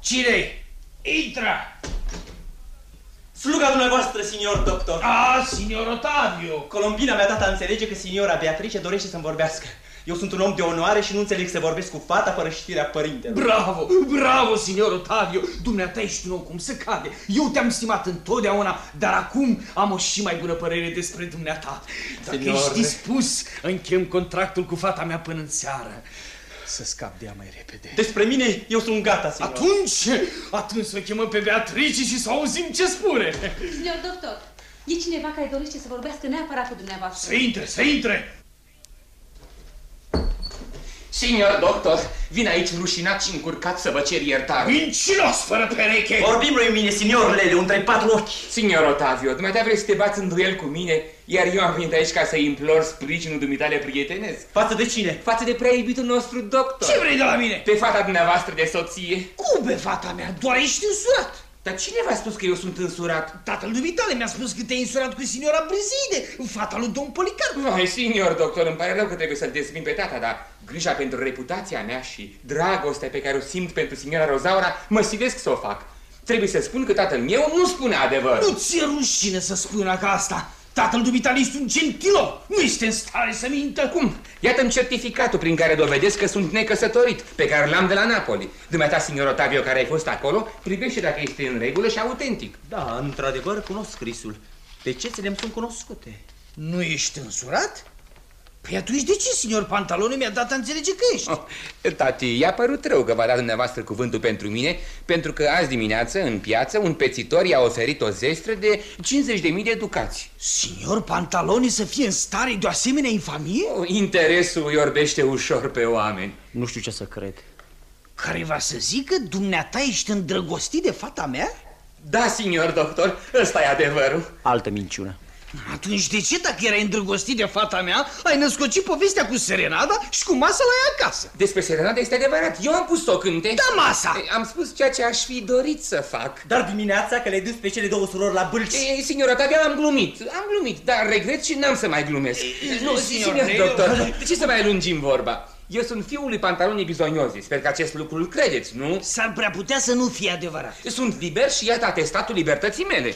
S19: cine Intră!
S12: Sluga dumneavoastră, signor doctor.
S19: Ah, signor Otavio.
S12: Colombina mea tata înțelege că signora Beatrice dorește să-mi vorbească. Eu sunt un om de onoare și nu înțeleg să vorbesc cu fata fără știrea părintelor.
S19: Bravo, bravo, signor Otavio. Dumneata ești un om cum se cade. Eu te-am stimat întotdeauna, dar acum am o și mai bună părere despre dumneata. Dacă Signor... ești dispus, închem contractul cu fata mea până în seară să scap de ea mai repede.
S12: Despre mine, eu sunt gata, signor.
S19: Atunci, atunci să o chemăm pe Beatrice și să auzim ce spune.
S14: Signor doctor, e cineva care dorește să vorbească neapărat cu dumneavoastră.
S19: Să intre, să intre!
S8: Signor doctor, vin aici rușinat și încurcat să vă cer iertare.
S19: Mincinos, fără pereche!
S15: Vorbim lui mine, signorele, între patru ochi.
S8: Signor Otavio, dumneata vreți să te bați în duel cu mine, iar eu am venit aici ca să implor sprijinul dumitale prietenesc.
S15: Față de cine?
S8: Față de prea iubitul nostru doctor.
S19: Ce vrei de la mine?
S8: Pe fata dumneavoastră de soție.
S19: Cum, be, fata mea? Doar ești însurat.
S8: Dar cine v-a spus că eu sunt însurat?
S19: Tatăl dumitale mi-a spus că te-ai însurat cu signora Brizide, fata lui domn Policar.
S8: Vai, signor doctor, îmi pare rău că trebuie să-l dezmin pe tata, dar grija pentru reputația mea și dragostea pe care o simt pentru signora Rozaura mă silesc să o fac. Trebuie să spun că tatăl meu nu spune adevăr.
S19: Nu ți-e rușine să spui una ca asta. Tatăl dumitale este un gentilom, nu este în stare să mintă.
S8: Cum? Iată-mi certificatul prin care dovedesc că sunt necăsătorit, pe care l-am de la Napoli. Dumneata, signor Otavio, care ai fost acolo, privește dacă este în regulă și autentic.
S15: Da, într-adevăr, cunosc scrisul. Pe ce ți sunt cunoscute?
S19: Nu ești însurat? Păi atunci de ce, signor Pantalone, mi-a dat a înțelege că ești? Oh,
S8: tati, i-a părut rău că v-a dat dumneavoastră cuvântul pentru mine, pentru că azi dimineață, în piață, un pețitor i-a oferit o zestră de 50.000 de ducați.
S19: Signor Pantalone să fie în stare de o asemenea infamie?
S8: Oh, interesul îi orbește ușor pe oameni.
S15: Nu știu ce să cred.
S19: Care va să zică, dumneata ești îndrăgostit de fata mea?
S8: Da, signor doctor, ăsta e adevărul.
S15: Altă minciună.
S19: Atunci de ce, dacă erai îndrăgostit de fata mea, ai născocit povestea cu Serenada și cu masa la ea acasă?
S8: Despre Serenada este adevărat. Eu am pus-o cânte.
S19: Da, masa!
S8: Am spus ceea ce aș fi dorit să fac.
S15: Dar dimineața că le-ai dus pe cele două surori la bâlci.
S8: Ei, signora Tavia, am glumit. Am glumit, dar regret și n-am să mai glumesc.
S19: Ei, nu, signor,
S8: signor doctor, de ce să mai lungim vorba? Eu sunt fiul lui Pantaloni Bizoniozi. Sper că acest lucru îl credeți, nu?
S19: S-ar prea putea să nu fie adevărat.
S8: Sunt liber și iată atestatul libertății mele.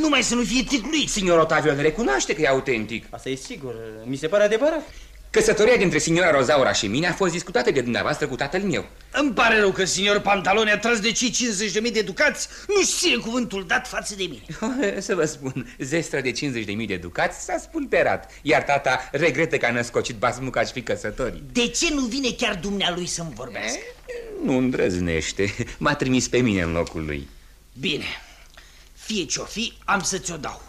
S19: Numai să nu fie ticluit.
S8: Signor Otavio îl recunoaște că e autentic.
S15: Asta e sigur, mi se pare adevărat.
S8: Căsătoria dintre signora Rozaura și mine a fost discutată de dumneavoastră cu tatăl meu.
S19: Îmi pare rău că signor Pantalone a tras de cei 50.000 de ducați, nu știe cuvântul dat față de mine.
S8: Să vă spun, zestra de 50.000 de ducați s-a spulberat, iar tata regretă că a născocit basmuca și fi căsătorii.
S19: De ce nu vine chiar dumnealui să-mi vorbească?
S8: Nu îndrăznește, m-a trimis pe mine în locul lui.
S19: Bine, fie ce-o fi, am să ți-o dau.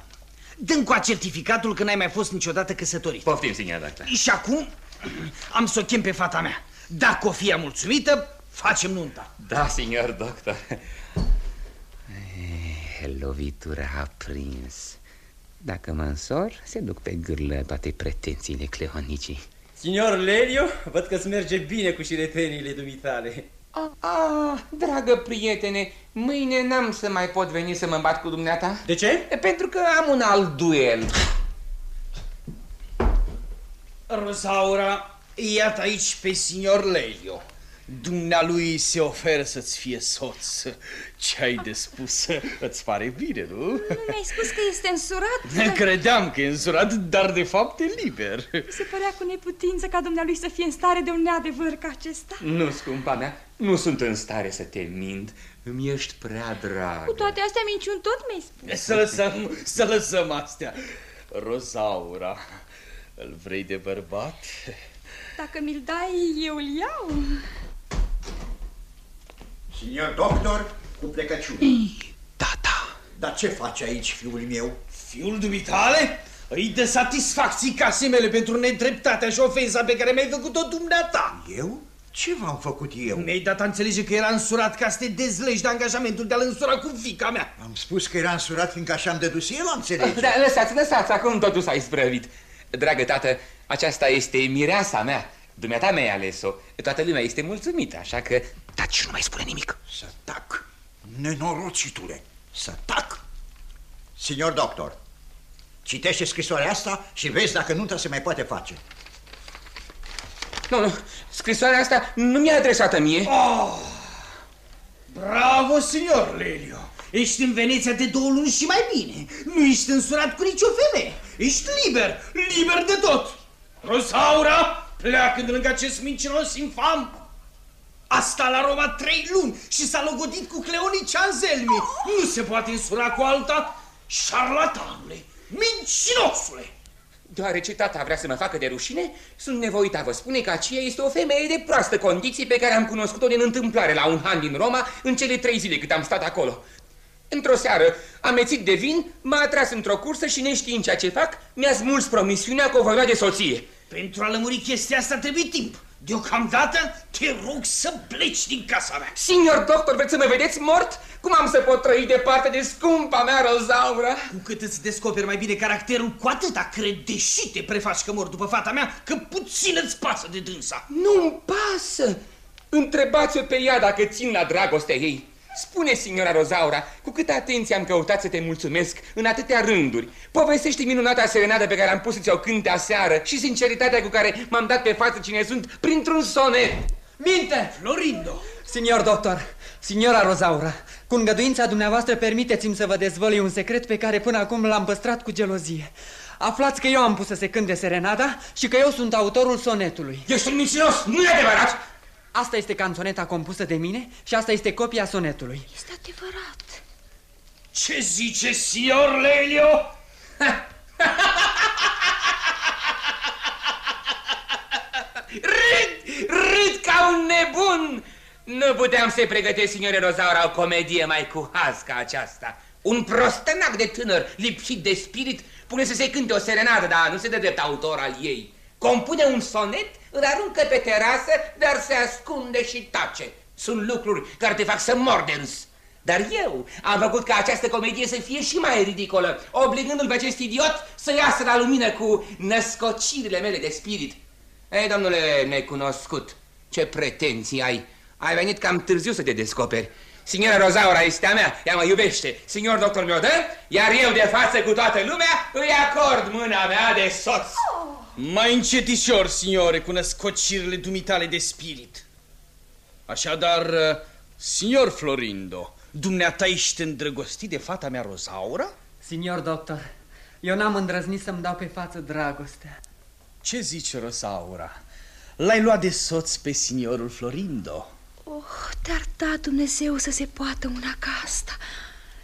S19: Dăm cu certificatul că n-ai mai fost niciodată căsătorit.
S8: Poftim, signor doctor.
S19: Și acum am să o chem pe fata mea. Dacă o fie mulțumită, facem nunta.
S8: Da, signor doctor. Lovitura a prins. Dacă mă însor, se duc pe gârlă toate pretențiile cleonicii.
S15: Signor Lelio, văd că-ți merge bine cu șireteniile dumitale.
S8: Ah, ah, dragă prietene, mâine n-am să mai pot veni să mă bat cu dumneata.
S15: De ce?
S8: Pentru că am un alt duel.
S19: Rosaura, iată aici pe signor Lelio. Dumnealui se oferă să-ți fie soț. Ce ai de spus? Îți pare bine, nu? Nu
S10: mi-ai spus că este însurat?
S19: Credeam că e însurat, dar de fapt e liber.
S5: Se părea cu neputință ca dumnealui să fie în stare de un neadevăr ca acesta.
S8: Nu, scumpa mea, nu sunt în stare să te mint. Îmi ești prea drag.
S10: Cu toate astea minciuni tot mi-ai spus.
S19: Să lăsăm, să lăsăm astea. Rosaura, îl vrei de bărbat?
S5: Dacă mi-l dai, eu îl iau.
S18: Signor doctor, cu plecăciune.
S19: Tata.
S18: Dar ce face aici, fiul meu?
S19: Fiul dumitale? Îi de satisfacții case mele pentru nedreptatea și ofensa pe care mi-ai făcut-o dumneata.
S18: Eu? Ce v-am făcut eu?
S19: Mi-ai dat a înțelege că era însurat ca să te dezlegi de angajamentul de a-l însura cu fica mea.
S18: Am spus că era însurat fiindcă așa am dedus el, înțelege.
S8: Da, lăsați, lăsați, acum totul s-a isprăvit. Dragă tată, aceasta este mireasa mea. Dumneata mi-ai ales-o. Toată lumea este mulțumită, așa că taci nu mai spune nimic.
S18: Să tac, nenorocitule, să tac. Signor doctor, citește scrisoarea asta și vezi dacă nunta se mai poate face.
S8: Nu, nu, scrisoarea asta nu mi-a adresată mie.
S19: Oh, bravo, signor Lelio. Ești în Veneția de două luni și mai bine. Nu ești însurat cu nicio femeie. Ești liber, liber de tot. Rosaura, pleacă de lângă acest mincinos infam. Asta la Roma trei luni și s-a logodit cu Cleonici Anzelmi. Nu se poate însura cu alta, șarlatanule, mincinosule.
S8: Deoarece tata vrea să mă facă de rușine, sunt nevoit a vă spune că aceea este o femeie de proastă condiții pe care am cunoscut-o din întâmplare la un han din Roma în cele trei zile cât am stat acolo. Într-o seară, amețit de vin, m-a atras într-o cursă și neștiind ceea ce fac, mi-a smuls promisiunea că o voi lua de soție.
S19: Pentru a lămuri chestia asta trebuie timp. Deocamdată te rog să pleci din casa mea.
S8: Signor doctor, vreți să mă vedeți mort? Cum am să pot trăi departe de scumpa mea Rozaura?
S19: Cu cât îți descoperi mai bine caracterul, cu atâta cred, deși te prefaci că mor după fata mea, că puțin îți pasă de dânsa.
S8: Nu-mi pasă! Întrebați-o pe ea dacă țin la dragostea ei. Spune, signora Rozaura, cu câtă atenție am căutat să te mulțumesc în atâtea rânduri. Povestește minunata serenadă pe care am pus să ți-o cânte aseară și sinceritatea cu care m-am dat pe față cine sunt printr-un sonet.
S3: Minte!
S19: Florindo!
S3: Signor doctor, signora Rozaura, cu îngăduința dumneavoastră permiteți-mi să vă dezvălui un secret pe care până acum l-am păstrat cu gelozie. Aflați că eu am pus să se cânte serenada și că eu sunt autorul sonetului.
S8: Ești un mincinos, nu e adevărat!
S3: Asta este canțoneta compusă de mine și asta este copia sonetului.
S10: Este adevărat.
S19: Ce zice, signor Lelio?
S8: Râd, râd ca un nebun! Nu puteam să-i pregătesc, signore Rozaura, o comedie mai cu haz ca aceasta. Un prostănac de tânăr, lipsit de spirit, pune să se cânte o serenadă, dar nu se dă drept autor al ei. Compune un sonet, îl aruncă pe terasă, dar se ascunde și tace. Sunt lucruri care te fac să mor de râs. Dar eu am făcut ca această comedie să fie și mai ridicolă, obligându-l pe acest idiot să iasă la lumină cu născocirile mele de spirit. Ei, domnule necunoscut, ce pretenții ai? Ai venit cam târziu să te descoperi. Signora Rozaura este a mea, ea mă iubește. Signor doctor mi-o dă, iar eu de față cu toată lumea îi acord mâna mea de soț.
S19: Mai încetișor, signore, cu născocirile dumitale de spirit. Așadar, signor Florindo, dumneata ești îndrăgostit de fata mea Rozaura?
S3: Signor doctor, eu n-am îndrăznit să-mi dau pe față dragostea.
S19: Ce zici, Rosaura? L-ai luat de soț pe signorul Florindo?
S10: Oh, dar da Dumnezeu să se poată una ca asta.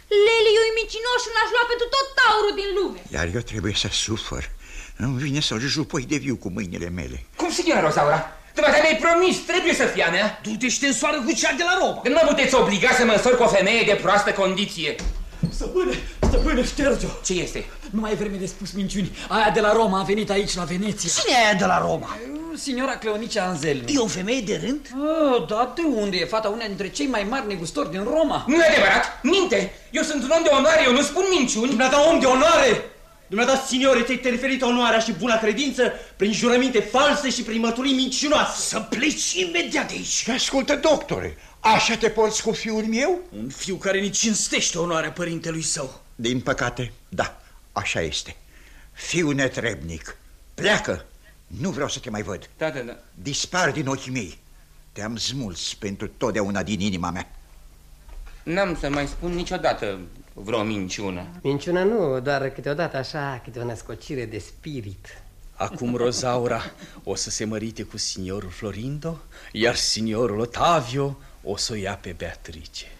S10: Leli, eu micinoș și n-aș lua pentru tot taurul din lume.
S18: Iar eu trebuie să sufăr. Îmi vine să-l jupoi de viu cu mâinile mele.
S8: Cum, signora Rosaura? Dumneata mi-ai promis, trebuie să fie a mea.
S19: Du-te și te însoară cu cea de la Roma.
S8: Nu mă puteți obliga să mă însor cu o femeie de proastă condiție.
S3: Stăpâne, stăpâne, șterge-o!
S8: Ce este?
S3: Nu mai e vreme de spus minciuni. Aia de la Roma a venit aici, la Veneția.
S19: Cine e aia de la Roma?
S3: Signora Cleonice Anzelmi.
S19: E o femeie de rând?
S3: Oh, da, de unde e fata una dintre cei mai mari negustori din Roma?
S8: Nu e adevărat! Minte! Eu sunt un om de onoare, eu nu spun minciuni!
S16: Dumneata om de onoare! Dumneata, signore, te-ai referit onoarea și buna credință prin jurăminte false și prin măturii mincinoase.
S19: Să pleci imediat de aici!
S18: Ascultă, doctore, așa te porți cu fiul meu?
S19: Un fiu care nici cinstește onoarea părintelui său.
S18: Din păcate, da, așa este. Fiu netrebnic, pleacă! Nu vreau să te mai văd.
S8: Da, da, da.
S18: Dispar din ochii mei. Te-am smuls pentru totdeauna din inima mea.
S8: N-am să mai spun niciodată vreo minciună.
S22: Minciună nu, doar câteodată așa, câte o născocire de spirit.
S19: Acum Rozaura o să se mărite cu signorul Florindo, iar signorul Otavio o să o ia pe Beatrice.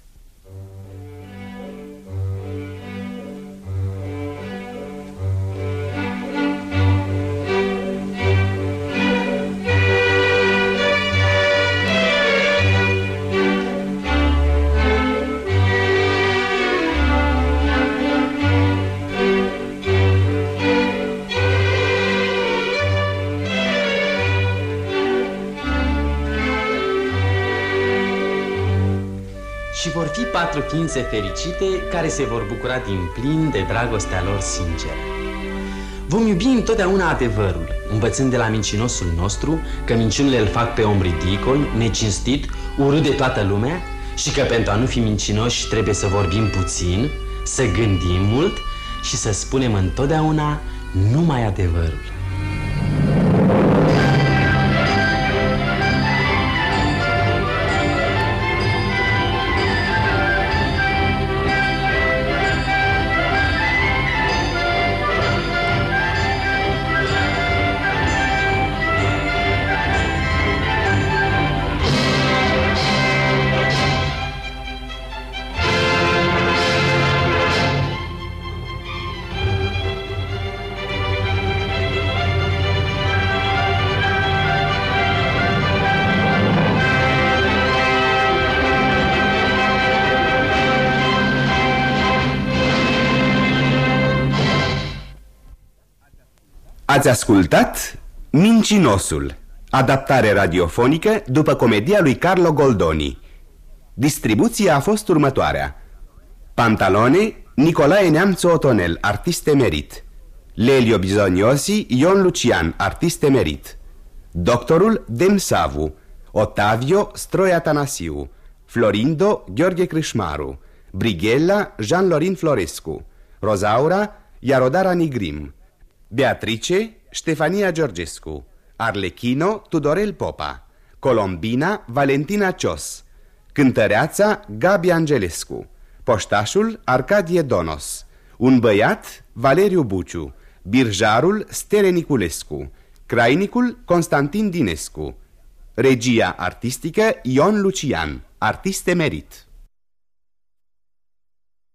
S2: Patru ființe fericite care se vor bucura din plin de dragostea lor sinceră. Vom iubi întotdeauna adevărul, învățând de la mincinosul nostru că minciunile îl fac pe om ridicol, necinstit, urât de toată lumea și că pentru a nu fi mincinoși trebuie să vorbim puțin, să gândim mult și să spunem întotdeauna numai adevărul.
S23: Ați ascultat Mincinosul, Adaptare radiofonică după comedia lui Carlo Goldoni. Distribuția a fost următoarea. Pantalone, Nicolae Neamțu Otonel, artist emerit. Lelio Bisognosi, Ion Lucian, artist emerit. Doctorul Demsavu, Ottavio Stroi Atanasiu, Florindo Gheorghe Crișmaru, Brighella Jean-Lorin Florescu, Rozaura Iarodara Nigrim, Beatrice Ștefania Georgescu, Arlechino Tudorel Popa, Colombina Valentina Cios, Cântăreața Gabi Angelescu, Poștașul Arcadie Donos, un băiat Valeriu Buciu, Birjarul Stere Niculescu, Crainicul Constantin Dinescu, regia artistică Ion Lucian, artist emerit.